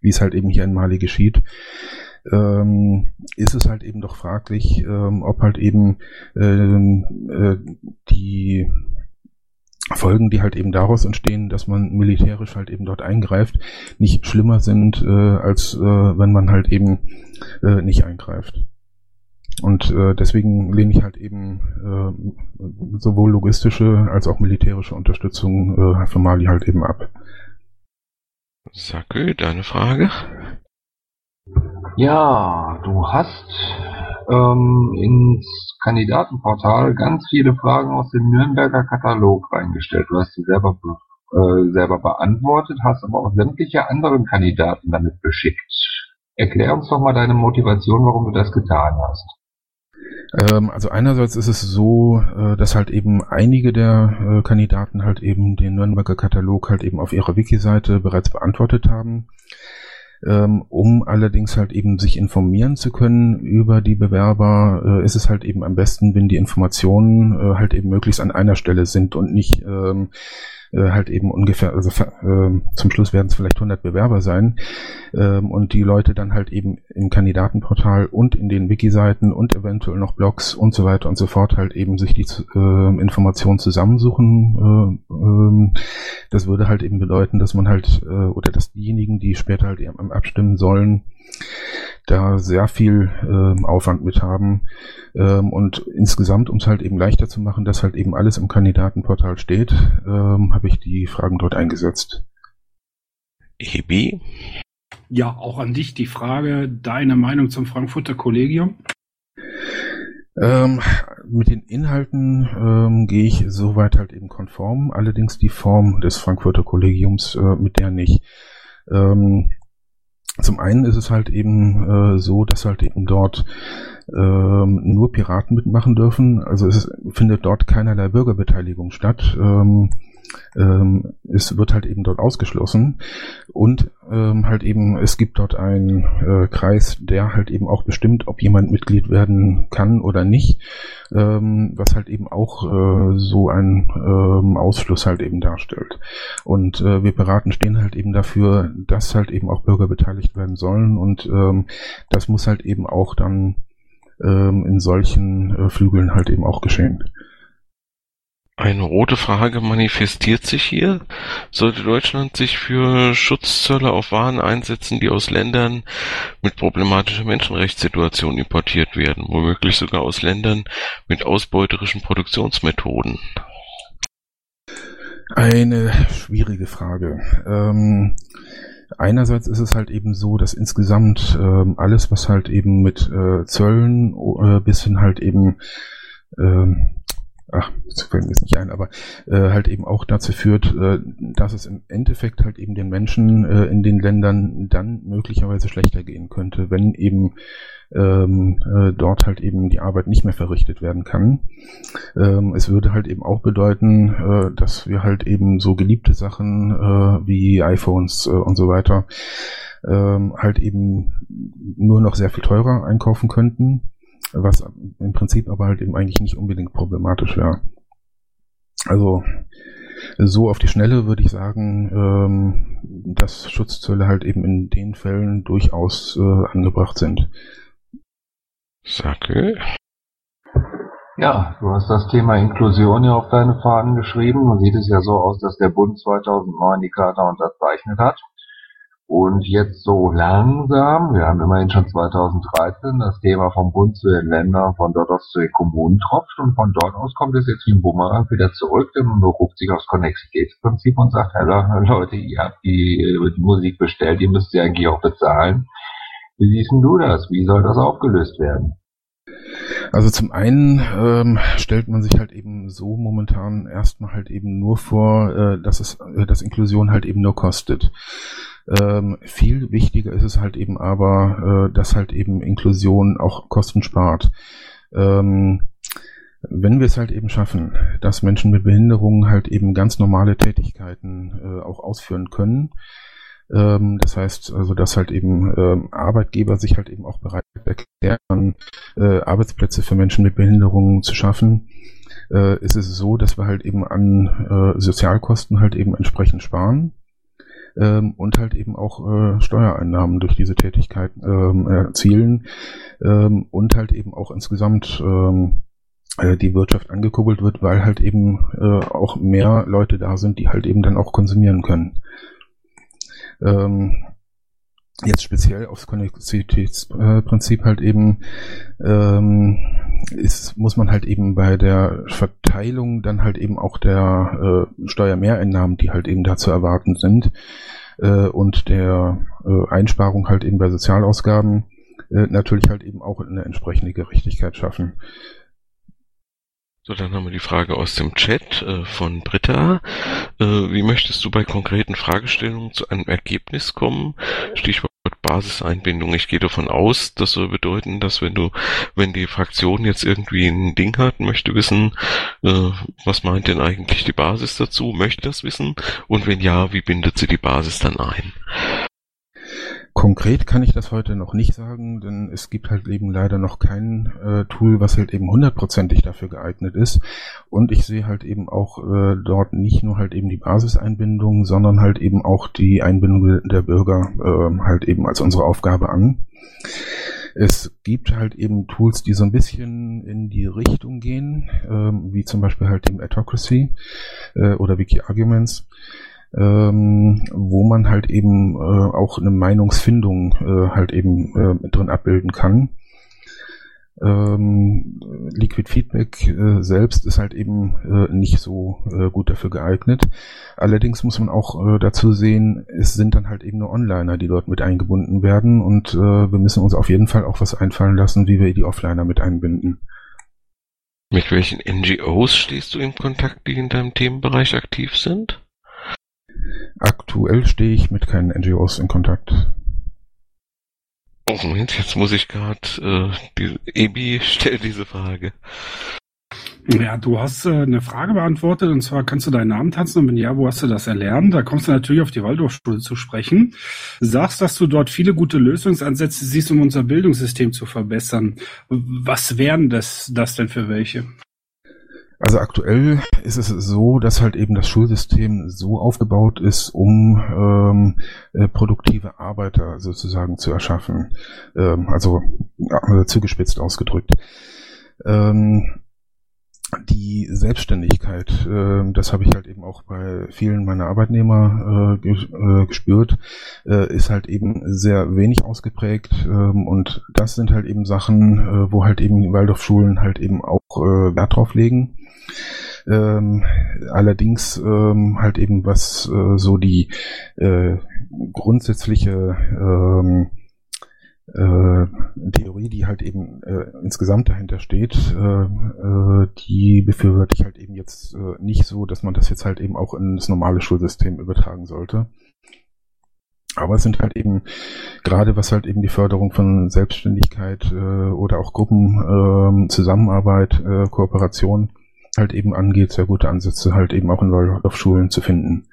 wie es halt eben hier in Mali geschieht, ähm, ist es halt eben doch fraglich, ähm, ob halt eben ähm, äh, die Folgen, die halt eben daraus entstehen, dass man militärisch halt eben dort eingreift, nicht schlimmer sind, äh, als äh, wenn man halt eben äh, nicht eingreift. Und äh, deswegen lehne ich halt eben äh, sowohl logistische als auch militärische Unterstützung äh, für Mali halt eben ab. Sakö, deine Frage? Ja, du hast ähm, ins Kandidatenportal ganz viele Fragen aus dem Nürnberger Katalog reingestellt. Du hast sie selber, äh, selber beantwortet, hast aber auch sämtliche anderen Kandidaten damit beschickt. Erklär uns doch mal deine Motivation, warum du das getan hast. Ähm, also einerseits ist es so, äh, dass halt eben einige der äh, Kandidaten halt eben den Nürnberger Katalog halt eben auf ihrer Wiki-Seite bereits beantwortet haben. Ähm, um allerdings halt eben sich informieren zu können über die Bewerber, äh, ist es halt eben am besten, wenn die Informationen äh, halt eben möglichst an einer Stelle sind und nicht ähm, äh, halt eben ungefähr, also äh, zum Schluss werden es vielleicht 100 Bewerber sein ähm, und die Leute dann halt eben im Kandidatenportal und in den Wiki-Seiten und eventuell noch Blogs und so weiter und so fort halt eben sich die äh, Informationen zusammensuchen. Äh, äh, das würde halt eben bedeuten, dass man halt äh, oder dass diejenigen, die später halt eben abstimmen sollen, da sehr viel ähm, Aufwand mit haben. Ähm, und insgesamt, um es halt eben leichter zu machen, dass halt eben alles im Kandidatenportal steht, ähm, habe ich die Fragen dort eingesetzt. Ebi? Ja, auch an dich die Frage, deine Meinung zum Frankfurter Kollegium? Ähm, mit den Inhalten ähm, gehe ich soweit halt eben konform, allerdings die Form des Frankfurter Kollegiums äh, mit der nicht. Ähm, zum einen ist es halt eben äh, so, dass halt eben dort ähm, nur Piraten mitmachen dürfen. Also es findet dort keinerlei Bürgerbeteiligung statt. Ähm, ähm, es wird halt eben dort ausgeschlossen und ähm, halt eben es gibt dort einen äh, Kreis, der halt eben auch bestimmt, ob jemand Mitglied werden kann oder nicht, ähm, was halt eben auch äh, so ein ähm, Ausschluss halt eben darstellt. Und äh, wir Piraten stehen halt eben dafür, dass halt eben auch Bürger beteiligt werden sollen und ähm, das muss halt eben auch dann ähm, in solchen äh, Flügeln halt eben auch geschehen. Eine rote Frage manifestiert sich hier. Sollte Deutschland sich für Schutzzölle auf Waren einsetzen, die aus Ländern mit problematischer Menschenrechtssituation importiert werden, womöglich sogar aus Ländern mit ausbeuterischen Produktionsmethoden? Eine schwierige Frage. Ähm, einerseits ist es halt eben so, dass insgesamt ähm, alles, was halt eben mit äh, Zöllen äh, bis hin halt eben ähm, ach, das fällt mir jetzt nicht ein, aber äh, halt eben auch dazu führt, äh, dass es im Endeffekt halt eben den Menschen äh, in den Ländern dann möglicherweise schlechter gehen könnte, wenn eben ähm, äh, dort halt eben die Arbeit nicht mehr verrichtet werden kann. Ähm, es würde halt eben auch bedeuten, äh, dass wir halt eben so geliebte Sachen äh, wie iPhones äh, und so weiter ähm, halt eben nur noch sehr viel teurer einkaufen könnten was im Prinzip aber halt eben eigentlich nicht unbedingt problematisch wäre. Also so auf die Schnelle würde ich sagen, ähm, dass Schutzzölle halt eben in den Fällen durchaus äh, angebracht sind. Sacke. Ja, du hast das Thema Inklusion ja auf deine Fahnen geschrieben. Man sieht es ja so aus, dass der Bund 2009 die Charta unterzeichnet hat. Und jetzt so langsam, wir haben immerhin schon 2013 das Thema vom Bund zu den Ländern, von dort aus zu den Kommunen tropft und von dort aus kommt es jetzt wie ein Bumerang wieder zurück, denn man beruft sich aufs Konnexitätsprinzip und sagt, hey, Leute, ihr habt die, äh, die Musik bestellt, ihr müsst sie eigentlich auch bezahlen. Wie siehst du das? Wie soll das aufgelöst werden? Also zum einen ähm, stellt man sich halt eben so momentan erstmal halt eben nur vor, äh, dass es, äh, dass Inklusion halt eben nur kostet. Ähm, viel wichtiger ist es halt eben aber, äh, dass halt eben Inklusion auch Kosten spart. Ähm, wenn wir es halt eben schaffen, dass Menschen mit Behinderungen halt eben ganz normale Tätigkeiten äh, auch ausführen können, ähm, das heißt also, dass halt eben ähm, Arbeitgeber sich halt eben auch bereit erklären, äh, Arbeitsplätze für Menschen mit Behinderungen zu schaffen, äh, ist es so, dass wir halt eben an äh, Sozialkosten halt eben entsprechend sparen ähm, und halt eben auch äh, Steuereinnahmen durch diese Tätigkeit ähm, erzielen ähm, und halt eben auch insgesamt ähm, äh, die Wirtschaft angekurbelt wird, weil halt eben äh, auch mehr Leute da sind, die halt eben dann auch konsumieren können. Ähm, jetzt speziell aufs Konnektivitätsprinzip halt eben ähm, ist, muss man halt eben bei der Verteilung dann halt eben auch der äh, Steuermehreinnahmen, die halt eben da zu erwarten sind, äh, und der äh, Einsparung halt eben bei Sozialausgaben äh, natürlich halt eben auch eine entsprechende Gerechtigkeit schaffen. So, dann haben wir die Frage aus dem Chat äh, von Britta. Äh, wie möchtest du bei konkreten Fragestellungen zu einem Ergebnis kommen? Stichwort Basiseinbindung. Ich gehe davon aus, das soll bedeuten, dass wenn du, wenn die Fraktion jetzt irgendwie ein Ding hat, möchte wissen, äh, was meint denn eigentlich die Basis dazu, möchte das wissen und wenn ja, wie bindet sie die Basis dann ein? Konkret kann ich das heute noch nicht sagen, denn es gibt halt eben leider noch kein äh, Tool, was halt eben hundertprozentig dafür geeignet ist. Und ich sehe halt eben auch äh, dort nicht nur halt eben die Basiseinbindung, sondern halt eben auch die Einbindung der Bürger äh, halt eben als unsere Aufgabe an. Es gibt halt eben Tools, die so ein bisschen in die Richtung gehen, ähm, wie zum Beispiel halt dem Autocracy äh, oder Wiki Arguments ähm, wo man halt eben äh, auch eine Meinungsfindung äh, halt eben äh, drin abbilden kann. Ähm, Liquid Feedback äh, selbst ist halt eben äh, nicht so äh, gut dafür geeignet. Allerdings muss man auch äh, dazu sehen, es sind dann halt eben nur Onliner, die dort mit eingebunden werden und äh, wir müssen uns auf jeden Fall auch was einfallen lassen, wie wir die Offliner mit einbinden. Mit welchen NGOs stehst du in Kontakt, die in deinem Themenbereich aktiv sind? Aktuell stehe ich mit keinen NGOs in Kontakt. Oh Moment, jetzt muss ich gerade, äh, die, Ebi stellt diese Frage. Ja, du hast äh, eine Frage beantwortet und zwar kannst du deinen Namen tanzen und wenn ja, wo hast du das erlernt? Da kommst du natürlich auf die Waldorfschule zu sprechen. Sagst, dass du dort viele gute Lösungsansätze siehst, um unser Bildungssystem zu verbessern. Was wären das, das denn für welche? Also aktuell ist es so, dass halt eben das Schulsystem so aufgebaut ist, um ähm, äh, produktive Arbeiter sozusagen zu erschaffen. Ähm, also ja, zugespitzt ausgedrückt. Ähm, die Selbstständigkeit, äh, das habe ich halt eben auch bei vielen meiner Arbeitnehmer äh, äh, gespürt, äh, ist halt eben sehr wenig ausgeprägt ähm, und das sind halt eben Sachen, äh, wo halt eben Waldorfschulen halt eben auch äh, Wert drauf legen. Ähm, allerdings ähm, halt eben was äh, so die äh, grundsätzliche ähm, äh, Theorie, die halt eben äh, insgesamt dahinter steht, äh, äh, die befürworte ich halt eben jetzt äh, nicht so, dass man das jetzt halt eben auch ins normale Schulsystem übertragen sollte. Aber es sind halt eben, gerade was halt eben die Förderung von Selbstständigkeit äh, oder auch Gruppenzusammenarbeit, äh, äh, Kooperation halt eben angeht, sehr gute Ansätze halt eben auch in Waldorfschulen zu finden.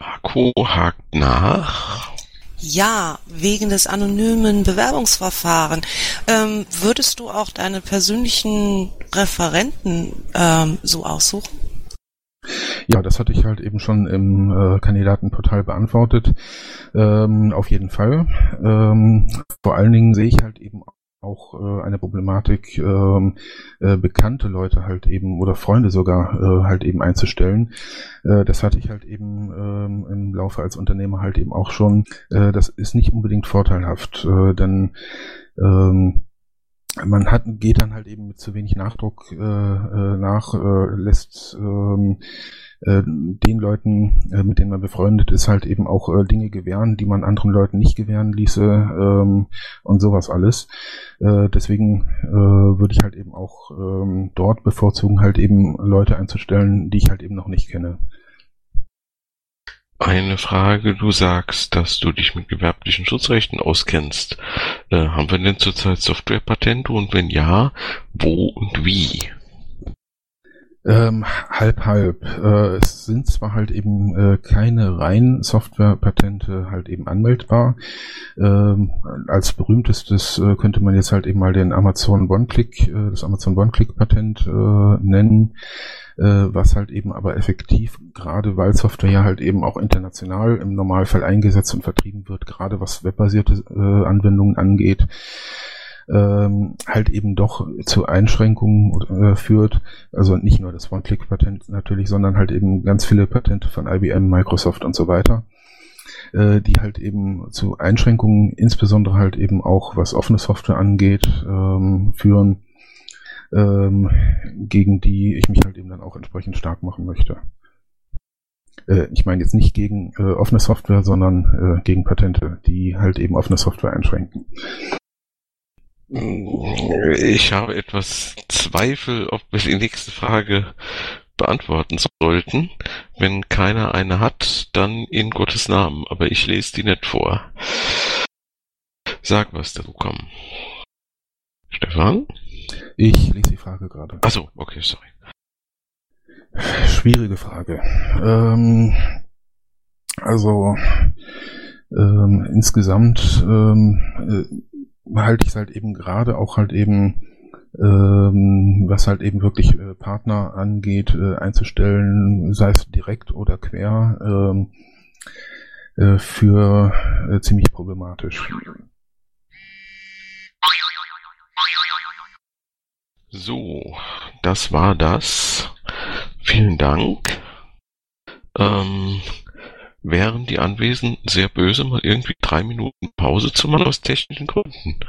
Marco hakt nach. Ja, wegen des anonymen Bewerbungsverfahrens. Ähm, würdest du auch deine persönlichen Referenten ähm, so aussuchen? Ja, das hatte ich halt eben schon im äh, Kandidatenportal beantwortet. Ähm, auf jeden Fall. Ähm, vor allen Dingen sehe ich halt eben auch äh, eine Problematik, ähm, äh, bekannte Leute halt eben oder Freunde sogar äh, halt eben einzustellen. Äh, das hatte ich halt eben ähm, im Laufe als Unternehmer halt eben auch schon. Äh, das ist nicht unbedingt vorteilhaft, äh, denn ähm, man hat, geht dann halt eben mit zu wenig Nachdruck äh, äh, nach, äh, lässt ähm, äh, den Leuten, äh, mit denen man befreundet ist, halt eben auch äh, Dinge gewähren, die man anderen Leuten nicht gewähren ließe ähm, und sowas alles. Äh, deswegen äh, würde ich halt eben auch ähm, dort bevorzugen, halt eben Leute einzustellen, die ich halt eben noch nicht kenne. Eine Frage, du sagst, dass du dich mit gewerblichen Schutzrechten auskennst. Äh, haben wir denn zurzeit Softwarepatente und wenn ja, wo und wie? Ähm, halb halb. Äh, es sind zwar halt eben äh, keine rein Softwarepatente halt eben anmeldbar. Ähm, als berühmtestes äh, könnte man jetzt halt eben mal den Amazon One-Click, äh, das Amazon One-Click-Patent äh, nennen, äh, was halt eben aber effektiv, gerade weil Software ja halt eben auch international im Normalfall eingesetzt und vertrieben wird, gerade was webbasierte Anwendungen angeht, ähm, halt eben doch zu Einschränkungen äh, führt. Also nicht nur das One-Click-Patent natürlich, sondern halt eben ganz viele Patente von IBM, Microsoft und so weiter, äh, die halt eben zu Einschränkungen, insbesondere halt eben auch was offene Software angeht, ähm, führen, ähm, gegen die ich mich halt eben dann auch entsprechend stark machen möchte. Äh, ich meine jetzt nicht gegen äh, offene Software, sondern äh, gegen Patente, die halt eben offene Software einschränken. Ich habe etwas Zweifel, ob wir die nächste Frage beantworten sollten. Wenn keiner eine hat, dann in Gottes Namen, aber ich lese die nicht vor. Sag was dazu, komm. Stefan? Ich lese die Frage gerade. Achso, okay, sorry. Schwierige Frage. Ähm, also ähm, insgesamt ähm, halte ich es halt eben gerade auch halt eben, ähm, was halt eben wirklich äh, Partner angeht, äh, einzustellen, sei es direkt oder quer, ähm, äh, für äh, ziemlich problematisch. So, das war das. Vielen Dank. Ähm, wären die Anwesenden sehr böse, mal irgendwie drei Minuten Pause zu machen aus technischen Gründen.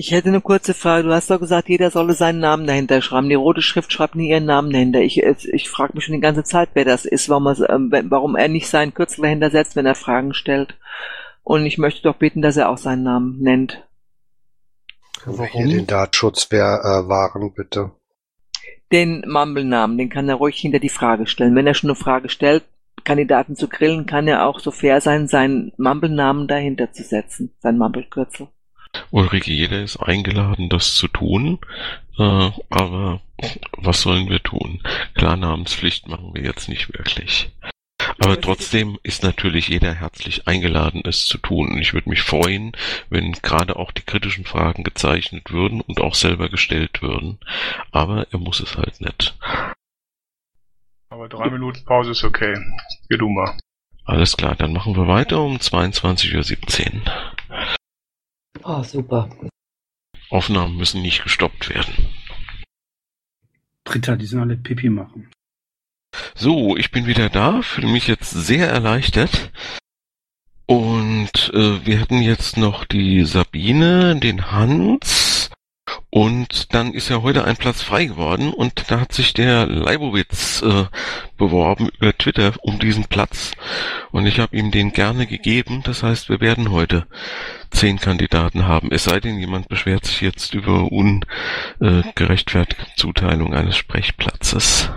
Ich hätte eine kurze Frage. Du hast doch gesagt, jeder solle seinen Namen dahinter schreiben. Die rote Schrift schreibt nie ihren Namen dahinter. Ich, ich frage mich schon die ganze Zeit, wer das ist, warum, er, ähm, warum er nicht seinen Kürzel dahinter setzt, wenn er Fragen stellt. Und ich möchte doch bitten, dass er auch seinen Namen nennt. Warum? Hier den Datenschutz wer äh, wahren, bitte. Den Mumble-Namen, den kann er ruhig hinter die Frage stellen. Wenn er schon eine Frage stellt, Kandidaten zu grillen, kann er auch so fair sein, seinen Mumble-Namen dahinter zu setzen, sein Mumble-Kürzel. Ulrike, jeder ist eingeladen, das zu tun, äh, aber was sollen wir tun? Klar, Namenspflicht machen wir jetzt nicht wirklich. Aber trotzdem ist natürlich jeder herzlich eingeladen, es zu tun. Und ich würde mich freuen, wenn gerade auch die kritischen Fragen gezeichnet würden und auch selber gestellt würden. Aber er muss es halt nicht. Aber drei Minuten Pause ist okay. Geh du mal. Alles klar, dann machen wir weiter um 22.17 Uhr. Ah, super. Aufnahmen müssen nicht gestoppt werden. Britta, die sind alle Pipi machen. So, ich bin wieder da, fühle mich jetzt sehr erleichtert. Und äh, wir hatten jetzt noch die Sabine, den Hans und dann ist ja heute ein Platz frei geworden und da hat sich der Leibowitz äh, beworben über Twitter um diesen Platz und ich habe ihm den gerne gegeben. Das heißt, wir werden heute zehn Kandidaten haben. Es sei denn, jemand beschwert sich jetzt über ungerechtfertigte Zuteilung eines Sprechplatzes.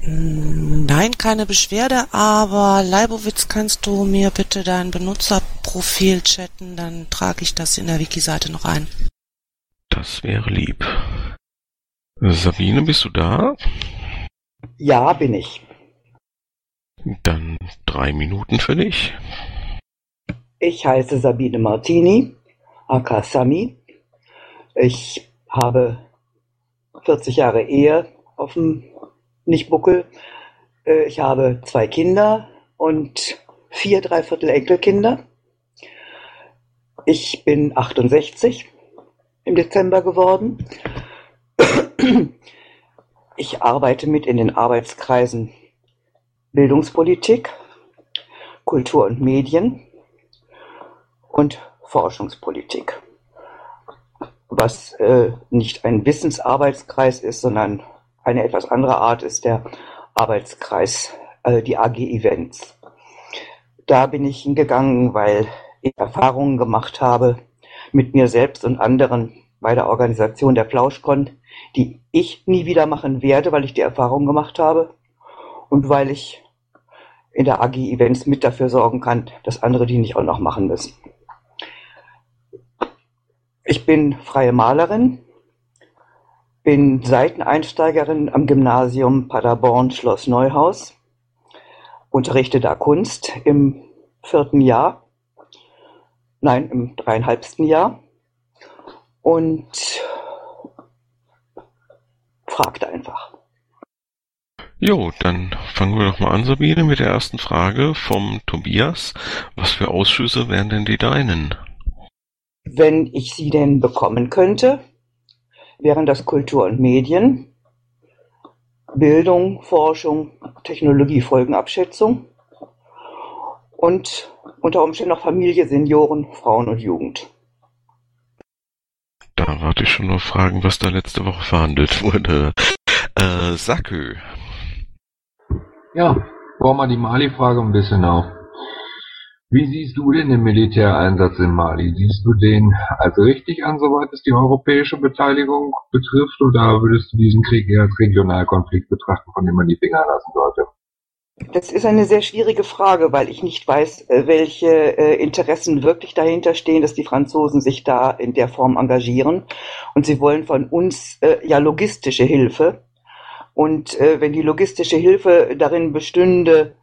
Nein, keine Beschwerde, aber Leibowitz, kannst du mir bitte dein Benutzerprofil chatten, dann trage ich das in der Wiki-Seite noch ein. Das wäre lieb. Sabine, bist du da? Ja, bin ich. Dann drei Minuten für dich. Ich heiße Sabine Martini, aka Sami. Ich habe 40 Jahre Ehe auf dem Nichtbuckel. Äh, Ich habe zwei Kinder und vier Dreiviertel Enkelkinder. Ich bin 68 im Dezember geworden. Ich arbeite mit in den Arbeitskreisen Bildungspolitik, Kultur und Medien und Forschungspolitik. Was äh, nicht ein Wissensarbeitskreis ist, sondern eine etwas andere Art ist der Arbeitskreis, äh, die AG Events. Da bin ich hingegangen, weil ich Erfahrungen gemacht habe mit mir selbst und anderen bei der Organisation der Plauschkon, die ich nie wieder machen werde, weil ich die Erfahrung gemacht habe und weil ich in der AG Events mit dafür sorgen kann, dass andere die nicht auch noch machen müssen. Ich bin freie Malerin, bin Seiteneinsteigerin am Gymnasium Paderborn Schloss Neuhaus, unterrichte da Kunst im vierten Jahr, nein, im dreieinhalbsten Jahr und fragt einfach. Jo, dann fangen wir doch mal an, Sabine, mit der ersten Frage vom Tobias. Was für Ausschüsse wären denn die deinen? Wenn ich sie denn bekommen könnte, wären das Kultur und Medien, Bildung, Forschung, Technologiefolgenabschätzung und unter Umständen noch Familie, Senioren, Frauen und Jugend. Da warte ich schon auf Fragen, was da letzte Woche verhandelt <laughs> wurde. Äh, Sakö. Ja, bauen wir die Mali-Frage ein bisschen auf. Wie siehst du denn den Militäreinsatz in Mali? Siehst du den als richtig an, soweit es die europäische Beteiligung betrifft, oder würdest du diesen Krieg eher als Regionalkonflikt betrachten, von dem man die Finger lassen sollte? Das ist eine sehr schwierige Frage, weil ich nicht weiß, äh, welche äh, Interessen wirklich dahinter stehen, dass die Franzosen sich da in der Form engagieren. Und sie wollen von uns äh, ja logistische Hilfe. Und wenn die logistische Hilfe darin bestünde,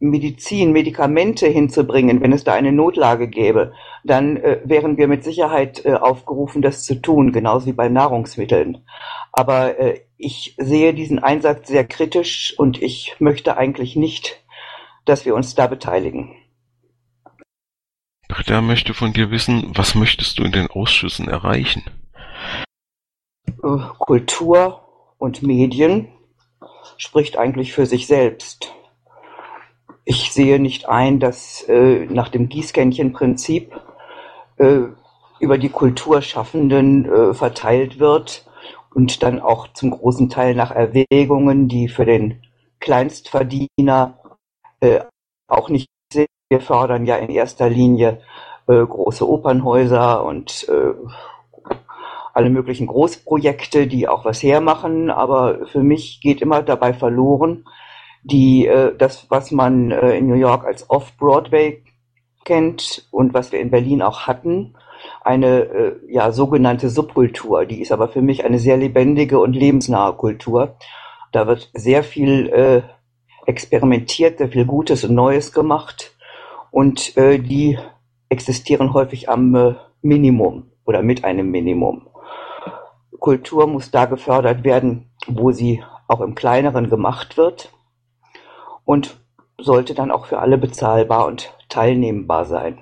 Medizin, Medikamente hinzubringen, wenn es da eine Notlage gäbe, dann äh, wären wir mit Sicherheit äh, aufgerufen, das zu tun, genauso wie bei Nahrungsmitteln. Aber äh, ich sehe diesen Einsatz sehr kritisch und ich möchte eigentlich nicht, dass wir uns da beteiligen. Britta möchte von dir wissen, was möchtest du in den Ausschüssen erreichen? Äh, Kultur und Medien spricht eigentlich für sich selbst. Ich sehe nicht ein, dass äh, nach dem Gießkännchenprinzip äh, über die Kulturschaffenden äh, verteilt wird und dann auch zum großen Teil nach Erwägungen, die für den Kleinstverdiener äh, auch nicht sind. Wir fördern ja in erster Linie äh, große Opernhäuser und äh, alle möglichen Großprojekte, die auch was hermachen, aber für mich geht immer dabei verloren, die äh, das, was man äh, in New York als Off-Broadway kennt und was wir in Berlin auch hatten, eine äh, ja sogenannte Subkultur. Die ist aber für mich eine sehr lebendige und lebensnahe Kultur. Da wird sehr viel äh, experimentiert, sehr viel Gutes und Neues gemacht und äh, die existieren häufig am äh, Minimum oder mit einem Minimum. Kultur muss da gefördert werden, wo sie auch im kleineren gemacht wird und sollte dann auch für alle bezahlbar und teilnehmbar sein.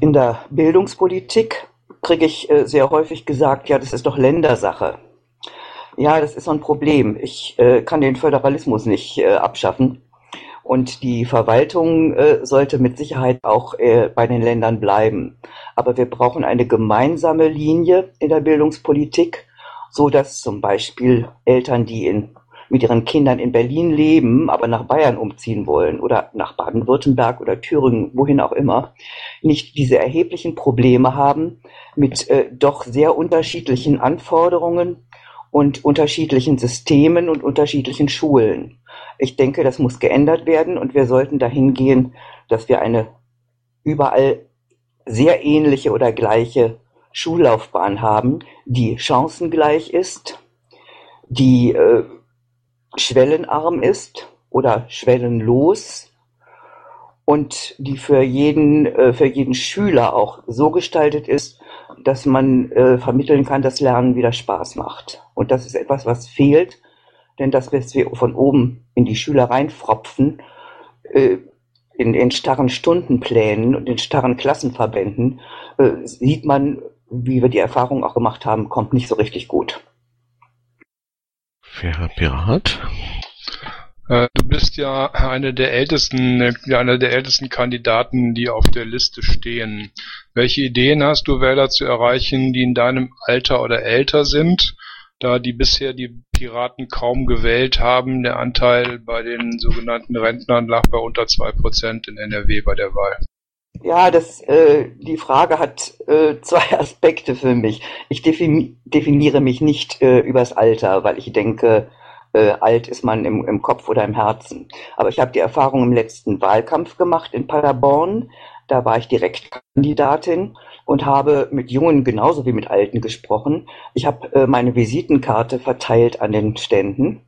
In der Bildungspolitik kriege ich äh, sehr häufig gesagt, ja, das ist doch Ländersache. Ja, das ist so ein Problem. Ich äh, kann den Föderalismus nicht äh, abschaffen. Und die Verwaltung sollte mit Sicherheit auch bei den Ländern bleiben. Aber wir brauchen eine gemeinsame Linie in der Bildungspolitik, so dass zum Beispiel Eltern, die in, mit ihren Kindern in Berlin leben, aber nach Bayern umziehen wollen oder nach Baden-Württemberg oder Thüringen, wohin auch immer, nicht diese erheblichen Probleme haben mit äh, doch sehr unterschiedlichen Anforderungen und unterschiedlichen Systemen und unterschiedlichen Schulen. Ich denke, das muss geändert werden und wir sollten dahin gehen, dass wir eine überall sehr ähnliche oder gleiche Schullaufbahn haben, die chancengleich ist, die äh, schwellenarm ist oder schwellenlos und die für jeden, äh, für jeden Schüler auch so gestaltet ist, dass man äh, vermitteln kann, dass Lernen wieder Spaß macht. Und das ist etwas, was fehlt, denn das, was wir von oben in die Schüler reinfropfen, äh, in den starren Stundenplänen und den starren Klassenverbänden, sieht man, wie wir die Erfahrung auch gemacht haben, kommt nicht so richtig gut. Fairer Pirat. Äh, du bist ja eine der ältesten, einer der ältesten Kandidaten, die auf der Liste stehen. Welche Ideen hast du, Wähler zu erreichen, die in deinem Alter oder älter sind? Da die bisher die Piraten kaum gewählt haben, der Anteil bei den sogenannten Rentnern lag bei unter zwei Prozent in NRW bei der Wahl. Ja, das, äh, die Frage hat äh, zwei <laughs> Aspekte für mich. Ich defini definiere mich nicht äh, übers Alter, weil ich denke, äh, alt ist man im, im Kopf oder im Herzen. Aber ich habe die Erfahrung im letzten Wahlkampf gemacht in Paderborn. Da war ich Direktkandidatin und habe mit Jungen genauso wie mit Alten gesprochen. Ich habe äh, meine Visitenkarte verteilt an den Ständen,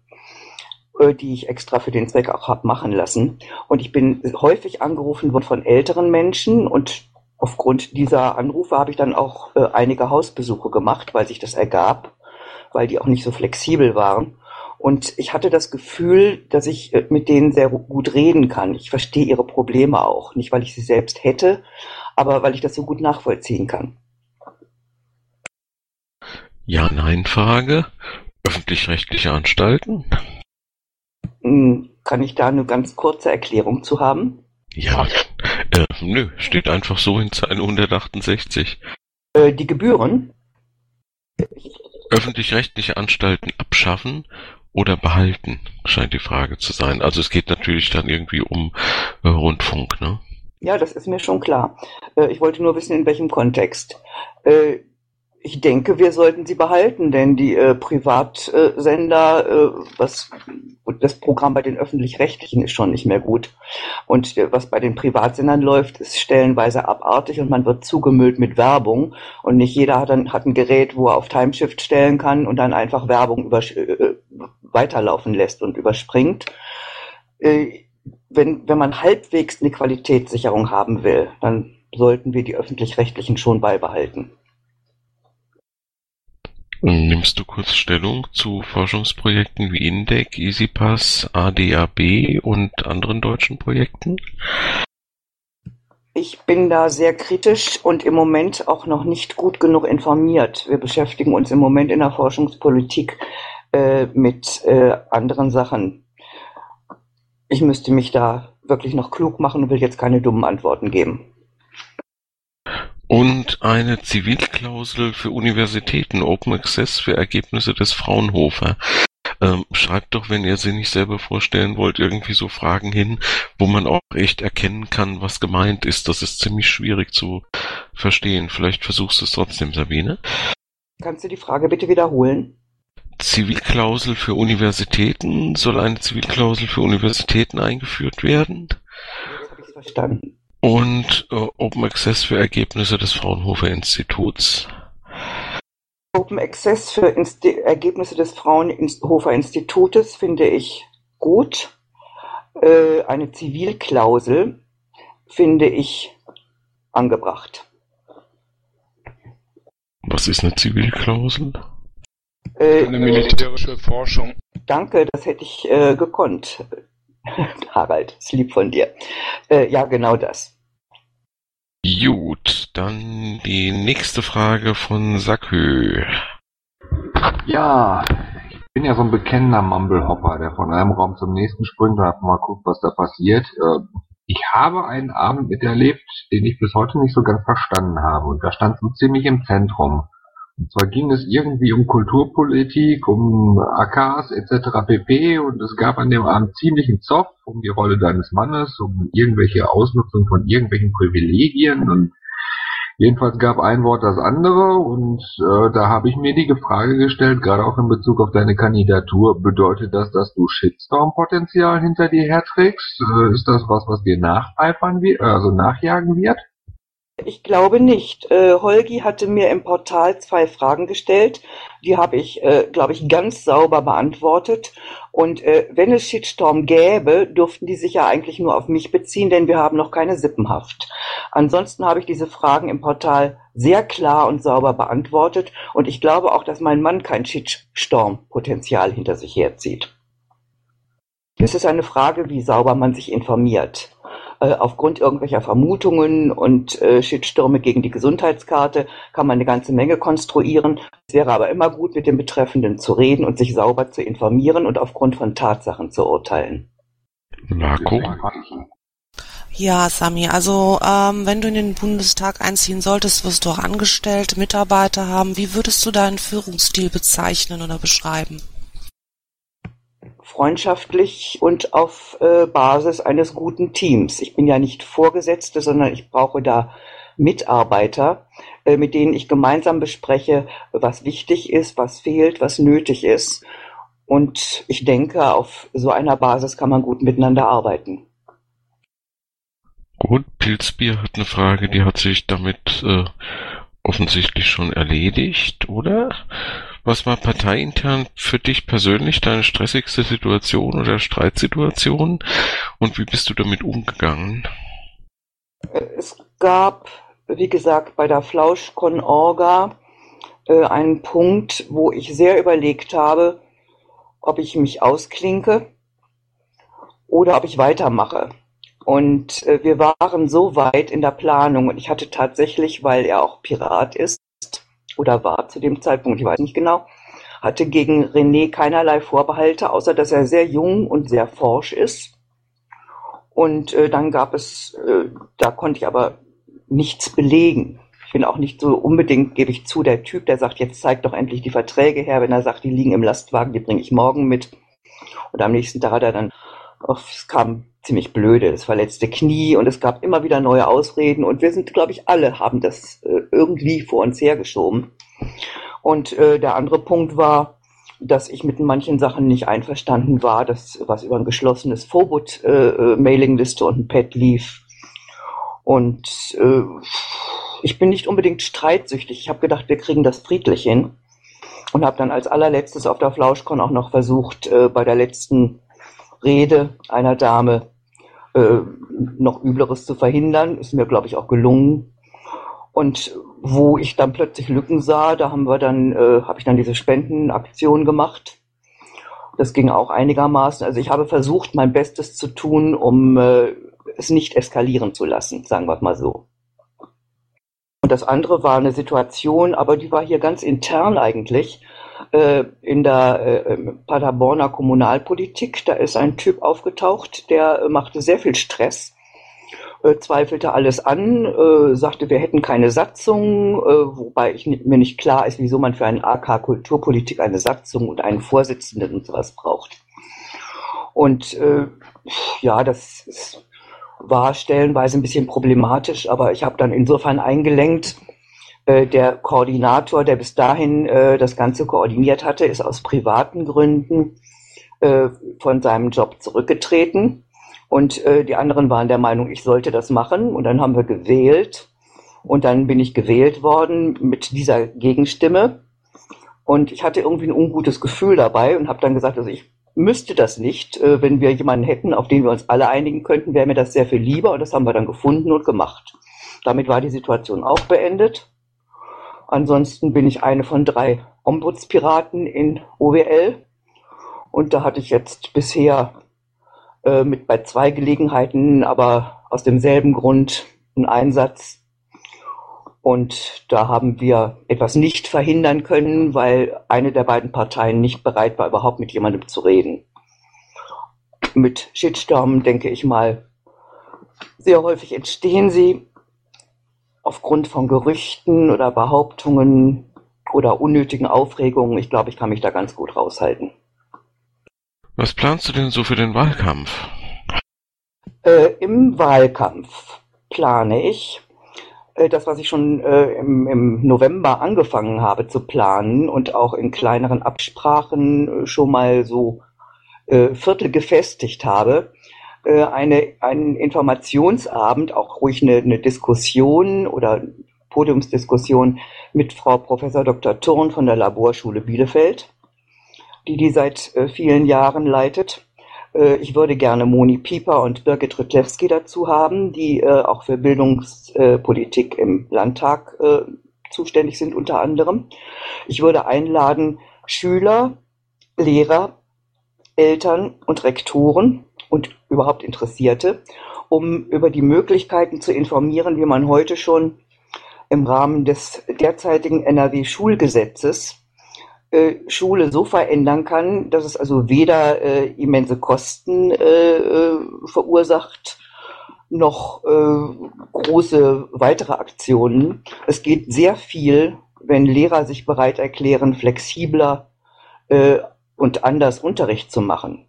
die ich extra für den Zweck auch habe machen lassen. Und ich bin häufig angerufen worden von älteren Menschen und aufgrund dieser Anrufe habe ich dann auch äh, einige Hausbesuche gemacht, weil sich das ergab, weil die auch nicht so flexibel waren. Und ich hatte das Gefühl, dass ich äh, mit denen sehr gut reden kann. Ich verstehe ihre Probleme auch. Nicht, weil ich sie selbst hätte, aber weil ich das so gut nachvollziehen kann. Ja-Nein-Frage. Öffentlich-rechtliche Anstalten? Hm, kann ich da eine ganz kurze Erklärung zu haben? Ja, äh, nö, steht einfach so in Zeile 168. Äh, die Gebühren? Öffentlich-rechtliche Anstalten abschaffen oder behalten, scheint die Frage zu sein. Also es geht natürlich dann irgendwie um äh, Rundfunk, ne? Ja, das ist mir schon klar. Äh, ich wollte nur wissen, in welchem Kontext. Äh, ich denke, wir sollten sie behalten, denn die äh, Privatsender, äh, was das Programm bei den öffentlich-rechtlichen ist schon nicht mehr gut. Und äh, was bei den Privatsendern läuft, ist stellenweise abartig und man wird zugemüllt mit Werbung. Und nicht jeder hat, ein, hat ein Gerät, wo er auf Timeshift stellen kann und dann einfach Werbung über, äh, weiterlaufen lässt und überspringt. Äh, wenn, wenn man halbwegs eine Qualitätssicherung haben will, dann sollten wir die öffentlich-rechtlichen schon beibehalten. Nimmst du kurz Stellung zu Forschungsprojekten wie INDEC, EasyPass, ADAB und anderen deutschen Projekten? Ich bin da sehr kritisch und im Moment auch noch nicht gut genug informiert. Wir beschäftigen uns im Moment in der Forschungspolitik äh, mit äh, anderen Sachen. Ich müsste mich da wirklich noch klug machen und will jetzt keine dummen Antworten geben. Und eine Zivilklausel für Universitäten, Open Access für Ergebnisse des Fraunhofer. Ähm, schreibt doch, wenn ihr sie nicht selber vorstellen wollt, irgendwie so Fragen hin, wo man auch echt erkennen kann, was gemeint ist. Das ist ziemlich schwierig zu verstehen. Vielleicht versuchst du es trotzdem, Sabine. Kannst du die Frage bitte wiederholen? Zivilklausel für Universitäten. Soll eine Zivilklausel für Universitäten eingeführt werden? Jetzt habe ich verstanden. Und äh, Open Access für Ergebnisse des Fraunhofer Instituts. Open Access für Insti Ergebnisse des Fraunhofer Institutes finde ich gut. Äh, eine Zivilklausel finde ich angebracht. Was ist eine Zivilklausel? Äh, Eine militärische Forschung. Danke, das hätte ich äh, gekonnt. <laughs> Harald, ist lieb von dir. Äh, ja, genau das. Gut, dann die nächste Frage von Sakö. Ja, ich bin ja so ein bekennender Mumblehopper, der von einem Raum zum nächsten springt und einfach mal guckt, was da passiert. Ähm, Ich habe einen Abend miterlebt, den ich bis heute nicht so ganz verstanden habe. Und da stand so ziemlich im Zentrum. Und zwar ging es irgendwie um Kulturpolitik, um AKs etc. pp. Und es gab an dem Abend ziemlichen Zoff um die Rolle deines Mannes, um irgendwelche Ausnutzung von irgendwelchen Privilegien. Und jedenfalls gab ein Wort das andere. Und äh, da habe ich mir die Frage gestellt, gerade auch in Bezug auf deine Kandidatur, bedeutet das, dass du Shitstorm-Potenzial hinter dir herträgst? Äh, ist das was, was dir nacheifern wird, also nachjagen wird? Ich glaube nicht. Äh, Holgi hatte mir im Portal zwei Fragen gestellt. Die habe ich, äh, glaube ich, ganz sauber beantwortet. Und äh, wenn es Shitstorm gäbe, dürften die sich ja eigentlich nur auf mich beziehen, denn wir haben noch keine Sippenhaft. Ansonsten habe ich diese Fragen im Portal sehr klar und sauber beantwortet. Und ich glaube auch, dass mein Mann kein Shitstorm-Potenzial hinter sich herzieht. Es ist eine Frage, wie sauber man sich informiert aufgrund irgendwelcher Vermutungen und äh, Shitstürme gegen die Gesundheitskarte kann man eine ganze Menge konstruieren. Es wäre aber immer gut, mit dem Betreffenden zu reden und sich sauber zu informieren und aufgrund von Tatsachen zu urteilen. Marco? Ja, Sami, also ähm, wenn du in den Bundestag einziehen solltest, wirst du auch Angestellte, Mitarbeiter haben. Wie würdest du deinen Führungsstil bezeichnen oder beschreiben? Freundschaftlich und auf äh, Basis eines guten Teams. Ich bin ja nicht Vorgesetzte, sondern ich brauche da Mitarbeiter, äh, mit denen ich gemeinsam bespreche, was wichtig ist, was fehlt, was nötig ist. Und ich denke, auf so einer Basis kann man gut miteinander arbeiten. Gut, Pilzbier hat eine Frage, die hat sich damit äh, offensichtlich schon erledigt, oder? Was war parteiintern für dich persönlich deine stressigste Situation oder Streitsituation und wie bist du damit umgegangen? Es gab, wie gesagt, bei der Flauschkon Orga äh, einen Punkt, wo ich sehr überlegt habe, ob ich mich ausklinke oder ob ich weitermache. Und äh, wir waren so weit in der Planung und ich hatte tatsächlich, weil er auch Pirat ist, oder war zu dem Zeitpunkt, ich weiß nicht genau, hatte gegen René keinerlei Vorbehalte, außer dass er sehr jung und sehr forsch ist. Und äh, dann gab es, äh, da konnte ich aber nichts belegen. Ich bin auch nicht so unbedingt, gebe ich zu, der Typ, der sagt, jetzt zeigt doch endlich die Verträge her, wenn er sagt, die liegen im Lastwagen, die bringe ich morgen mit. Und am nächsten Tag hat er dann, oh, es kam ziemlich blöde, das verletzte Knie und es gab immer wieder neue Ausreden und wir sind, glaube ich, alle haben das äh, irgendwie vor uns hergeschoben. Und äh, der andere Punkt war, dass ich mit manchen Sachen nicht einverstanden war, dass was über ein geschlossenes Phobot äh, äh, Mailingliste und ein Pad lief. Und äh, ich bin nicht unbedingt streitsüchtig. Ich habe gedacht, wir kriegen das friedlich hin. Und habe dann als allerletztes auf der Flauschkon auch noch versucht, äh, bei der letzten Rede einer Dame äh, noch Übleres zu verhindern. Ist mir, glaube ich, auch gelungen. Und wo ich dann plötzlich Lücken sah, da haben wir dann, äh, habe ich dann diese Spendenaktion gemacht. Das ging auch einigermaßen. Also ich habe versucht, mein Bestes zu tun, um äh, es nicht eskalieren zu lassen, sagen wir mal so. Und das andere war eine Situation, aber die war hier ganz intern eigentlich, äh, in der äh, Paderborner Kommunalpolitik. Da ist ein Typ aufgetaucht, der äh, machte sehr viel Stress äh, zweifelte alles an, äh, sagte, wir hätten keine Satzung, äh, wobei ich mir nicht klar ist, wieso man für einen AK Kulturpolitik eine Satzung und einen Vorsitzenden und sowas braucht. Und äh, ja, das ist, war stellenweise ein bisschen problematisch, aber ich habe dann insofern eingelenkt, der Koordinator, der bis dahin äh, das Ganze koordiniert hatte, ist aus privaten Gründen äh, von seinem Job zurückgetreten. Und äh, die anderen waren der Meinung, ich sollte das machen. Und dann haben wir gewählt. Und dann bin ich gewählt worden mit dieser Gegenstimme. Und ich hatte irgendwie ein ungutes Gefühl dabei und habe dann gesagt, also ich müsste das nicht. Äh, wenn wir jemanden hätten, auf den wir uns alle einigen könnten, wäre mir das sehr viel lieber. Und das haben wir dann gefunden und gemacht. Damit war die Situation auch beendet. Ansonsten bin ich eine von drei Ombudspiraten in OWL. Und da hatte ich jetzt bisher äh, mit bei zwei Gelegenheiten, aber aus demselben Grund einen Einsatz. Und da haben wir etwas nicht verhindern können, weil eine der beiden Parteien nicht bereit war, überhaupt mit jemandem zu reden. Mit Shitstorm, denke ich mal, sehr häufig entstehen sie aufgrund von Gerüchten oder Behauptungen oder unnötigen Aufregungen. Ich glaube, ich kann mich da ganz gut raushalten. Was planst du denn so für den Wahlkampf? Äh, Im Wahlkampf plane ich äh, das, was ich schon äh, im, im, November angefangen habe zu planen und auch in kleineren Absprachen äh, schon mal so äh, Viertel gefestigt habe, äh, eine, einen Informationsabend, auch ruhig eine, eine Diskussion oder Podiumsdiskussion mit Frau Professor Dr. Thurn von der Laborschule Bielefeld, die die seit äh, vielen Jahren leitet. Äh, ich würde gerne Moni Pieper und Birgit Rytlewski dazu haben, die äh, auch für Bildungspolitik im Landtag äh, zuständig sind unter anderem. Ich würde einladen Schüler, Lehrer, Eltern und Rektoren und überhaupt Interessierte, um über die Möglichkeiten zu informieren, wie man heute schon im Rahmen des derzeitigen NRW-Schulgesetzes äh, Schule so verändern kann, dass es also weder äh, immense Kosten äh, äh, verursacht, noch äh, große weitere Aktionen. Es geht sehr viel, wenn Lehrer sich bereit erklären, flexibler äh, und anders Unterricht zu machen.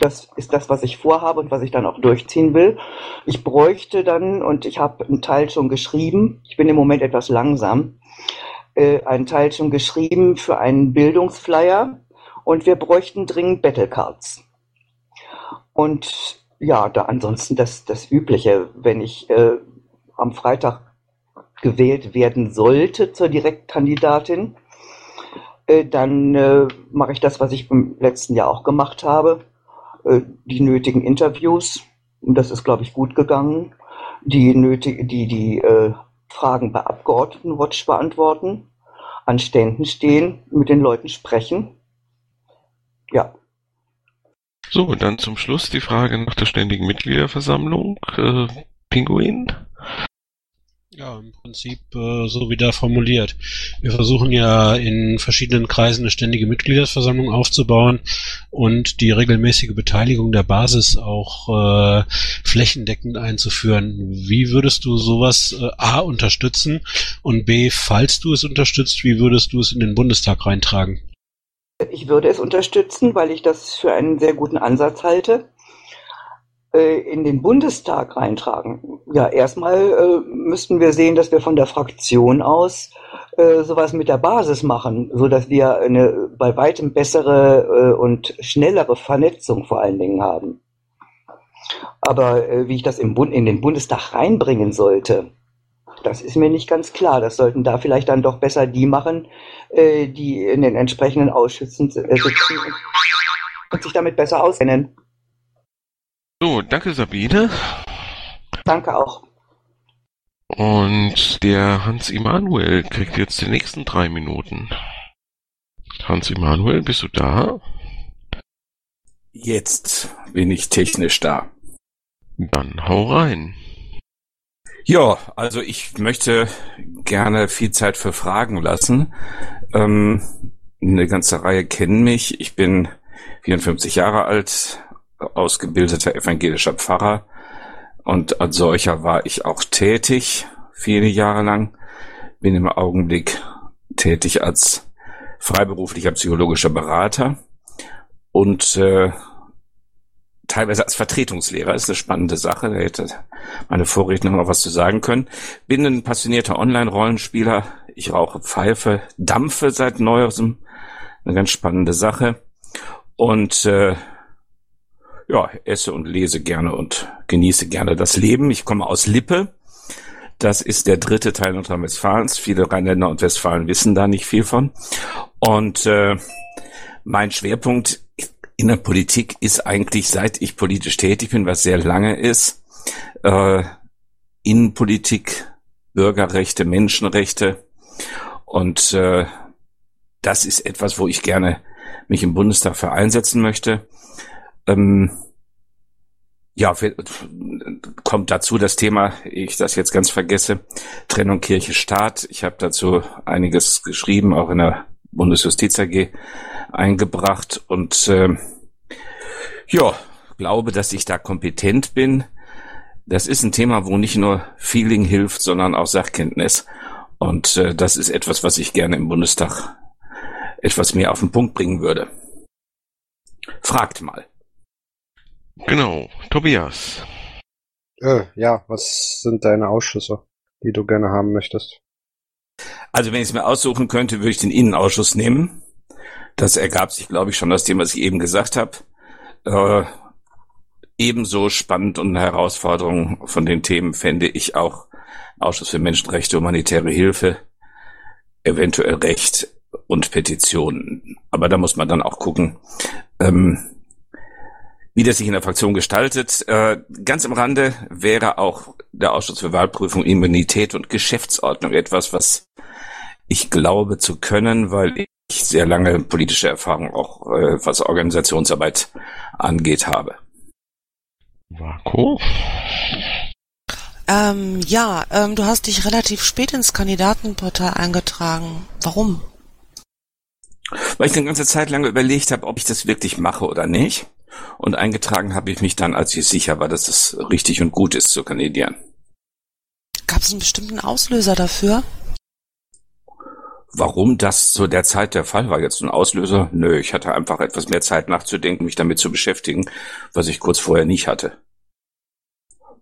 Das ist das, was ich vorhabe und was ich dann auch durchziehen will. Ich bräuchte dann, und ich habe einen Teil schon geschrieben, ich bin im Moment etwas langsam, äh, einen Teil schon geschrieben für einen Bildungsflyer und wir bräuchten dringend Battlecards. Und ja, da ansonsten das, das Übliche, wenn ich äh, am Freitag gewählt werden sollte zur Direktkandidatin, äh, dann äh, mache ich das, was ich im letzten Jahr auch gemacht habe, die nötigen Interviews. Und das ist, glaube ich, gut gegangen. Die nötige, die, die äh, Fragen bei Abgeordnetenwatch beantworten, an Ständen stehen, mit den Leuten sprechen. Ja. So, dann zum Schluss die Frage nach der ständigen Mitgliederversammlung. Äh, Pinguin? Ja, im Prinzip äh, so wie da formuliert. Wir versuchen ja in verschiedenen Kreisen eine ständige Mitgliederversammlung aufzubauen und die regelmäßige Beteiligung der Basis auch äh, flächendeckend einzuführen. Wie würdest du sowas äh, A unterstützen und B, falls du es unterstützt, wie würdest du es in den Bundestag reintragen? Ich würde es unterstützen, weil ich das für einen sehr guten Ansatz halte. Äh, in den Bundestag reintragen? Ja, erstmal äh, müssten wir sehen, dass wir von der Fraktion aus äh, sowas mit der Basis machen, so dass wir eine bei weitem bessere äh, und schnellere Vernetzung vor allen Dingen haben. Aber äh, wie ich das im Bund, in den Bundestag reinbringen sollte, das ist mir nicht ganz klar. Das sollten da vielleicht dann doch besser die machen, äh, die in den entsprechenden Ausschüssen äh, sitzen und sich damit besser auskennen. So, danke Sabine. Danke auch. Und der Hans Immanuel kriegt jetzt die nächsten drei Minuten. Hans Immanuel, bist du da? Jetzt bin ich technisch da. Dann hau rein. Ja, also ich möchte gerne viel Zeit für Fragen lassen. Ähm, eine ganze Reihe kennen mich. Ich bin 54 Jahre alt, ausgebildeter evangelischer Pfarrer und als solcher war ich auch tätig, viele Jahre lang. Bin im Augenblick tätig als freiberuflicher psychologischer Berater und äh, teilweise als Vertretungslehrer. Ist eine spannende Sache. Da hätte meine Vorredner noch was zu sagen können. Bin ein passionierter Online-Rollenspieler. Ich rauche Pfeife, dampfe seit neuestem. Eine ganz spannende Sache. Und äh, ja, esse und lese gerne und genieße gerne das Leben. Ich komme aus Lippe. Das ist der dritte Teil Nordrhein-Westfalens. Viele Rheinländer und Westfalen wissen da nicht viel von. Und äh, mein Schwerpunkt in der Politik ist eigentlich, seit ich politisch tätig bin, was sehr lange ist, äh, Innenpolitik, Bürgerrechte, Menschenrechte. Und äh, das ist etwas, wo ich gerne mich im Bundestag für einsetzen möchte. Ähm, ja, kommt dazu das Thema, ich das jetzt ganz vergesse, Trennung Kirche-Staat. Ich habe dazu einiges geschrieben, auch in der Bundesjustiz AG eingebracht und äh, ja, glaube, dass ich da kompetent bin. Das ist ein Thema, wo nicht nur Feeling hilft, sondern auch Sachkenntnis. Und äh, das ist etwas, was ich gerne im Bundestag etwas mehr auf den Punkt bringen würde. Fragt mal. Genau, Tobias. Äh, ja, was sind deine Ausschüsse, die du gerne haben möchtest? Also wenn ich es mir aussuchen könnte, würde ich den Innenausschuss nehmen. Das ergab sich, glaube ich, schon aus dem, was ich eben gesagt habe. Äh, ebenso spannend und eine Herausforderung von den Themen fände ich auch Ausschuss für Menschenrechte, humanitäre Hilfe, eventuell Recht und Petitionen. Aber da muss man dann auch gucken, ähm, wie das sich in der Fraktion gestaltet. Äh, ganz am Rande wäre auch der Ausschuss für Wahlprüfung, Immunität und Geschäftsordnung etwas, was ich glaube zu können, weil ich sehr lange politische Erfahrung auch äh, was Organisationsarbeit angeht habe. Marco? Ähm, ja, ähm, du hast dich relativ spät ins Kandidatenportal eingetragen. Warum? Weil ich eine ganze Zeit lang überlegt habe, ob ich das wirklich mache oder nicht. Und eingetragen habe ich mich dann, als ich sicher war, dass es richtig und gut ist zu kandidieren. Gab es einen bestimmten Auslöser dafür? Warum das zu der Zeit der Fall war, jetzt ein Auslöser? Nö, ich hatte einfach etwas mehr Zeit nachzudenken, mich damit zu beschäftigen, was ich kurz vorher nicht hatte.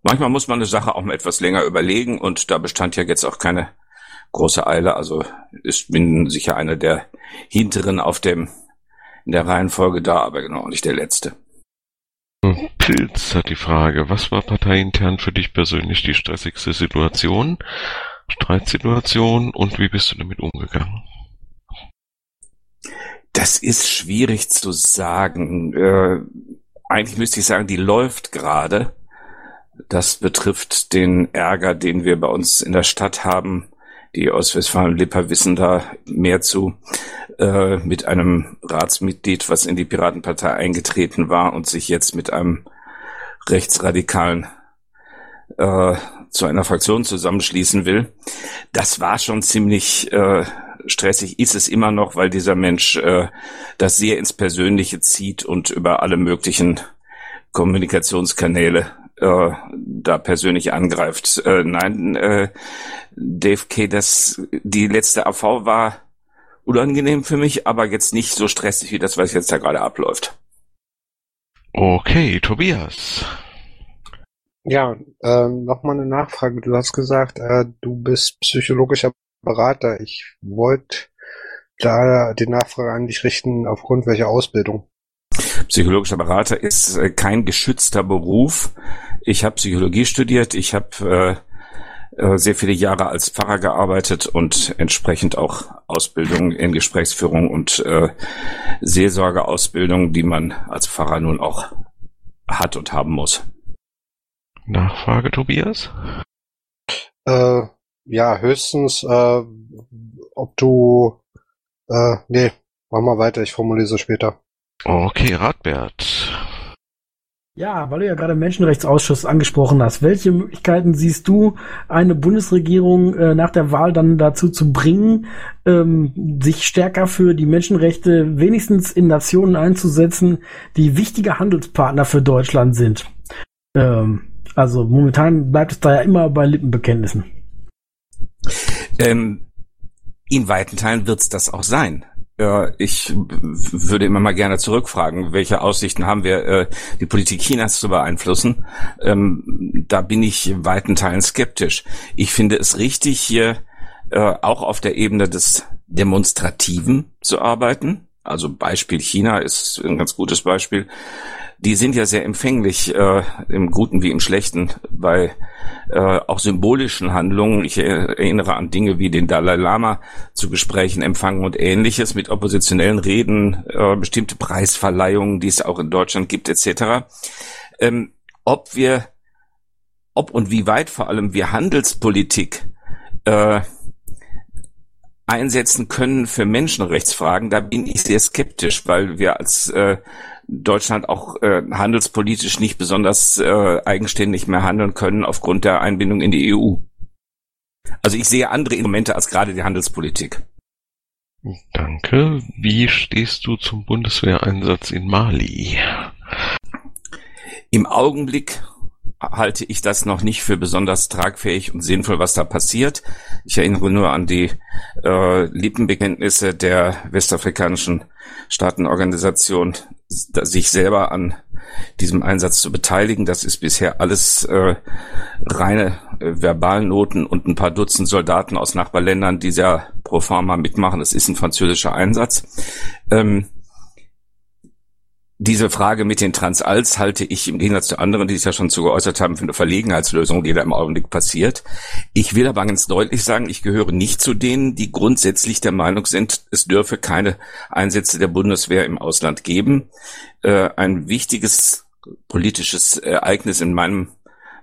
Manchmal muss man eine Sache auch mal etwas länger überlegen und da bestand ja jetzt auch keine große Eile. Also ich bin sicher einer der hinteren auf dem in der Reihenfolge da, aber genau nicht der letzte. Pilz hat die Frage, was war parteiintern für dich persönlich die stressigste Situation, Streitsituation und wie bist du damit umgegangen? Das ist schwierig zu sagen. Äh, eigentlich müsste ich sagen, die läuft gerade. Das betrifft den Ärger, den wir bei uns in der Stadt haben. Die Ostwestfalen-Lipper wissen da mehr zu. Äh, mit einem Ratsmitglied, was in die Piratenpartei eingetreten war und sich jetzt mit einem rechtsradikalen äh, zu einer Fraktion zusammenschließen will. Das war schon ziemlich äh, stressig, ist es immer noch, weil dieser Mensch äh, das sehr ins Persönliche zieht und über alle möglichen Kommunikationskanäle äh, da persönlich angreift. Äh, nein, äh, Dave K., das die letzte AV war unangenehm für mich, aber jetzt nicht so stressig wie das, was jetzt da gerade abläuft. Okay, Tobias. Ja, ähm, nochmal eine Nachfrage. Du hast gesagt, äh, du bist psychologischer Berater. Ich wollte da die Nachfrage an dich richten, aufgrund welcher Ausbildung? Psychologischer Berater ist äh, kein geschützter Beruf. Ich habe Psychologie studiert, ich habe äh, äh, sehr viele Jahre als Pfarrer gearbeitet und entsprechend auch Ausbildung in Gesprächsführung und äh, Seelsorgeausbildung, die man als Pfarrer nun auch hat und haben muss. Nachfrage, Tobias? Äh, ja, höchstens, äh, ob du, äh, nee, mach mal weiter, ich formuliere es später. Okay, Radbert. Ja, weil du ja gerade Menschenrechtsausschuss angesprochen hast. Welche Möglichkeiten siehst du, eine Bundesregierung äh, nach der Wahl dann dazu zu bringen, ähm, sich stärker für die Menschenrechte wenigstens in Nationen einzusetzen, die wichtige Handelspartner für Deutschland sind? Ähm, also momentan bleibt es da ja immer bei Lippenbekenntnissen. Ähm, in weiten Teilen wird es das auch sein. Äh, ich würde immer mal gerne zurückfragen, welche Aussichten haben wir, äh, die Politik Chinas zu beeinflussen. Ähm, da bin ich weiten Teilen skeptisch. Ich finde es richtig, hier äh, auch auf der Ebene des Demonstrativen zu arbeiten. Also Beispiel China ist ein ganz gutes Beispiel die sind ja sehr empfänglich, äh, im Guten wie im Schlechten, bei äh, auch symbolischen Handlungen. Ich erinnere an Dinge wie den Dalai Lama zu Gesprächen empfangen und ähnliches mit oppositionellen Reden, äh, bestimmte Preisverleihungen, die es auch in Deutschland gibt, etc. Ähm, ob wir, ob und wie weit vor allem wir Handelspolitik äh, einsetzen können für Menschenrechtsfragen, da bin ich sehr skeptisch, weil wir als äh, Deutschland auch äh, handelspolitisch nicht besonders äh, eigenständig mehr handeln können aufgrund der Einbindung in die EU. Also ich sehe andere Instrumente als gerade die Handelspolitik. Danke. Wie stehst du zum Bundeswehreinsatz in Mali? Im Augenblick halte ich das noch nicht für besonders tragfähig und sinnvoll, was da passiert. Ich erinnere nur an die äh, Lippenbekenntnisse der westafrikanischen Staatenorganisation, sich selber an diesem Einsatz zu beteiligen. Das ist bisher alles äh, reine äh, Verbalnoten und ein paar Dutzend Soldaten aus Nachbarländern, die sehr pro forma mitmachen. Es ist ein französischer Einsatz. Ähm, diese Frage mit den Transals halte ich im Gegensatz zu anderen, die es ja schon zu geäußert haben, für eine Verlegenheitslösung, die da im Augenblick passiert. Ich will aber ganz deutlich sagen, ich gehöre nicht zu denen, die grundsätzlich der Meinung sind, es dürfe keine Einsätze der Bundeswehr im Ausland geben. Äh, ein wichtiges politisches Ereignis in meinem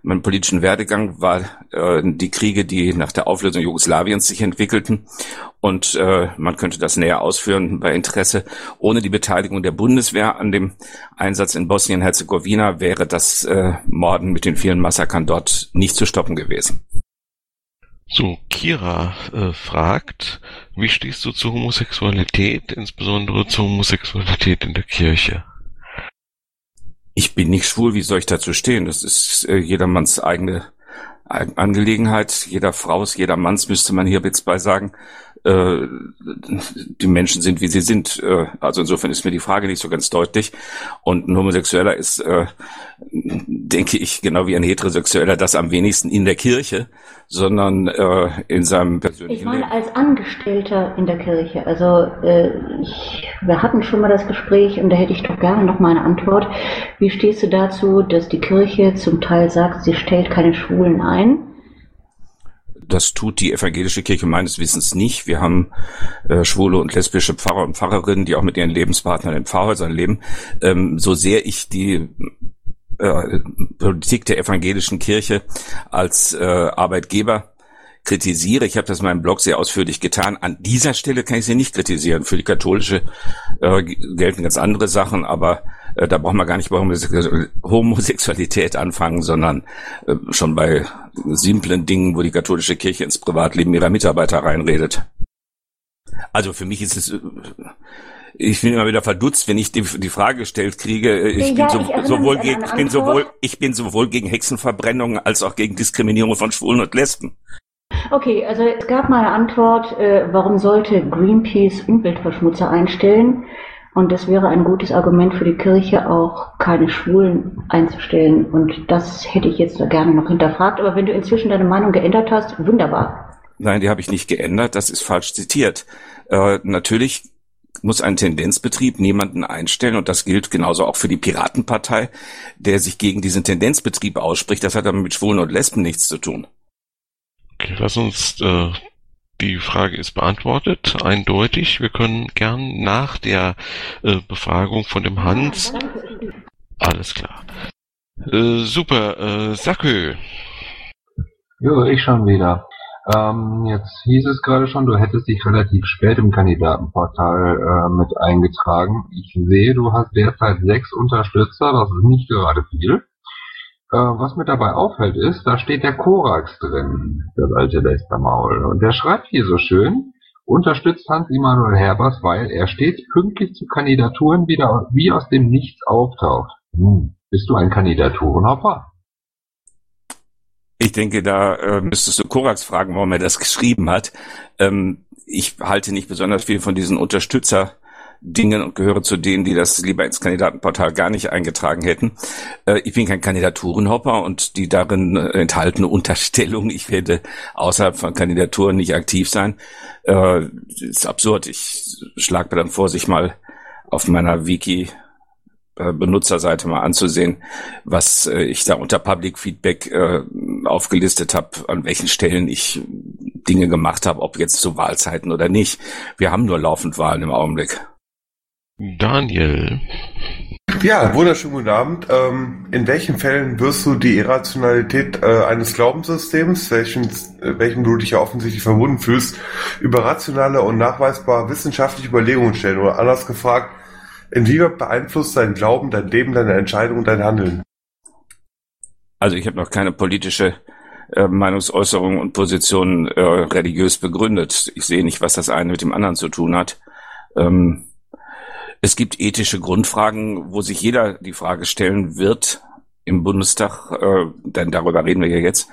meinem politischen Werdegang war äh, die Kriege, die nach der Auflösung Jugoslawiens sich entwickelten. Und äh, man könnte das näher ausführen bei Interesse. Ohne die Beteiligung der Bundeswehr an dem Einsatz in Bosnien-Herzegowina wäre das äh, Morden mit den vielen Massakern dort nicht zu stoppen gewesen. So, Kira äh, fragt, wie stehst du zur Homosexualität, insbesondere zur Homosexualität in der Kirche? Ich bin nicht schwul, wie soll ich dazu stehen? Das ist äh, jedermanns eigene Angelegenheit. Jeder Frau's, jeder Manns müsste man hier jetzt bei sagen. Äh, die Menschen sind, wie sie sind. Äh, also insofern ist mir die Frage nicht so ganz deutlich. Und ein Homosexueller ist, äh, denke ich, genau wie ein Heterosexueller, das am wenigsten in der Kirche, sondern äh, in seinem persönlichen Ich meine als Angestellter in der Kirche. Also äh, ich, wir hatten schon mal das Gespräch und da hätte ich doch gerne noch mal eine Antwort. Wie stehst du dazu, dass die Kirche zum Teil sagt, sie stellt keine Schwulen ein? Das tut die evangelische Kirche meines Wissens nicht. Wir haben äh, schwule und lesbische Pfarrer und Pfarrerinnen, die auch mit ihren Lebenspartnern in Pfarrhäusern leben. Ähm, so sehr ich die äh, Politik der evangelischen Kirche als äh, Arbeitgeber kritisiere. Ich habe das in meinem Blog sehr ausführlich getan. An dieser Stelle kann ich sie nicht kritisieren. Für die katholische äh, gelten ganz andere Sachen, aber da braucht man gar nicht bei Homosexualität anfangen, sondern äh, schon bei simplen Dingen, wo die katholische Kirche ins Privatleben ihrer Mitarbeiter reinredet. Also für mich ist es äh, ich bin immer wieder verdutzt, wenn ich die, die Frage gestellt kriege. Ich ja, bin, so, ich sowohl gegen, ich bin sowohl, ich bin sowohl gegen Hexenverbrennung als auch gegen Diskriminierung von Schwulen und Lesben. Okay, also es gab mal eine Antwort, äh, warum sollte Greenpeace Umweltverschmutzer einstellen? Und das wäre ein gutes Argument für die Kirche, auch keine Schwulen einzustellen. Und das hätte ich jetzt gerne noch hinterfragt. Aber wenn du inzwischen deine Meinung geändert hast, wunderbar. Nein, die habe ich nicht geändert. Das ist falsch zitiert. Äh, natürlich muss ein Tendenzbetrieb niemanden einstellen und das gilt genauso auch für die Piratenpartei, der sich gegen diesen Tendenzbetrieb ausspricht. Das hat aber mit Schwulen und Lesben nichts zu tun. Okay, lass uns, äh, die Frage ist beantwortet, eindeutig. Wir können gern nach der äh, Befragung von dem Hans. Alles klar. Äh, super, äh, Sakö. Jo, ich schon wieder. Ähm, jetzt hieß es gerade schon, du hättest dich relativ spät im Kandidatenportal äh, mit eingetragen. Ich sehe, du hast derzeit sechs Unterstützer, das ist nicht gerade viel. Äh, was mir dabei auffällt ist, da steht der Korax drin, das alte Lästermaul. Und der schreibt hier so schön, unterstützt Hans-Immanuel Herbers, weil er stets pünktlich zu Kandidaturen wieder wie aus dem Nichts auftaucht. Hm, bist du ein Kandidaturenhopper? Ich denke, da äh, müsstest du Korax fragen, warum er das geschrieben hat. Ähm, ich halte nicht besonders viel von diesen Unterstützer Dingen und gehöre zu denen, die das lieber ins Kandidatenportal gar nicht eingetragen hätten. Äh, ich bin kein Kandidaturenhopper und die darin äh, enthaltene Unterstellung, ich werde außerhalb von Kandidaturen nicht aktiv sein, äh, ist absurd. Ich schlage mir dann vor, sich mal auf meiner Wiki äh, Benutzerseite mal anzusehen, was äh, ich da unter Public Feedback äh, aufgelistet habe, an welchen Stellen ich Dinge gemacht habe, ob jetzt zu Wahlzeiten oder nicht. Wir haben nur laufend Wahlen im Augenblick. Daniel. Ja, wunderschönen guten Abend. Ähm, in welchen Fällen wirst du die Irrationalität äh, eines Glaubenssystems, welchen, äh, welchem du dich ja offensichtlich verbunden fühlst, über rationale und nachweisbar wissenschaftliche Überlegungen stellen? Oder anders gefragt, inwieweit beeinflusst dein Glauben, dein Leben, deine Entscheidung, dein Handeln? Also ich habe noch keine politische äh, Meinungsäußerung und Position äh, religiös begründet. Ich sehe nicht, was das eine mit dem anderen zu tun hat. Ähm, es gibt ethische Grundfragen, wo sich jeder die Frage stellen wird im Bundestag, äh, denn darüber reden wir ja jetzt,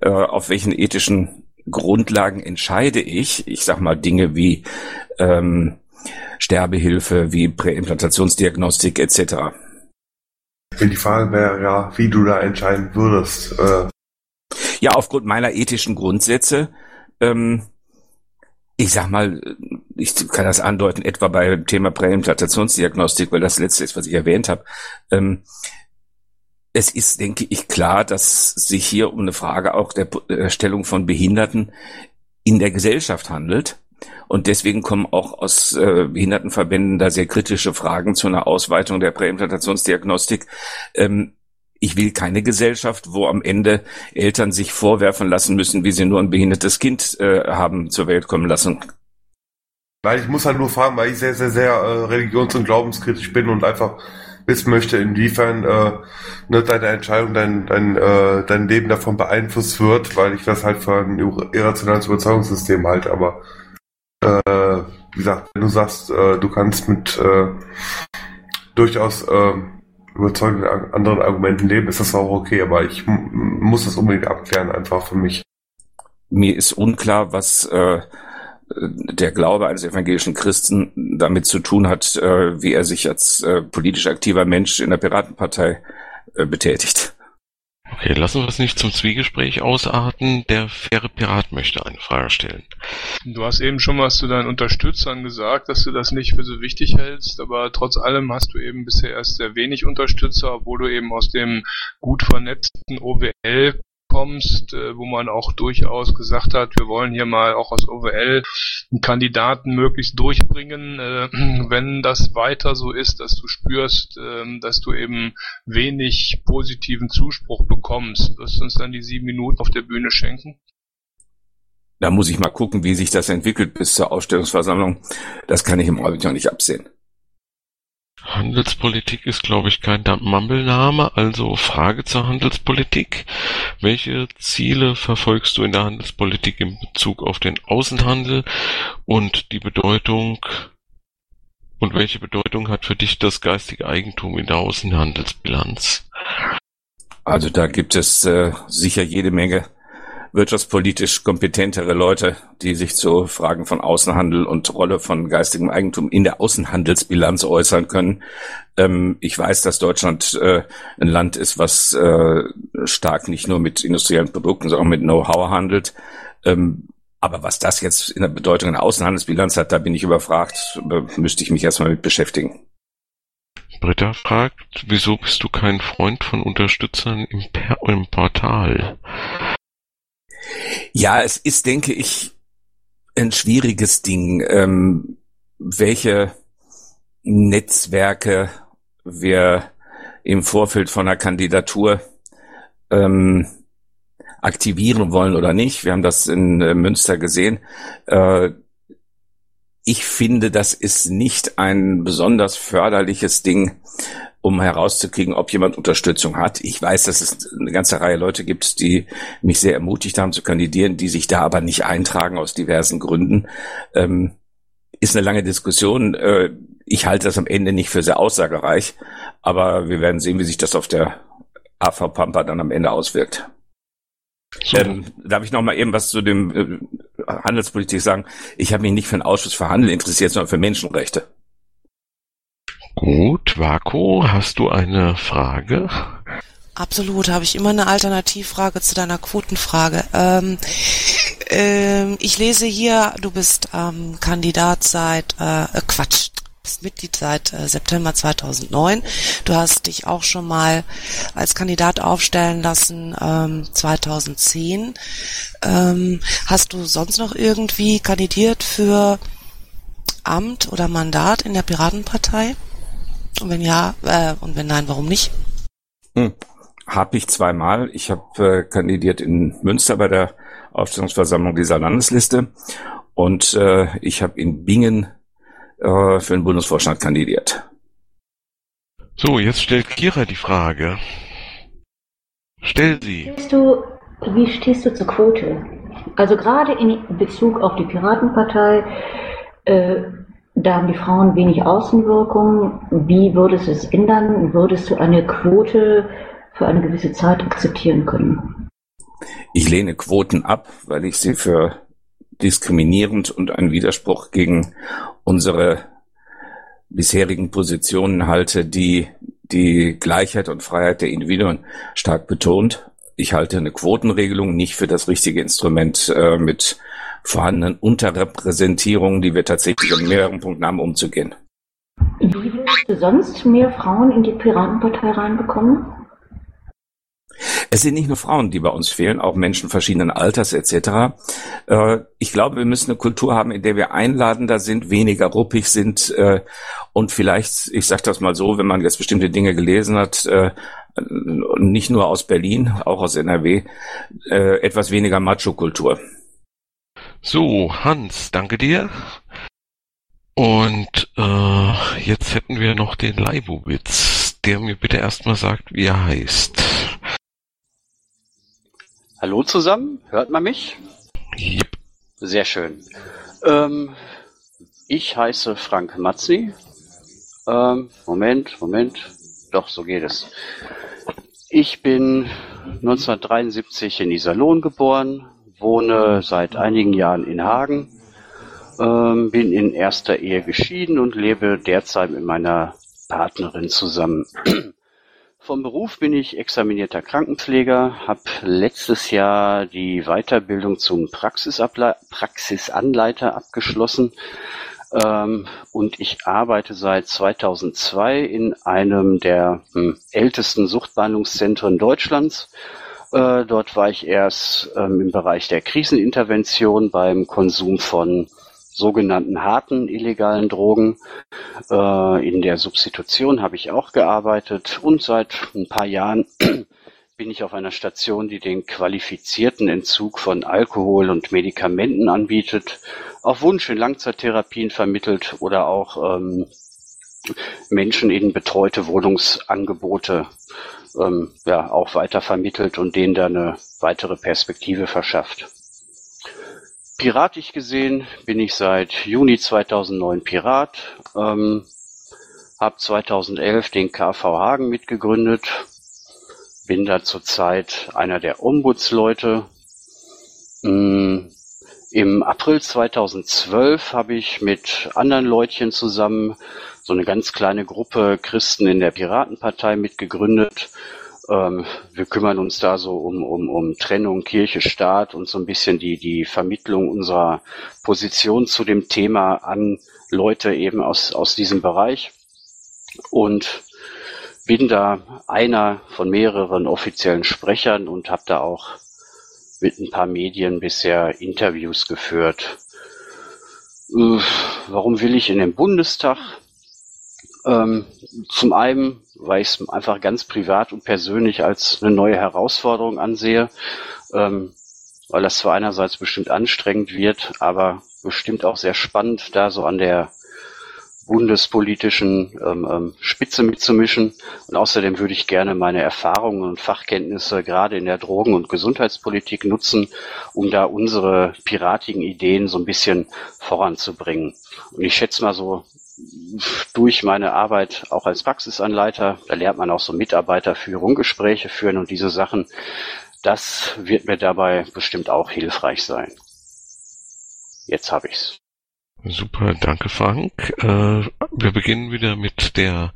äh, auf welchen ethischen Grundlagen entscheide ich, ich sag mal Dinge wie ähm, Sterbehilfe, wie Präimplantationsdiagnostik etc. Die Frage wäre ja, wie du da entscheiden würdest. Äh. Ja, aufgrund meiner ethischen Grundsätze ähm, ich sag mal, ich kann das andeuten, etwa beim Thema Präimplantationsdiagnostik, weil das letzte ist, was ich erwähnt habe. Ähm, es ist, denke ich, klar, dass sich hier um eine Frage auch der Stellung von Behinderten in der Gesellschaft handelt. Und deswegen kommen auch aus äh, Behindertenverbänden da sehr kritische Fragen zu einer Ausweitung der Präimplantationsdiagnostik. Ähm, ich will keine Gesellschaft, wo am Ende Eltern sich vorwerfen lassen müssen, wie sie nur ein behindertes Kind äh, haben zur Welt kommen lassen. Weil ich muss halt nur fragen, weil ich sehr, sehr, sehr äh, religions- und glaubenskritisch bin und einfach wissen möchte, inwiefern äh, ne, deine Entscheidung, dein, dein, äh, dein Leben davon beeinflusst wird, weil ich das halt für ein irrationales Überzeugungssystem halte. Aber äh, wie gesagt, wenn du sagst, äh, du kannst mit äh, durchaus äh, überzeugenden anderen Argumenten leben, ist das auch okay, aber ich muss das unbedingt abklären, einfach für mich. Mir ist unklar, was äh, der Glaube eines evangelischen Christen damit zu tun hat, äh, wie er sich als äh, politisch aktiver Mensch in der Piratenpartei äh, betätigt. Okay, lassen wir es nicht zum Zwiegespräch ausarten. Der faire Pirat möchte eine Frage stellen. Du hast eben schon was zu deinen Unterstützern gesagt, dass du das nicht für so wichtig hältst, aber trotz allem hast du eben bisher erst sehr wenig Unterstützer, obwohl du eben aus dem gut vernetzten OWL kommst, äh, wo man auch durchaus gesagt hat, wir wollen hier mal auch aus OWL einen Kandidaten möglichst durchbringen, äh, <clears throat> wenn das weiter so ist, dass du spürst, äh, dass du eben wenig positiven Zuspruch bekommst. Wirst du uns dann die sieben Minuten auf der Bühne schenken? Da muss ich mal gucken, wie sich das entwickelt bis zur Ausstellungsversammlung. Das kann ich im Augenblick noch nicht absehen. Handelspolitik ist, glaube ich, kein Mumble-Name, also Frage zur Handelspolitik. Welche Ziele verfolgst du in der Handelspolitik in Bezug auf den Außenhandel und die Bedeutung und welche Bedeutung hat für dich das geistige Eigentum in der Außenhandelsbilanz? Also da gibt es äh, sicher jede Menge wirtschaftspolitisch kompetentere Leute, die sich zu Fragen von Außenhandel und Rolle von geistigem Eigentum in der Außenhandelsbilanz äußern können. Ähm, ich weiß, dass Deutschland äh, ein Land ist, was äh, stark nicht nur mit industriellen Produkten, sondern auch mit Know-how handelt. Ähm, aber was das jetzt in der Bedeutung in der Außenhandelsbilanz hat, da bin ich überfragt, müsste ich mich erstmal mit beschäftigen. Britta fragt, wieso bist du kein Freund von Unterstützern im, im Portal? Ja, es ist, denke ich, ein schwieriges Ding, ähm, welche Netzwerke wir im Vorfeld von einer Kandidatur ähm, aktivieren wollen oder nicht. Wir haben das in äh, Münster gesehen. Äh, ich finde, das ist nicht ein besonders förderliches Ding, um herauszukriegen, ob jemand Unterstützung hat. Ich weiß, dass es eine ganze Reihe Leute gibt, die mich sehr ermutigt haben zu kandidieren, die sich da aber nicht eintragen aus diversen Gründen. Ähm, ist eine lange Diskussion. Äh, ich halte das am Ende nicht für sehr aussagereich, aber wir werden sehen, wie sich das auf der AV Pampa dann am Ende auswirkt. Ähm, darf ich noch mal eben was zu dem äh, Handelspolitik sagen? Ich habe mich nicht für einen Ausschuss für Handel interessiert, sondern für Menschenrechte. Gut, Vako, hast du eine Frage? Absolut, habe ich immer eine Alternativfrage zu deiner Quotenfrage. Ähm, ähm, ich lese hier, du bist ähm, Kandidat seit, äh, äh Quatsch, bist Mitglied seit äh, September 2009. Du hast dich auch schon mal als Kandidat aufstellen lassen ähm, 2010. Ähm, hast du sonst noch irgendwie kandidiert für Amt oder Mandat in der Piratenpartei? Und wenn ja, äh, und wenn nein, warum nicht? Hm. Habe ich zweimal. Ich habe äh, kandidiert in Münster bei der Aufstellungsversammlung dieser Landesliste und äh, ich habe in Bingen äh, für den Bundesvorstand kandidiert. So, jetzt stellt Kira die Frage. Stell sie. Stehst du, wie stehst du zur Quote? Also gerade in Bezug auf die Piratenpartei, äh, da haben die Frauen wenig Außenwirkung. Wie würdest du es ändern? Würdest du eine Quote für eine gewisse Zeit akzeptieren können? Ich lehne Quoten ab, weil ich sie für diskriminierend und ein Widerspruch gegen unsere bisherigen Positionen halte, die die Gleichheit und Freiheit der Individuen stark betont. Ich halte eine Quotenregelung nicht für das richtige Instrument, äh, mit vorhandenen Unterrepräsentierungen, die wir tatsächlich in mehreren Punkten haben, umzugehen. Wie würdest du sonst mehr Frauen in die Piratenpartei reinbekommen? Es sind nicht nur Frauen, die bei uns fehlen, auch Menschen verschiedenen Alters etc. Äh, ich glaube, wir müssen eine Kultur haben, in der wir einladender sind, weniger ruppig sind äh, und vielleicht, ich sage das mal so, wenn man jetzt bestimmte Dinge gelesen hat, äh, nicht nur aus Berlin, auch aus NRW, etwas weniger Macho-Kultur. So, Hans, danke dir. Und äh, jetzt hätten wir noch den Leibowitz, der mir bitte erstmal sagt, wie er heißt. Hallo zusammen, hört man mich? Yep. Sehr schön. Ähm, ich heiße Frank Matzi. Ähm, Moment, Moment. Doch, so geht es. Ich bin 1973 in Iserlohn geboren, wohne seit einigen Jahren in Hagen, ähm, bin in erster Ehe geschieden und lebe derzeit mit meiner Partnerin zusammen. <clears throat> Vom Beruf bin ich examinierter Krankenpfleger, habe letztes Jahr die Weiterbildung zum Praxisanleiter abgeschlossen ähm, und ich arbeite seit 2002 in einem der hm, ältesten Suchtbehandlungszentren Deutschlands. Äh, dort war ich erst ähm, im Bereich der Krisenintervention beim Konsum von sogenannten harten illegalen Drogen. Äh, in der Substitution habe ich auch gearbeitet und seit ein paar Jahren <clears throat> bin ich auf einer Station, die den qualifizierten Entzug von Alkohol und Medikamenten anbietet, auf Wunsch in Langzeittherapien vermittelt oder auch ähm, Menschen in betreute Wohnungsangebote ähm, ja, auch weiter vermittelt und denen da eine weitere Perspektive verschafft. Piratisch gesehen bin ich seit Juni 2009 Pirat, ähm, habe 2011 den KV Hagen mitgegründet, bin da zurzeit einer der Ombudsleute. Ähm, Im April 2012 habe ich mit anderen Leutchen zusammen so eine ganz kleine Gruppe Christen in der Piratenpartei mitgegründet ähm, wir kümmern uns da so um, um, um Trennung Kirche, Staat und so ein bisschen die, die Vermittlung unserer Position zu dem Thema an Leute eben aus, aus diesem Bereich. Und bin da einer von mehreren offiziellen Sprechern und habe da auch mit ein paar Medien bisher Interviews geführt. Äh, warum will ich in den Bundestag? Ähm, zum einen, weil ich es einfach ganz privat und persönlich als eine neue Herausforderung ansehe, ähm, weil das zwar einerseits bestimmt anstrengend wird, aber bestimmt auch sehr spannend, da so an der bundespolitischen ähm, ähm, Spitze mitzumischen. Und außerdem würde ich gerne meine Erfahrungen und Fachkenntnisse gerade in der Drogen- und Gesundheitspolitik nutzen, um da unsere piratigen Ideen so ein bisschen voranzubringen. Und ich schätze mal so durch meine Arbeit auch als Praxisanleiter, da lernt man auch so Mitarbeiterführung, Gespräche führen und diese Sachen. Das wird mir dabei bestimmt auch hilfreich sein. Jetzt habe ich's. Super, danke Frank. Äh, wir beginnen wieder mit der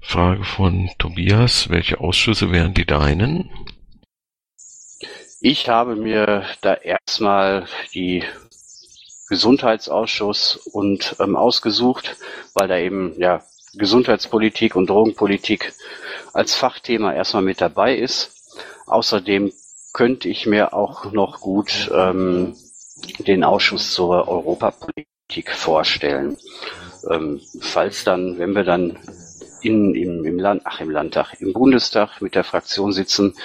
Frage von Tobias. Welche Ausschüsse wären die deinen? Ich habe mir da erstmal die Gesundheitsausschuss und ähm, ausgesucht, weil da eben ja Gesundheitspolitik und Drogenpolitik als Fachthema erstmal mit dabei ist. Außerdem könnte ich mir auch noch gut ähm, den Ausschuss zur Europapolitik vorstellen. Ähm, falls dann, wenn wir dann in, im, im Land, ach im Landtag, im Bundestag mit der Fraktion sitzen,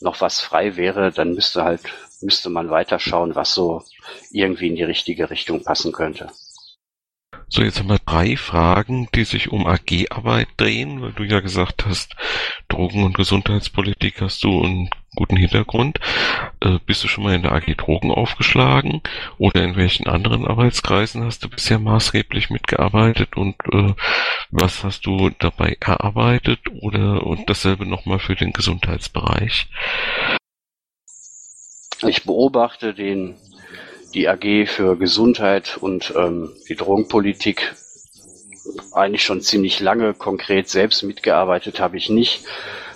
noch was frei wäre, dann müsste halt, müsste man weiterschauen, was so irgendwie in die richtige Richtung passen könnte. So, jetzt haben wir drei Fragen, die sich um AG-Arbeit drehen, weil du ja gesagt hast, Drogen- und Gesundheitspolitik hast du einen guten Hintergrund. Äh, bist du schon mal in der AG Drogen aufgeschlagen oder in welchen anderen Arbeitskreisen hast du bisher maßgeblich mitgearbeitet und äh, was hast du dabei erarbeitet oder und dasselbe nochmal für den Gesundheitsbereich? Ich beobachte den die AG für Gesundheit und ähm, die Drogenpolitik eigentlich schon ziemlich lange. Konkret selbst mitgearbeitet habe ich nicht,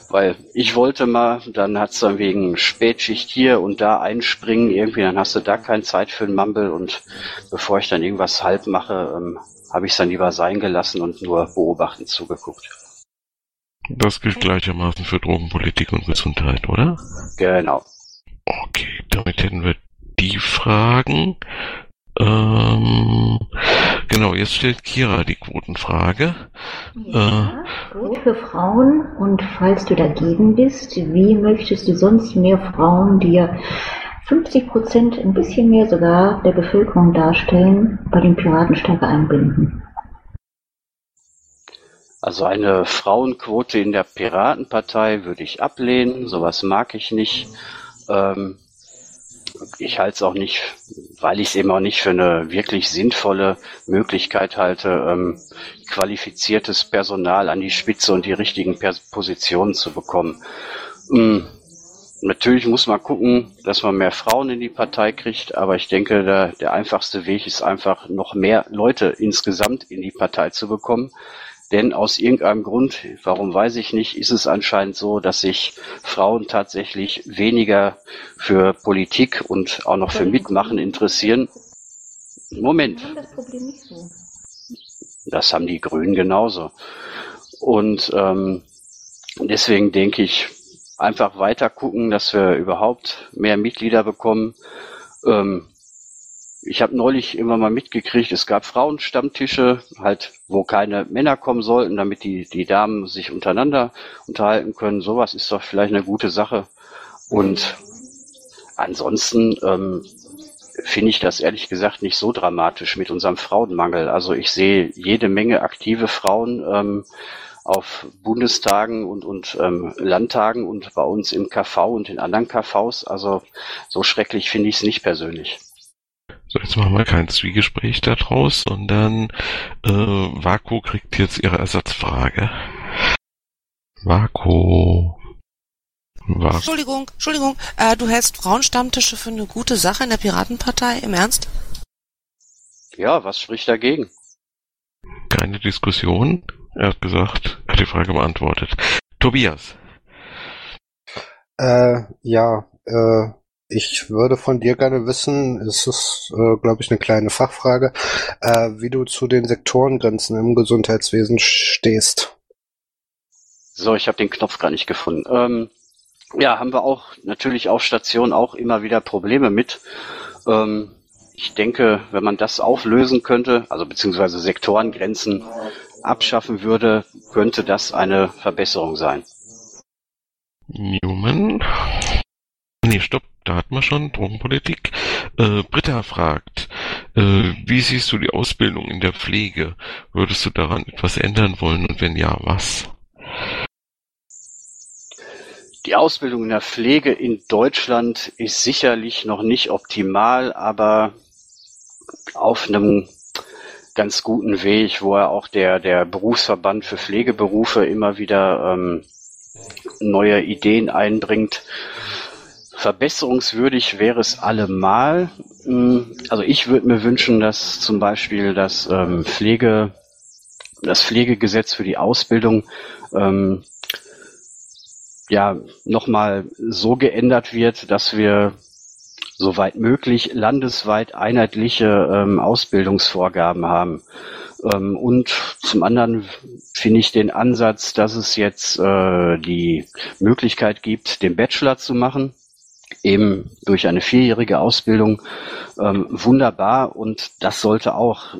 weil ich wollte mal, dann hat's dann wegen Spätschicht hier und da einspringen irgendwie, dann hast du da keine Zeit für einen Mumble und bevor ich dann irgendwas halb mache, ähm, habe ich es dann lieber sein gelassen und nur beobachtend zugeguckt. Das gilt gleichermaßen für Drogenpolitik und Gesundheit, oder? Genau. Okay, damit hätten wir die Fragen. Ähm, genau, jetzt stellt Kira die Quotenfrage. Ja, gut für Frauen. Und falls du dagegen bist, wie möchtest du sonst mehr Frauen, die ja 50 Prozent, ein bisschen mehr sogar der Bevölkerung darstellen, bei den Piraten stärker einbinden? Also eine Frauenquote in der Piratenpartei würde ich ablehnen. Sowas mag ich nicht. Ähm, ich halte es auch nicht, weil ich es eben auch nicht für eine wirklich sinnvolle Möglichkeit halte, ähm, qualifiziertes Personal an die Spitze und die richtigen Pers Positionen zu bekommen. Ähm, natürlich muss man gucken, dass man mehr Frauen in die Partei kriegt, aber ich denke, der, der einfachste Weg ist einfach noch mehr Leute insgesamt in die Partei zu bekommen. Denn aus irgendeinem Grund, warum weiß ich nicht, ist es anscheinend so, dass sich Frauen tatsächlich weniger für Politik und auch noch für Mitmachen interessieren. Moment. Das haben die Grünen genauso. Und ähm, deswegen denke ich, einfach weiter gucken, dass wir überhaupt mehr Mitglieder bekommen. Ähm, ich habe neulich immer mal mitgekriegt, es gab Frauenstammtische, halt, wo keine Männer kommen sollten, damit die, die Damen sich untereinander unterhalten können. Sowas ist doch vielleicht eine gute Sache. Und ansonsten ähm, finde ich das ehrlich gesagt nicht so dramatisch mit unserem Frauenmangel. Also ich sehe jede Menge aktive Frauen ähm, auf Bundestagen und, und ähm, Landtagen und bei uns im KV und in anderen KVs. Also so schrecklich finde ich es nicht persönlich. So, jetzt machen wir kein Zwiegespräch daraus, sondern äh, Vako kriegt jetzt ihre Ersatzfrage. Vako. Vako. Entschuldigung, Entschuldigung, äh, du hältst Frauenstammtische für eine gute Sache in der Piratenpartei, im Ernst? Ja, was spricht dagegen? Keine Diskussion. Er hat gesagt, er hat die Frage beantwortet. Tobias. Äh, ja, äh, ich würde von dir gerne wissen, es ist, äh, glaube ich, eine kleine Fachfrage, äh, wie du zu den Sektorengrenzen im Gesundheitswesen stehst. So, ich habe den Knopf gar nicht gefunden. Ähm, ja, haben wir auch natürlich auf Station auch immer wieder Probleme mit. Ähm, ich denke, wenn man das auflösen könnte, also beziehungsweise Sektorengrenzen abschaffen würde, könnte das eine Verbesserung sein. Newman. Nee, stopp, da hatten wir schon Drogenpolitik. Äh, Britta fragt, äh, wie siehst du die Ausbildung in der Pflege? Würdest du daran etwas ändern wollen und wenn ja, was? Die Ausbildung in der Pflege in Deutschland ist sicherlich noch nicht optimal, aber auf einem ganz guten Weg, wo er auch der, der Berufsverband für Pflegeberufe immer wieder ähm, neue Ideen einbringt. Verbesserungswürdig wäre es allemal. Hm, Also ich würde mir wünschen, dass zum Beispiel das ähm, Pflege, das Pflegegesetz für die Ausbildung ähm, ja nochmal so geändert wird, dass wir soweit möglich landesweit einheitliche ähm, Ausbildungsvorgaben haben. Ähm, und zum anderen finde ich den Ansatz, dass es jetzt äh, die Möglichkeit gibt, den Bachelor zu machen, eben durch eine vierjährige Ausbildung, ähm, wunderbar. Und das sollte auch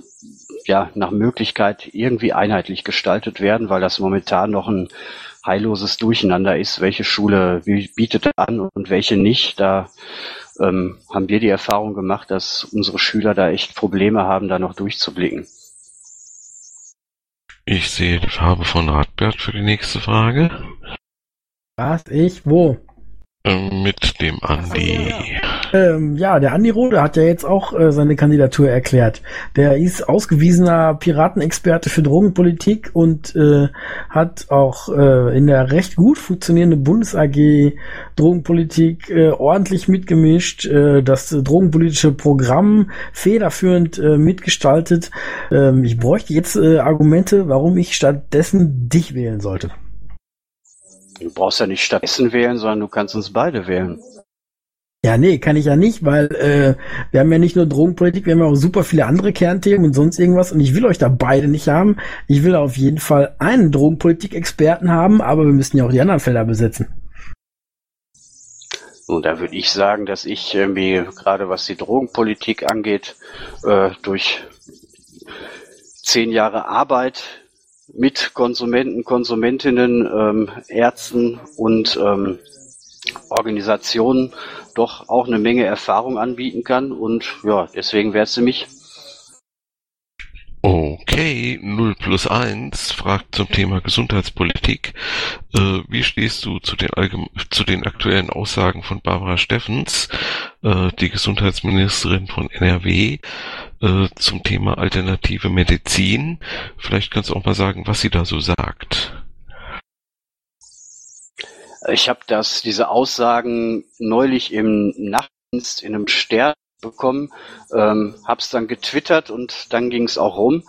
ja nach Möglichkeit irgendwie einheitlich gestaltet werden, weil das momentan noch ein heilloses Durcheinander ist, welche Schule bietet an und welche nicht. Da ähm, haben wir die Erfahrung gemacht, dass unsere Schüler da echt Probleme haben, da noch durchzublicken. Ich sehe die Farbe von Radbert für die nächste Frage. Was? Ich? Wo? Ähm, mit dem Andi. Ähm, ja, der Andi Rode hat ja jetzt auch äh, seine Kandidatur erklärt. Der ist ausgewiesener Piratenexperte für Drogenpolitik und äh, hat auch äh, in der recht gut funktionierenden Bundes AG Drogenpolitik äh, ordentlich mitgemischt, äh, das drogenpolitische Programm federführend äh, mitgestaltet. Ähm, ich bräuchte jetzt äh, Argumente, warum ich stattdessen dich wählen sollte. Du brauchst ja nicht stattdessen wählen, sondern du kannst uns beide wählen. Ja, nee, kann ich ja nicht, weil äh, wir haben ja nicht nur Drogenpolitik, wir haben ja auch super viele andere Kernthemen und sonst irgendwas und ich will euch da beide nicht haben. Ich will auf jeden Fall einen Drogenpolitik-Experten haben, aber wir müssen ja auch die anderen Felder besetzen. Und da würde ich sagen, dass ich irgendwie gerade was die Drogenpolitik angeht, äh, durch zehn Jahre Arbeit mit Konsumenten, Konsumentinnen, ähm, Ärzten und ähm, Organisationen doch auch eine Menge Erfahrung anbieten kann. Und ja, deswegen wäre es mich. Okay, 0 plus 1 fragt zum Thema Gesundheitspolitik. Äh, wie stehst du zu den, zu den aktuellen Aussagen von Barbara Steffens, äh, die Gesundheitsministerin von NRW, äh, zum Thema alternative Medizin? Vielleicht kannst du auch mal sagen, was sie da so sagt. Ich habe das, diese Aussagen neulich im Nachtdienst in einem Stern bekommen, ähm, habe es dann getwittert und dann ging es auch rum.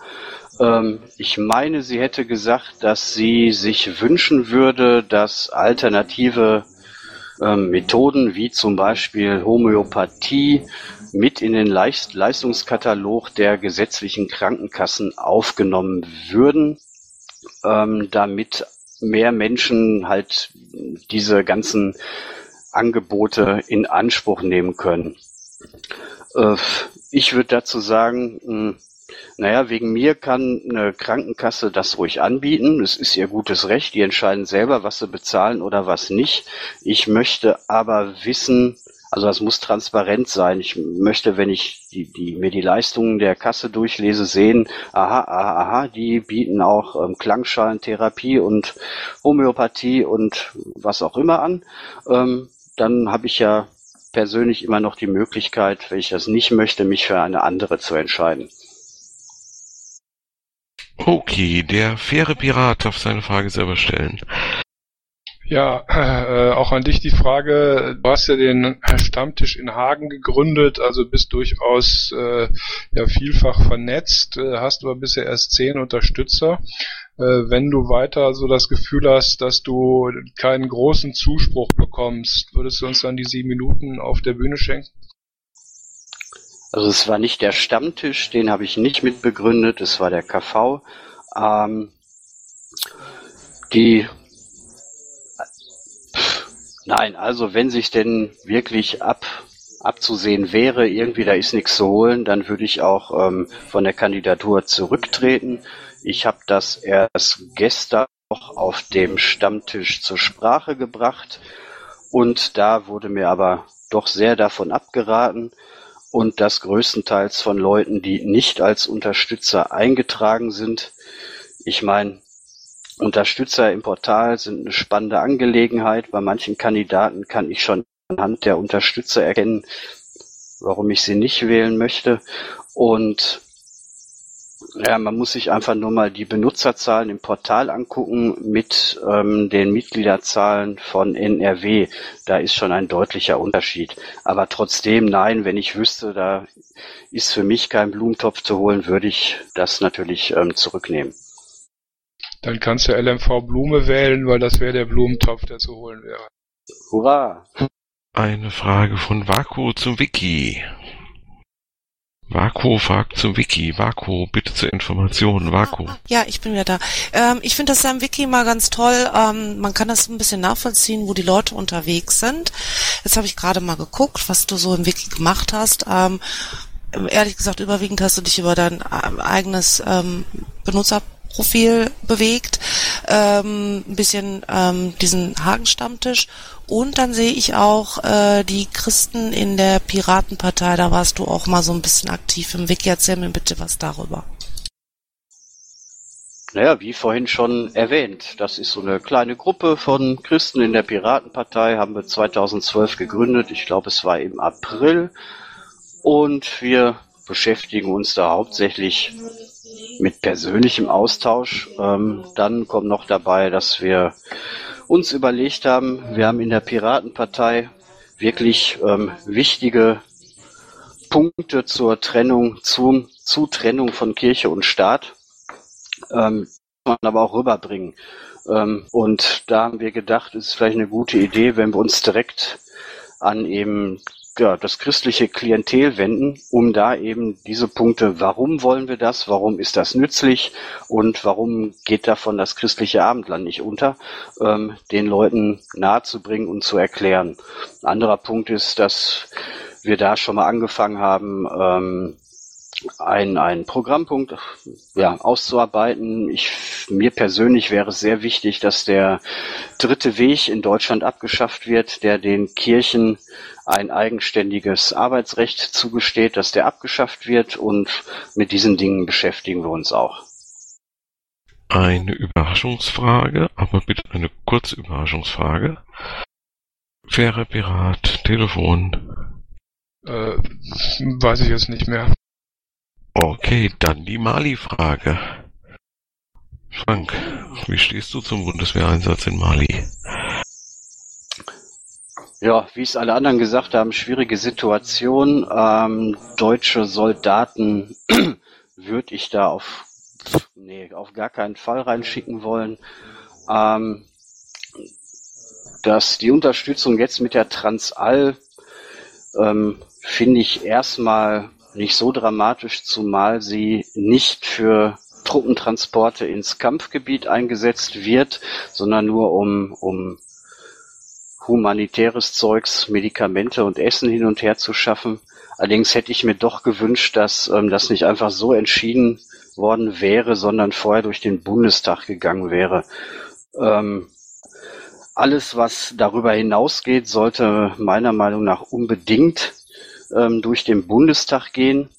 Ähm, ich meine, sie hätte gesagt, dass sie sich wünschen würde, dass alternative ähm, Methoden wie zum Beispiel Homöopathie mit in den Leist Leistungskatalog der gesetzlichen Krankenkassen aufgenommen würden, ähm, damit mehr Menschen halt diese ganzen Angebote in Anspruch nehmen können. Äh, ich würde dazu sagen, hm, naja, wegen mir kann eine Krankenkasse das ruhig anbieten. Es ist ihr gutes Recht. Die entscheiden selber, was sie bezahlen oder was nicht. Ich möchte aber wissen, also das muss transparent sein. Ich möchte, wenn ich die, die, mir die Leistungen der Kasse durchlese, sehen, aha, aha, aha, die bieten auch ähm, Klangschalentherapie und Homöopathie und was auch immer an. Ähm, dann habe ich ja persönlich immer noch die Möglichkeit, wenn ich das nicht möchte, mich für eine andere zu entscheiden. Okay, der faire Pirat darf seine Frage selber stellen. Ja, äh, auch an dich die Frage. Du hast ja den Stammtisch in Hagen gegründet, also bist durchaus äh, ja vielfach vernetzt, äh, hast aber bisher erst zehn Unterstützer. Äh, wenn du weiter so das Gefühl hast, dass du keinen großen Zuspruch bekommst, würdest du uns dann die sieben Minuten auf der Bühne schenken? Also es war nicht der Stammtisch, den habe ich nicht mitbegründet, es war der KV. Ähm, die Nein, also wenn sich denn wirklich ab abzusehen wäre, irgendwie da ist nichts zu holen, dann würde ich auch ähm, von der Kandidatur zurücktreten. Ich habe das erst gestern noch auf dem Stammtisch zur Sprache gebracht und da wurde mir aber doch sehr davon abgeraten und das größtenteils von Leuten, die nicht als Unterstützer eingetragen sind. Ich meine, Unterstützer im Portal sind eine spannende Angelegenheit. Bei manchen Kandidaten kann ich schon anhand der Unterstützer erkennen, warum ich sie nicht wählen möchte. Und ja, man muss sich einfach nur mal die Benutzerzahlen im Portal angucken mit ähm, den Mitgliederzahlen von NRW. Da ist schon ein deutlicher Unterschied. Aber trotzdem, nein, wenn ich wüsste, da ist für mich kein Blumentopf zu holen, würde ich das natürlich ähm, zurücknehmen. Dann kannst du LMV Blume wählen, weil das wäre der Blumentopf, der zu holen wäre. Hurra! Eine Frage von Vaku zum Wiki. Vaku fragt zum Wiki. Vaku, bitte zur Information. Vaku. Ja, ich bin wieder da. Ähm, ich finde das ja im Wiki mal ganz toll. Ähm, man kann das ein bisschen nachvollziehen, wo die Leute unterwegs sind. Jetzt habe ich gerade mal geguckt, was du so im Wiki gemacht hast. Ähm, ehrlich gesagt, überwiegend hast du dich über dein äh, eigenes ähm, Benutzerprofil bewegt, ähm, ein bisschen ähm, diesen Hagenstammtisch und dann sehe ich auch äh, die Christen in der Piratenpartei, da warst du auch mal so ein bisschen aktiv im Wiki. Erzähl mir bitte was darüber. Naja, wie vorhin schon erwähnt, das ist so eine kleine Gruppe von Christen in der Piratenpartei, haben wir 2012 gegründet. Ich glaube, es war im April. Und wir beschäftigen uns da hauptsächlich mit persönlichem Austausch. Ähm, dann kommt noch dabei, dass wir uns überlegt haben, wir haben in der Piratenpartei wirklich ähm, wichtige Punkte zur Trennung, zum, zu Trennung von Kirche und Staat, ähm, man aber auch rüberbringen. Ähm, und da haben wir gedacht, es ist vielleicht eine gute Idee, wenn wir uns direkt an eben ja, das christliche Klientel wenden, um da eben diese Punkte, warum wollen wir das, warum ist das nützlich und warum geht davon das christliche Abendland nicht unter, ähm, den Leuten nahezubringen und zu erklären. Ein anderer Punkt ist, dass wir da schon mal angefangen haben, ähm, ein, ein Programmpunkt ja, auszuarbeiten. Ich, mir persönlich wäre es sehr wichtig, dass der dritte Weg in Deutschland abgeschafft wird, der den Kirchen ein eigenständiges Arbeitsrecht zugesteht, dass der abgeschafft wird und mit diesen Dingen beschäftigen wir uns auch. Eine Überraschungsfrage, aber bitte eine kurze Überraschungsfrage. Fähre Pirat, Telefon. Äh, weiß ich jetzt nicht mehr. Okay, dann die Mali-Frage. Frank, wie stehst du zum Bundeswehreinsatz in Mali? Ja, wie es alle anderen gesagt haben, schwierige Situation. Ähm, deutsche Soldaten <clears throat> würde ich da auf, nee, auf gar keinen Fall reinschicken wollen. Ähm, dass die Unterstützung jetzt mit der Transall ähm, finde ich erstmal nicht so dramatisch, zumal sie nicht für Truppentransporte ins Kampfgebiet eingesetzt wird, sondern nur um, um humanitäres Zeugs, Medikamente und Essen hin und her zu schaffen. Allerdings hätte ich mir doch gewünscht, dass ähm, das nicht einfach so entschieden worden wäre, sondern vorher durch den Bundestag gegangen wäre. Ähm, alles, was darüber hinausgeht, sollte meiner Meinung nach unbedingt ähm, durch den Bundestag gehen.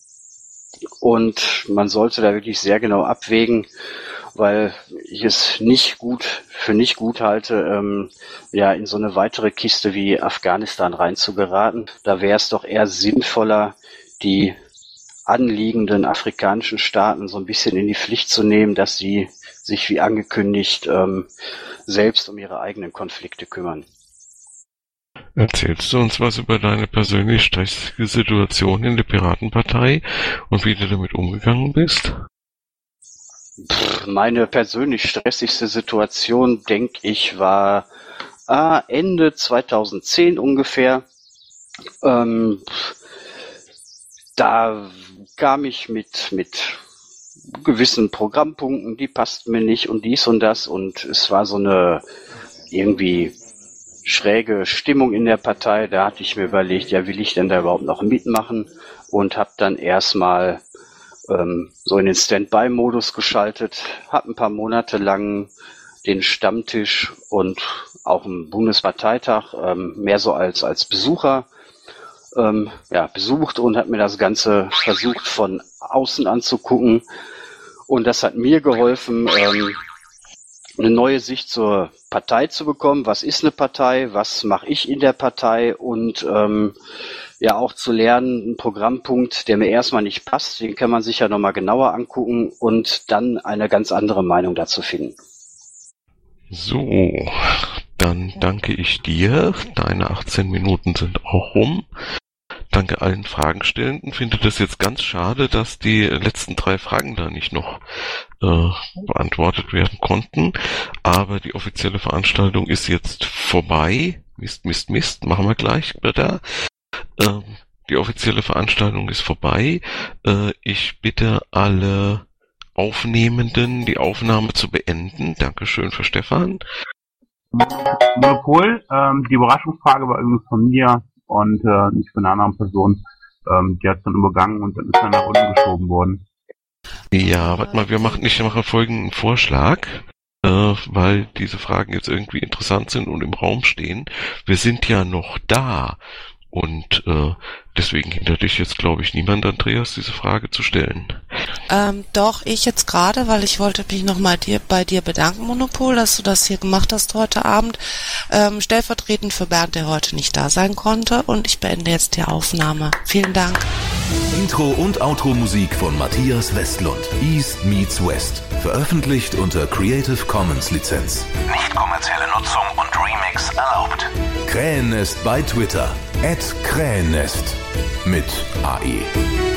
Und man sollte da wirklich sehr genau abwägen, weil ich es nicht gut für nicht gut halte, ähm, ja in so eine weitere Kiste wie Afghanistan reinzugeraten. Da wäre es doch eher sinnvoller, die anliegenden afrikanischen Staaten so ein bisschen in die Pflicht zu nehmen, dass sie sich wie angekündigt ähm, selbst um ihre eigenen Konflikte kümmern. Erzählst du uns was über deine persönlich stressige Situation in der Piratenpartei und wie du damit umgegangen bist? Meine persönlich stressigste Situation, denke ich, war äh, Ende 2010 ungefähr. Ähm, da kam ich mit, mit gewissen Programmpunkten, die passten mir nicht und dies und das und es war so eine irgendwie schräge Stimmung in der Partei. Da hatte ich mir überlegt, ja, will ich denn da überhaupt noch mitmachen? Und habe dann erstmal ähm, so in den Standby-Modus geschaltet, habe ein paar Monate lang den Stammtisch und auch einen Bundesparteitag ähm, mehr so als als Besucher ähm, ja, besucht und habe mir das Ganze versucht von außen anzugucken. Und das hat mir geholfen, ähm, eine neue Sicht zur Partei zu bekommen. Was ist eine Partei? Was mache ich in der Partei? Und ähm, ja auch zu lernen, ein Programmpunkt, der mir erstmal nicht passt, den kann man sich ja nochmal genauer angucken und dann eine ganz andere Meinung dazu finden. So, dann danke ich dir. Deine 18 Minuten sind auch rum. Danke allen Fragenstellenden. Finde das jetzt ganz schade, dass die letzten drei Fragen da nicht noch äh, beantwortet werden konnten. Aber die offizielle Veranstaltung ist jetzt vorbei. Mist, Mist, Mist, machen wir gleich, Britta. Ähm, die offizielle Veranstaltung ist vorbei. Äh, ich bitte alle Aufnehmenden, die Aufnahme zu beenden. Dankeschön für Stefan. Monopol, ähm, die Überraschungsfrage war übrigens von mir und äh, nicht von einer anderen Person. Ähm, die hat es dann übergangen und dann ist dann nach unten geschoben worden. Ja, warte mal, wir machen, ich mache folgenden Vorschlag, äh, weil diese Fragen jetzt irgendwie interessant sind und im Raum stehen. Wir sind ja noch da und äh, deswegen hindert dich jetzt, glaube ich, niemand, Andreas, diese Frage zu stellen. Ähm, doch, ich jetzt gerade, weil ich wollte mich nochmal dir, bei dir bedanken, Monopol, dass du das hier gemacht hast heute Abend. Ähm, stellvertretend für Bernd, der heute nicht da sein konnte. Und ich beende jetzt die Aufnahme. Vielen Dank. Intro und Outro Musik von Matthias Westlund. East meets West. Veröffentlicht unter Creative Commons Lizenz. Nicht kommerzielle Nutzung und Remix erlaubt. Krähennest bei Twitter. At Krähennest. Mit AE.